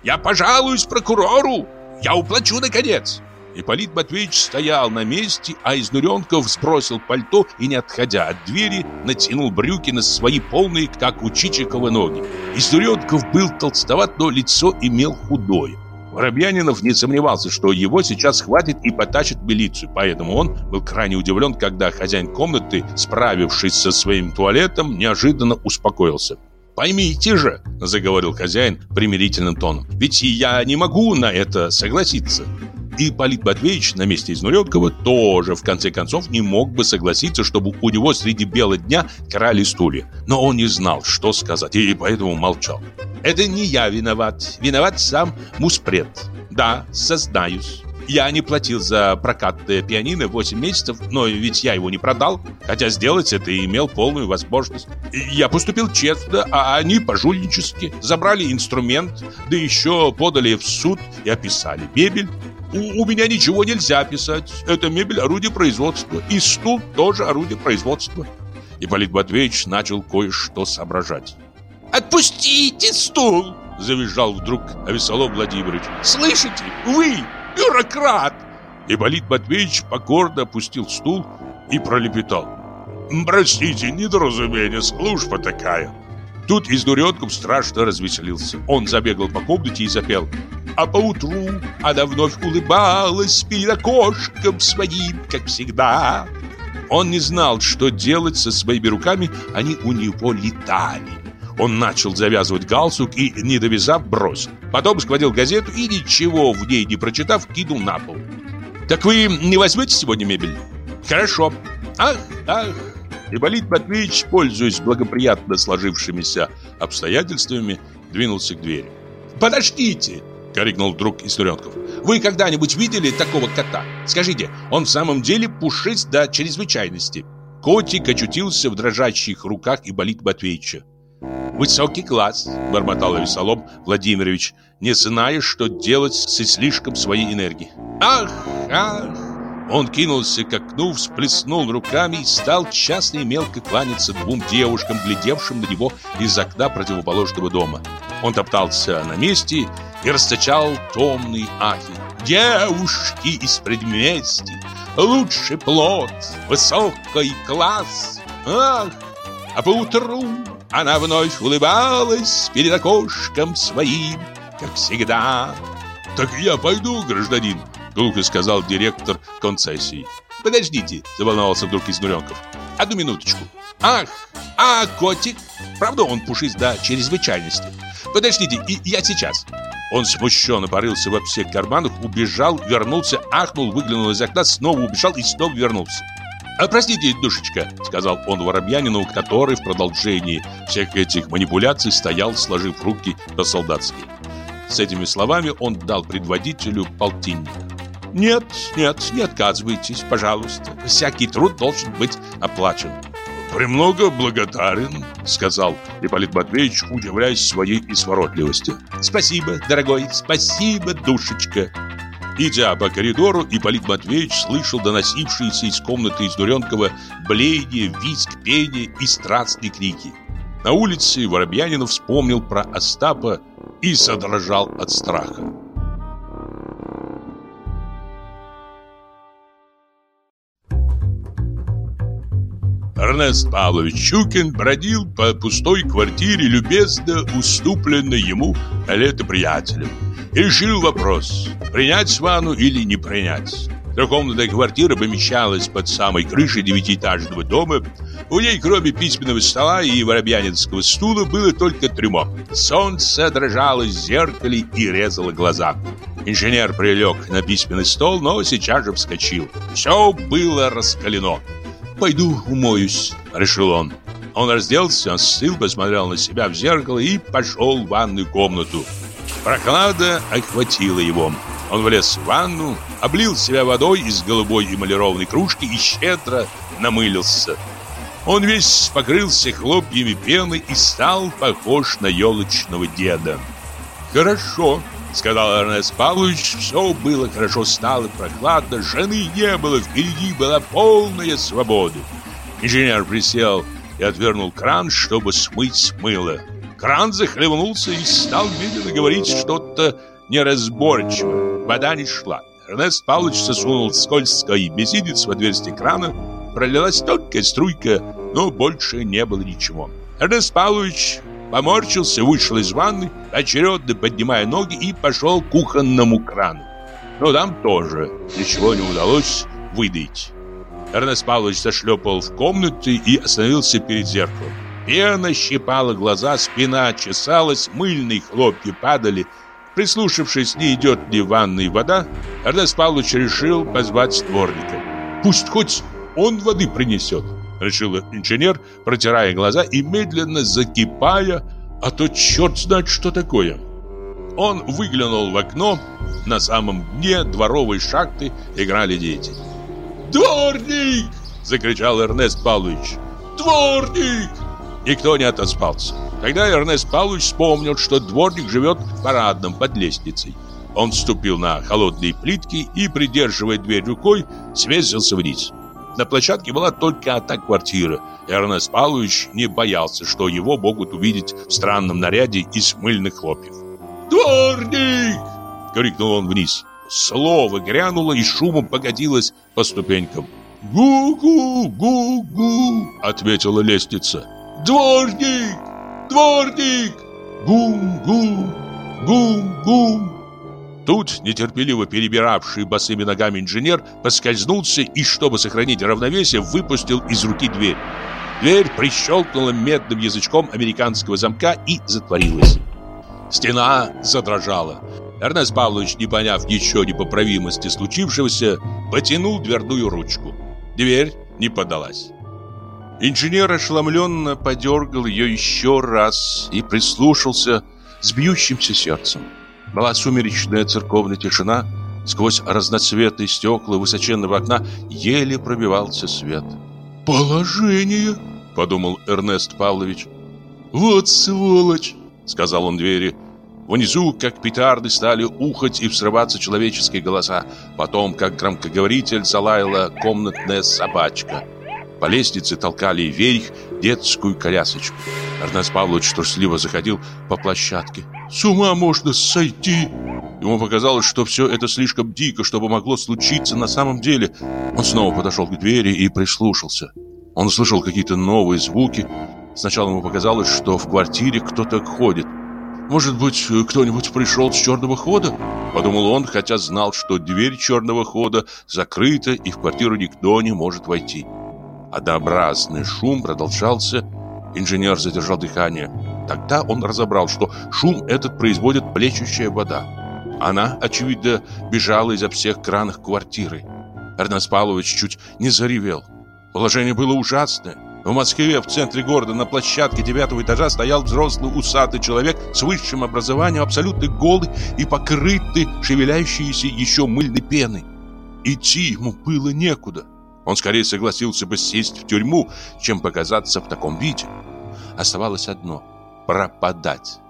Я пожалуюсь прокурору, я уплачу, наконец. Ипполит Матвеевич стоял на месте, а Изнуренков сбросил пальто и, не отходя от двери, натянул брюки на свои полные, как у Чичикова, ноги. Изнуренков был толстоват, но лицо имел худое. Воробьянинов не сомневался, что его сейчас схватит и потащит милицию, поэтому он был крайне удивлен, когда хозяин комнаты, справившись со своим туалетом, неожиданно успокоился. «Поймите же», — заговорил хозяин примирительным тоном, «ведь я не могу на это согласиться». И Полит Матвеевич на месте Изнуренкова тоже, в конце концов, не мог бы согласиться, чтобы у него среди бела дня крали стулья. Но он не знал, что сказать, и поэтому молчал. «Это не я виноват. Виноват сам Муспред. Да, сознаюсь. Я не платил за прокат пианино 8 месяцев, но ведь я его не продал, хотя сделать это имел полную возможность. Я поступил честно, а они пожульнически. Забрали инструмент, да еще подали в суд и описали мебель. У, у меня ничего нельзя описать. Это мебель орудие производства. И стул тоже орудие производства. Ипполит Матвеевич начал кое-что соображать. «Отпустите стул!» Завизжал вдруг Авесолом Владимирович. «Слышите? Вы, бюрократ!» Ипполит Матвеевич покорно опустил стул и пролепетал. «Простите, недоразумение, служба такая». Тут изнуренком страшно развеселился. Он забегал по комнате и запел. А поутру она вновь улыбалась перед окошком своим, как всегда. Он не знал, что делать со своими руками, они у него летали. Он начал завязывать галстук и, не довязав, бросил. Потом схватил газету и, ничего в ней не прочитав, кинул на пол. «Так вы не возьмете сегодня мебель?» «Хорошо. Ах, ах!» Ипполит Матвеевич, пользуясь благоприятно сложившимися обстоятельствами, двинулся к двери. «Подождите!» — крикнул вдруг Исторенков. «Вы когда-нибудь видели такого кота? Скажите, он в самом деле пушист до чрезвычайности». Котик очутился в дрожащих руках Ипполита Матвеевича. «Высокий класс», — бормотал Весолом Владимирович, не зная, что делать с слишком своей энергией. «Ах, ах!» Он кинулся к окну, всплеснул руками и стал часто и мелко кланяться двум девушкам, глядевшим на него из окна противоположного дома. Он топтался на месте и расточал томный ахи. «Девушки из предместий, лучший плод, высокий класс! Ах!» А поутру она вновь улыбалась перед окошком своим, как всегда. «Так я пойду, гражданин», — глухо сказал директор концессии. «Подождите», — заволновался вдруг Изнуренков. «Одну минуточку. Ах, а котик? Правда он пушист до чрезвычайности? Подождите, и я сейчас». Он смущенно порылся во всех карманах, убежал, вернулся, ахнул, выглянул из окна, снова убежал и снова вернулся. «А простите, душечка», — сказал он Воробьянину, который в продолжении всех этих манипуляций стоял, сложив руки по-солдатски. С этими словами он дал предводителю полтинник. «Нет, нет, не отказывайтесь, пожалуйста. Всякий труд должен быть оплачен». «Премного благодарен», — сказал Ипполит Матвеевич, удивляясь своей изворотливости. «Спасибо, дорогой, спасибо, душечка». Идя по коридору, Ипполит Матвеевич слышал доносившиеся из комнаты из Дуренкова блеяние, визг, пение и страстные крики. На улице Воробьянинов вспомнил про Остапа и содрожал от страха. Эрнест Павлович Щукин бродил по пустой квартире, любезно уступленной ему на лето приятелем. Решил вопрос, принять ванну или не принять. Трехкомнатная квартира помещалась под самой крышей девятиэтажного дома. У ней, кроме письменного стола и воробьянинского стула, было только трюмо. Солнце дрожало в зеркале и резало глаза. Инженер прилег на письменный стол, но сейчас же вскочил. Все было раскалено. «Пойду умоюсь», — решил он. Он разделся, остыл, посмотрел на себя в зеркало и пошел в ванную комнату. Прохлада охватила его. Он влез в ванну, облил себя водой из голубой эмалированной кружки и щедро намылился. Он весь покрылся хлопьями пены и стал похож на елочного деда. «Хорошо», — сказал Эрнест Павлович, все было хорошо, стало прохладно, жены не было, впереди была полная свобода. Инженер присел и отвернул кран, чтобы смыть мыло. Кран захлебнулся и стал медленно говорить что-то неразборчиво. Вода не шла. Эрнест Павлович сосунул скользкий мизинец в отверстие крана. Пролилась тонкая струйка, но больше не было ничего. Эрнест Павлович поморщился, вышел из ванны, очередно поднимая ноги и пошел к кухонному крану. Но там тоже ничего не удалось выдать. Эрнест Павлович зашлепал в комнату и остановился перед зеркалом. Пена щипала глаза, спина чесалась, мыльные хлопья падали. Прислушавшись, не идет ли в ванной вода, Эрнест Павлович решил позвать дворника. «Пусть хоть он воды принесет», — решил инженер, протирая глаза и медленно закипая, а то черт знает, что такое. Он выглянул в окно, на самом дне дворовой шахты играли дети. «Дворник!» — закричал Эрнест Павлович. «Дворник!» Никто не отоспался. Тогда Эрнест Павлович вспомнил, что дворник живет в парадном под лестницей. Он вступил на холодные плитки и, придерживая дверь рукой, свесился вниз. На площадке была только одна квартира. Эрнест Павлович не боялся, что его могут увидеть в странном наряде из мыльных хлопьев. «Дворник!» — крикнул он вниз. Слово грянуло и шумом погодилось по ступенькам. «Гу-гу, гу-гу!» — ответила лестница. «Дворник! Дворник! Гум-гум! Гум-гум!» Тут нетерпеливо перебиравший босыми ногами инженер поскользнулся и, чтобы сохранить равновесие, выпустил из руки дверь. Дверь прищелкнула медным язычком американского замка и затворилась. Стена задрожала. Эрнест Павлович, не поняв ничего непоправимости случившегося, потянул дверную ручку. Дверь не подалась. Инженер ошеломленно подергал ее еще раз и прислушался с бьющимся сердцем. Была сумеречная церковная тишина, сквозь разноцветные стекла высоченного окна еле пробивался свет. «Положение!» — подумал Эрнест Павлович. «Вот сволочь!» — сказал он двери. Внизу, как петарды, стали ухать и взрываться человеческие голоса. Потом, как громкоговоритель, залаяла комнатная собачка. По лестнице толкали вверх детскую колясочку. Эрнест Павлович трусливо заходил по площадке. «С ума можно сойти!» Ему показалось, что все это слишком дико, чтобы могло случиться на самом деле. Он снова подошел к двери и прислушался. Он услышал какие-то новые звуки. Сначала ему показалось, что в квартире кто-то ходит. «Может быть, кто-нибудь пришел с черного хода?» Подумал он, хотя знал, что дверь черного хода закрыта и в квартиру никто не может войти. Однообразный шум продолжался. Инженер задержал дыхание. Тогда он разобрал, что шум этот производит плещущая вода. Она, очевидно, бежала изо всех кранов квартиры. Эрнест Павлович чуть не заревел. Положение было ужасное. В Москве, в центре города, на площадке девятого этажа стоял взрослый усатый человек с высшим образованием, абсолютно голый и покрытый шевеляющейся еще мыльной пеной. Идти ему было некуда. Он скорее согласился бы сесть в тюрьму, чем показаться в таком виде. Оставалось одно – пропадать.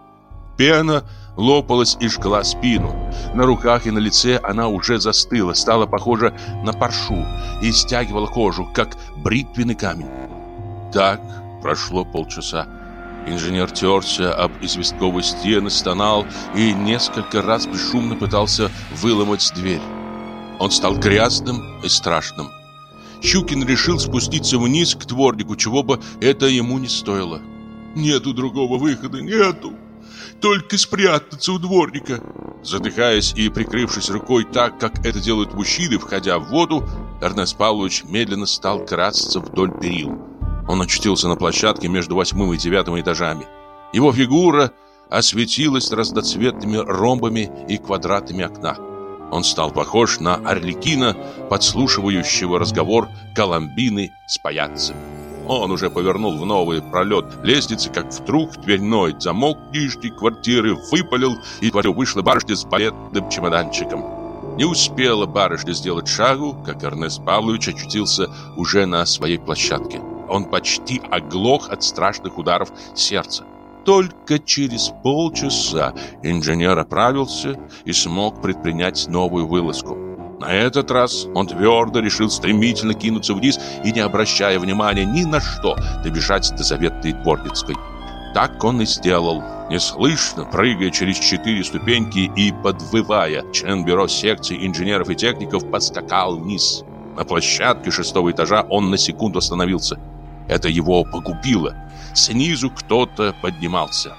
Пена лопалась и жгла спину. На руках и на лице она уже застыла, стала похожа на паршу и стягивала кожу, как бритвенный камень. Так прошло полчаса. Инженер терся об известковые стены, стонал и несколько раз бесшумно пытался выломать дверь. Он стал грязным и страшным. Щукин решил спуститься вниз к дворнику, чего бы это ему не стоило. «Нету другого выхода, нету! Только спрятаться у дворника!» Задыхаясь и прикрывшись рукой так, как это делают мужчины, входя в воду, Эрнест Павлович медленно стал красться вдоль перил. Он очутился на площадке между восьмым и девятым этажами. Его фигура осветилась разноцветными ромбами и квадратами окна. Он стал похож на Орликина, подслушивающего разговор Коломбины с паяцем. Он уже повернул в новый пролет лестницы, как вдруг дверной замок нижней квартиры выпалил, и в квартиру вышла барышня с балетным чемоданчиком. Не успела барышня сделать шагу, как Эрнест Павлович очутился уже на своей площадке. Он почти оглох от страшных ударов сердца. Только через полчаса инженер оправился и смог предпринять новую вылазку. На этот раз он твердо решил стремительно кинуться вниз и, не обращая внимания ни на что, добежать до заветной Дворницкой. Так он и сделал, неслышно прыгая через четыре ступеньки и подвывая. Член бюро секции инженеров и техников подскакал вниз. На площадке шестого этажа он на секунду остановился. Это его погубило. Снизу кто-то поднимался.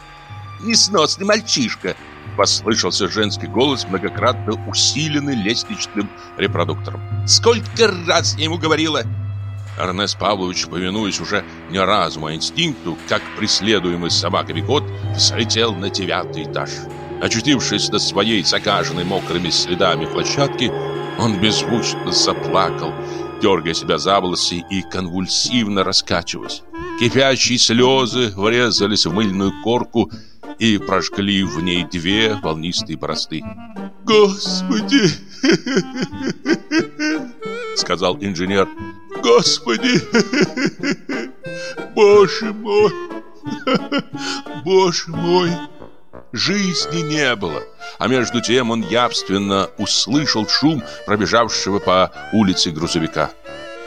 «Несносный мальчишка!» Послышался женский голос, многократно усиленный лестничным репродуктором. «Сколько раз я ему говорила!» Эрнест Павлович, повинуясь уже не разуму, а инстинкту, как преследуемый собаками кот, взлетел на девятый этаж. Очутившись на своей закаженной мокрыми следами площадке, он беззвучно заплакал, дергая себя за волосы и конвульсивно раскачиваясь. Кипящие слезы врезались в мыльную корку и прожгли в ней две волнистые борозды. «Господи!» — сказал инженер. «Господи! Боже мой! Боже мой!» Жизни не было, а между тем он явственно услышал шум пробежавшего по улице грузовика.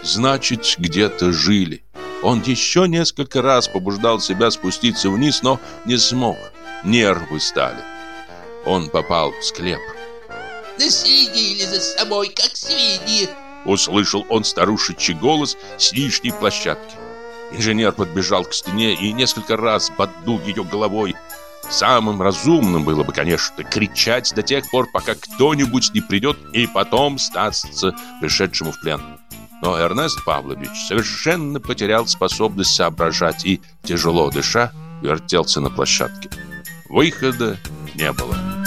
Значит, где-то жили. Он еще несколько раз побуждал себя спуститься вниз, но не смог. Нервы стали. Он попал в склеп. Наследили за собой, как свиньи Услышал он старушечий голос с нижней площадки. Инженер подбежал к стене и несколько раз поддул ее головой. Самым разумным было бы, конечно, кричать до тех пор, пока кто-нибудь не придет и потом статься пришедшему в плен. Но Эрнест Павлович совершенно потерял способность соображать и, тяжело дыша, вертелся на площадке. Выхода не было.